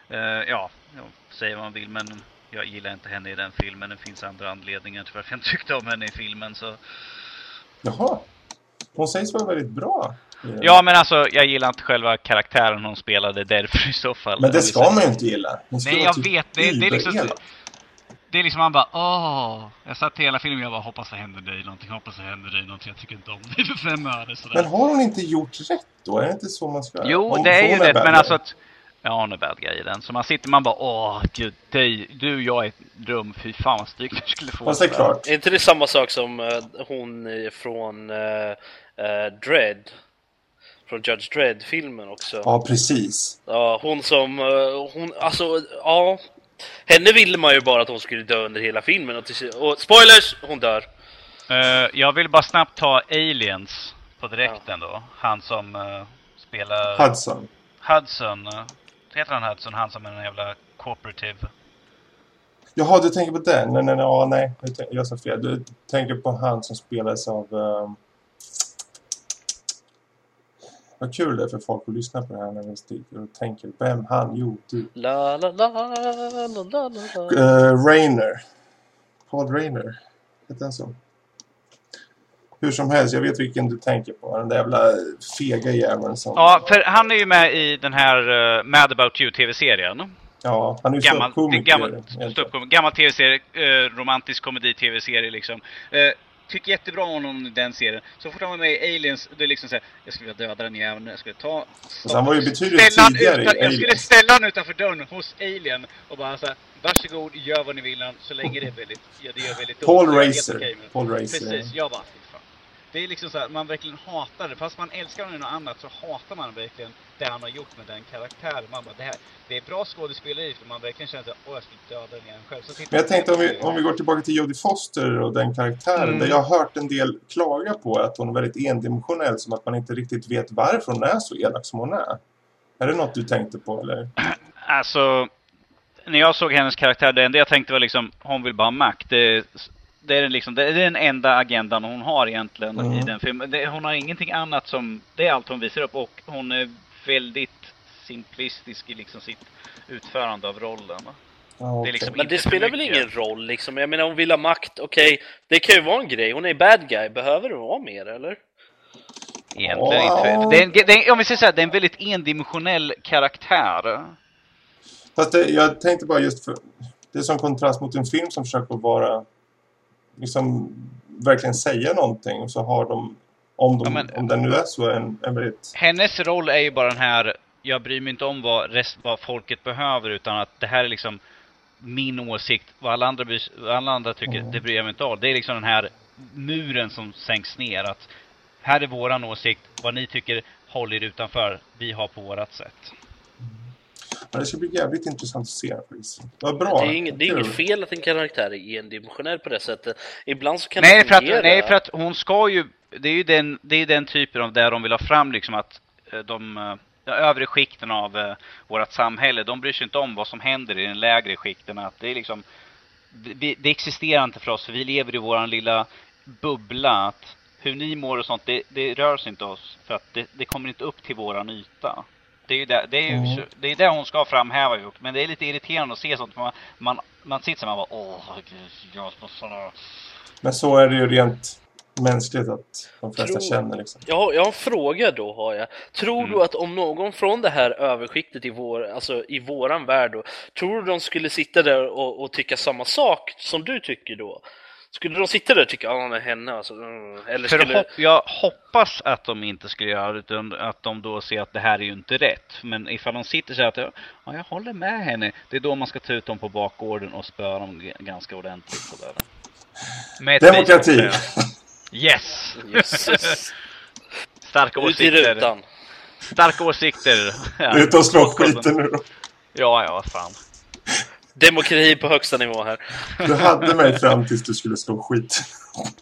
Speaker 4: eh, ja, ja, säger vad man vill, men jag gillar inte henne i den filmen. Det finns andra anledningar till varför jag inte tyckte om henne i filmen. Så.
Speaker 1: Jaha. Hon sägs vara väldigt bra.
Speaker 4: Ja, men alltså, jag gillar inte själva karaktären hon spelade därför i så fall.
Speaker 1: Men det ska man ju inte gilla. Hon
Speaker 4: Nej, jag
Speaker 1: typ
Speaker 4: vet. Det, det är liksom... Det är liksom man bara åh. Jag satt hela filmen och jag bara hoppas det händer dig någonting, hoppas det händer dig någonting. Jag tycker inte om dig för fem öre sådär.
Speaker 1: Men har hon inte gjort rätt då? Är det inte så man ska
Speaker 4: Jo,
Speaker 1: Om-
Speaker 4: det är ju
Speaker 1: hon
Speaker 4: rätt, men alltså att... Ja, hon är bad guy i den. Så man sitter man bara åh, gud, dig, du och jag är ett rum. Fy fan vad styggt du skulle få.
Speaker 1: Fast det är klart.
Speaker 3: Är inte det samma sak som eh, hon från uh, Dread? Från Judge Dredd-filmen också.
Speaker 1: Ja, precis.
Speaker 3: Ja, hon som, eh, hon, alltså, ja. Henne ville man ju bara att hon skulle dö under hela filmen och, till, och spoilers, hon dör.
Speaker 4: Eh, jag vill bara snabbt ta Aliens på direkten då. Han som eh, spelar
Speaker 1: Hudson.
Speaker 4: Hudson. Uh, heter han Hudson? Han som är en jävla cooperative.
Speaker 1: Jaha, du tänker på den? Nej, nej, nej, ja, nej. Jag sa fel. Du tänker på han som spelades av... Um... Vad kul det är för folk att lyssna på det här när vi stiger och tänker. Vem han? Jo, du.
Speaker 3: La la la la la la.
Speaker 1: Uh, Rainer. Paul Rainer. Heter han så? Hur som helst, jag vet vilken du tänker på. Den där jävla fega jäveln som...
Speaker 4: Ja, för han är ju med i den här uh, Mad About You TV-serien.
Speaker 1: Ja, han är ju
Speaker 4: Gammal,
Speaker 1: ståuppkomiker.
Speaker 4: gammal, gammal tv-serie, eh, romantisk komedi-tv-serie liksom. Eh, tycker jättebra om honom i den serien. Så fort han var med i Aliens, är liksom såhär, jag skulle vilja döda den jäveln, jag skulle ta...
Speaker 1: Alltså, han var ju betydligt
Speaker 4: ställa
Speaker 1: tidigare
Speaker 4: utan, Jag skulle ställa honom utanför dörren hos Alien och bara såhär, varsågod, gör vad ni vill, så länge det är väldigt, ja, det är väldigt
Speaker 1: Paul
Speaker 4: dåligt.
Speaker 1: Racer. Paul Racer.
Speaker 4: Precis, jag bara. Det är liksom så här, man verkligen hatar det. Fast man älskar honom i något annat så hatar man verkligen det han har gjort med den karaktären. Man bara, det här, det är bra skådespeleri för man verkligen känner att åh jag skulle döda den igen själv. Så
Speaker 1: Men jag tänkte om vi, om vi går tillbaka till Jodie Foster och den karaktären.
Speaker 4: Mm.
Speaker 1: Där jag har hört en del klaga på att hon är väldigt endimensionell. Som att man inte riktigt vet varför hon är så elak som hon är. Är det något du tänkte på eller?
Speaker 4: Alltså, när jag såg hennes karaktär, det enda jag tänkte var liksom, hon vill bara ha makt. Det, det, är den liksom, det är den enda agendan hon har egentligen
Speaker 1: Mm.
Speaker 4: i den filmen. Det, hon har ingenting annat som, det är allt hon visar upp och hon är väldigt simplistisk i liksom sitt utförande av rollen. Det är
Speaker 1: okej.
Speaker 4: liksom
Speaker 3: Men det spelar väl ingen roll liksom. Jag menar hon vill ha makt, okej. Det kan ju vara en grej. Hon är bad guy. Behöver det vara mer eller?
Speaker 4: Egentligen
Speaker 1: Ja.
Speaker 4: inte. Det är, en, det är, om vi säger så här, det är en väldigt endimensionell karaktär.
Speaker 1: Fast det, jag tänkte bara just för... Det är som kontrast mot en film som försöker vara... Liksom verkligen säga någonting. Och så har de Om, de,
Speaker 4: Ja, men-
Speaker 1: om den nu är så en, en väldigt...
Speaker 4: Hennes roll är ju bara den här, jag bryr mig inte om vad, rest, vad folket behöver utan att det här är liksom min åsikt. Vad alla andra, vad alla andra tycker,
Speaker 1: Mm.
Speaker 4: det bryr jag mig inte om. Det är liksom den här muren som sänks ner. Att här är våran åsikt, vad ni tycker håll er utanför. Vi har på vårat sätt.
Speaker 1: Men det ska bli jävligt intressant att se faktiskt. Vad bra.
Speaker 3: Det är inget, det är inget fel att en karaktär är endimensionell på det sättet. Ibland så kan
Speaker 4: Nej
Speaker 3: det
Speaker 4: för, att, nej, för att hon ska ju, det är ju den, det är den typen av där de vill ha fram liksom att eh, de, eh, de övre skikten av eh, vårt samhälle, de bryr sig inte om vad som händer i den lägre skikten. Att det är liksom, det, det existerar inte för oss, för vi lever i våran lilla bubbla. Att hur ni mår och sånt, det, det rör sig inte oss, för att det, det kommer inte upp till våran yta. Det är ju det, det, är ju,
Speaker 1: Mm.
Speaker 4: det, är det hon ska framhäva ju. Men det är lite irriterande att se sånt. Man, man, man sitter så här och bara åh, gud, jag måste sådana...
Speaker 1: Men så är det ju rent mänskligt att de flesta
Speaker 3: Tror-
Speaker 1: känner liksom.
Speaker 3: Jag har, jag har en fråga då har jag. Tror
Speaker 4: Mm.
Speaker 3: du att om någon från det här överskiktet i, vår, alltså i våran värld då, tror du de skulle sitta där och, och tycka samma sak som du tycker då? Skulle de sitta där och tycka ja, det är henne alltså? Eller
Speaker 4: För
Speaker 3: skulle...
Speaker 4: hopp, jag hoppas att de inte skulle göra det, utan att de då ser att det här är ju inte rätt. Men ifall de sitter så här att ja, jag håller med henne. Det är då man ska ta ut dem på bakgården och spöa dem ganska ordentligt sådär. Med
Speaker 1: Demokrati!
Speaker 4: Yes!
Speaker 3: Jösses.
Speaker 4: Starka
Speaker 3: Ut i
Speaker 4: åsikter.
Speaker 3: rutan.
Speaker 4: Starka åsikter. Ja.
Speaker 1: Ut och slå skiten nu då.
Speaker 4: Ja, ja, fan.
Speaker 3: Demokrati på högsta nivå här.
Speaker 1: Du hade mig fram tills du skulle slå skit.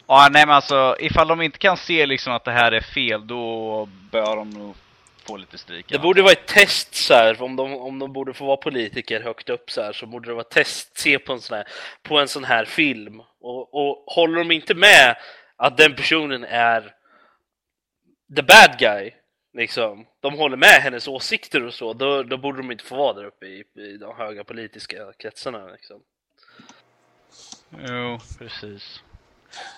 Speaker 4: Ja, nej men alltså ifall de inte kan se liksom att det här är fel, då bör de nog få lite stryk.
Speaker 3: Det borde vara ett test så här, om de, om de borde få vara politiker högt upp så här, så borde det vara ett test, se på en sån här, på en sån här film. Och, och håller de inte med att den personen är the bad guy, liksom, de håller med hennes åsikter och så, då, då borde de inte få vara där uppe i, i de höga politiska kretsarna. Liksom.
Speaker 4: Jo, precis.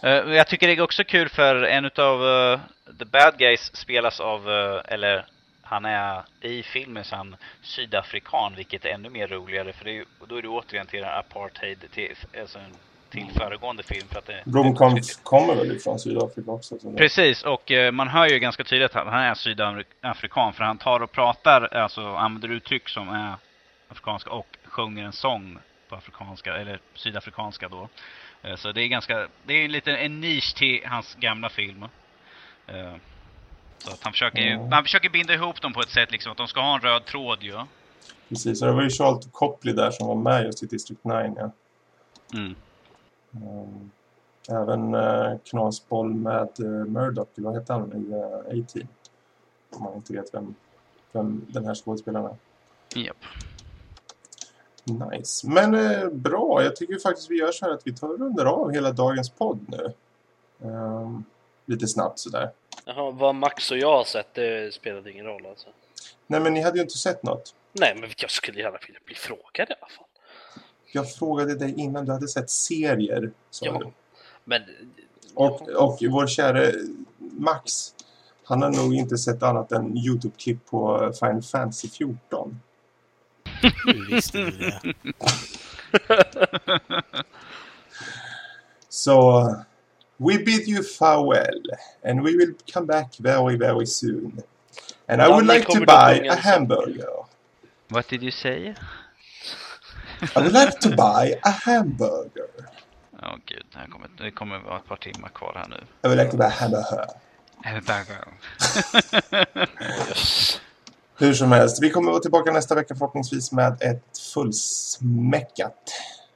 Speaker 4: Uh, jag tycker det är också kul för en utav uh, The Bad Guys spelas av, uh, eller han är i filmen så han sydafrikan, vilket är ännu mer roligare för det är, då är det återigen till apartheid, till, alltså en, till föregående film. För att det,
Speaker 1: Blomkamp kommer väl ifrån Sydafrika också?
Speaker 4: Precis, och eh, man hör ju ganska tydligt att han är sydafrikan för han tar och pratar, alltså använder uttryck som är afrikanska och sjunger en sång på afrikanska, eller sydafrikanska då. Eh, Så det är ganska, det är en liten en nisch till hans gamla film. Eh, Så att han försöker
Speaker 1: Mm.
Speaker 4: han försöker binda ihop dem på ett sätt liksom att de ska ha en röd tråd ju.
Speaker 1: Precis, och det var ju Charles Copley där som var med just i District 9. Ja.
Speaker 4: Mm.
Speaker 1: Ehm, Även uh, knasboll med uh, Murdoch, eller vad heter han i A-Team? Om man inte vet vem, vem den här skådespelaren är.
Speaker 4: Japp.
Speaker 1: Nice. Men eh, bra, jag tycker faktiskt vi gör så här att vi tar och rundar av hela dagens podd nu. Ehm, lite snabbt sådär.
Speaker 3: Jaha, vad Max och jag har sett, det spelade ingen roll alltså.
Speaker 1: Nej, men ni hade ju inte sett något.
Speaker 3: Nej, men jag skulle gärna vilja bli frågad i alla fall.
Speaker 1: Jag frågade dig innan du hade sett serier, sa
Speaker 3: Ja.
Speaker 1: du.
Speaker 3: Men...
Speaker 1: Och, och vår käre Max, han har nog inte sett annat än YouTube-klipp på Final Fantasy 14.
Speaker 2: Hur visste du det?
Speaker 1: Så, we bid you farewell and we will come back very, very soon. And I would like to buy a hamburger.
Speaker 4: What did you say?
Speaker 1: I would like to buy a hamburger.
Speaker 4: Ja gud, det, här kommer, det kommer vara ett par timmar kvar här nu.
Speaker 1: I would like to buy a hamburger.
Speaker 3: Yes.
Speaker 1: Hur som helst, vi kommer vara tillbaka nästa vecka förhoppningsvis med ett fullsmäckat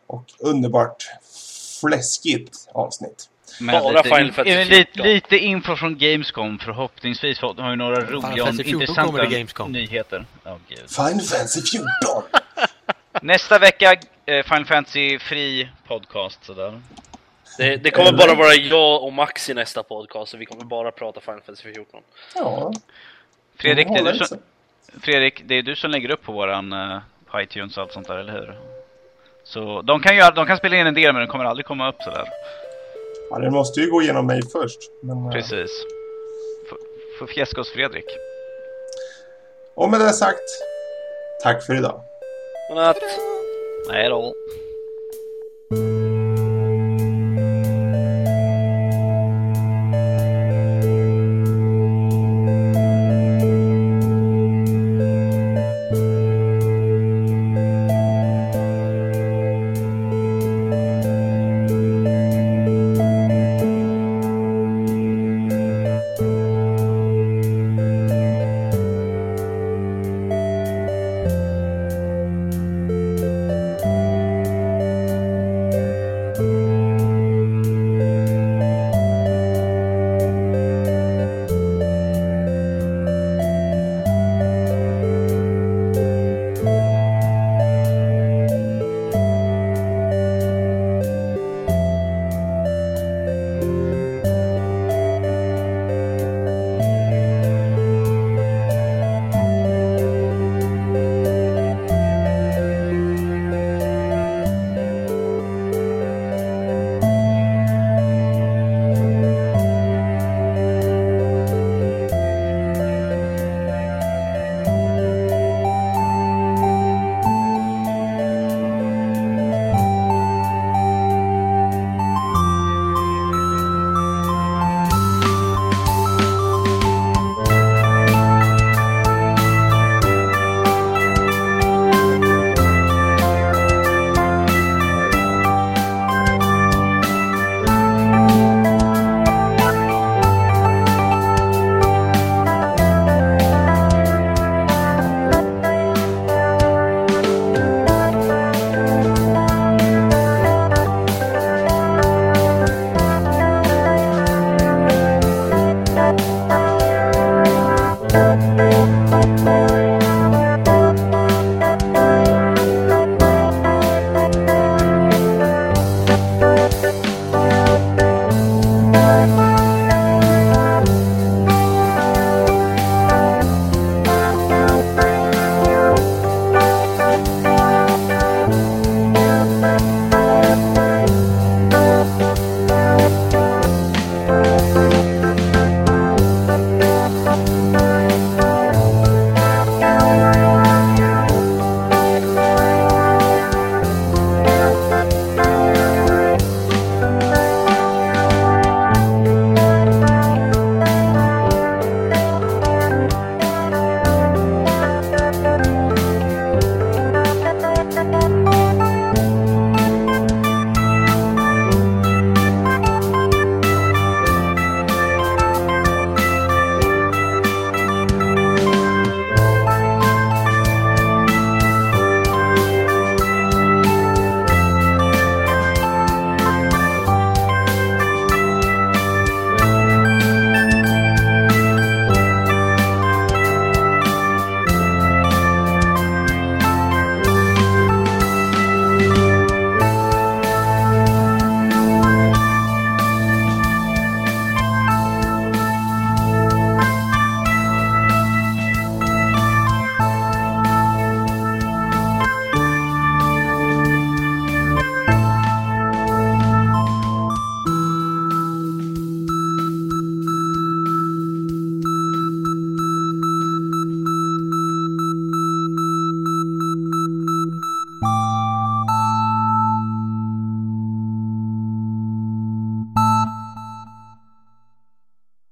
Speaker 1: och underbart fläskigt avsnitt.
Speaker 4: Med
Speaker 3: Bara
Speaker 4: lite,
Speaker 3: Final Fantasy
Speaker 4: eh, lite,
Speaker 3: 14.
Speaker 4: lite info från Gamescom förhoppningsvis. Har har vi några roliga och
Speaker 2: 14
Speaker 4: intressanta nyheter. Gud.
Speaker 1: Final Fantasy 14!
Speaker 4: Nästa vecka eh, Final Fantasy fri podcast sådär.
Speaker 3: Det, det kommer bara vara jag och Max i nästa podcast, så vi kommer bara prata Final Fantasy 14.
Speaker 1: Ja,
Speaker 4: Fredrik, det är, du som. Fredrik, det är du som lägger upp på våran uh, på iTunes och allt sånt där, eller hur? Så de kan, göra, de kan spela in en del men den kommer aldrig komma upp sådär.
Speaker 1: Ja, det måste ju gå igenom mig först. Men, eh,
Speaker 4: Precis. F- Får fjäska hos Fredrik.
Speaker 1: Och med det sagt, tack för idag.
Speaker 3: Men att...
Speaker 4: Nej då.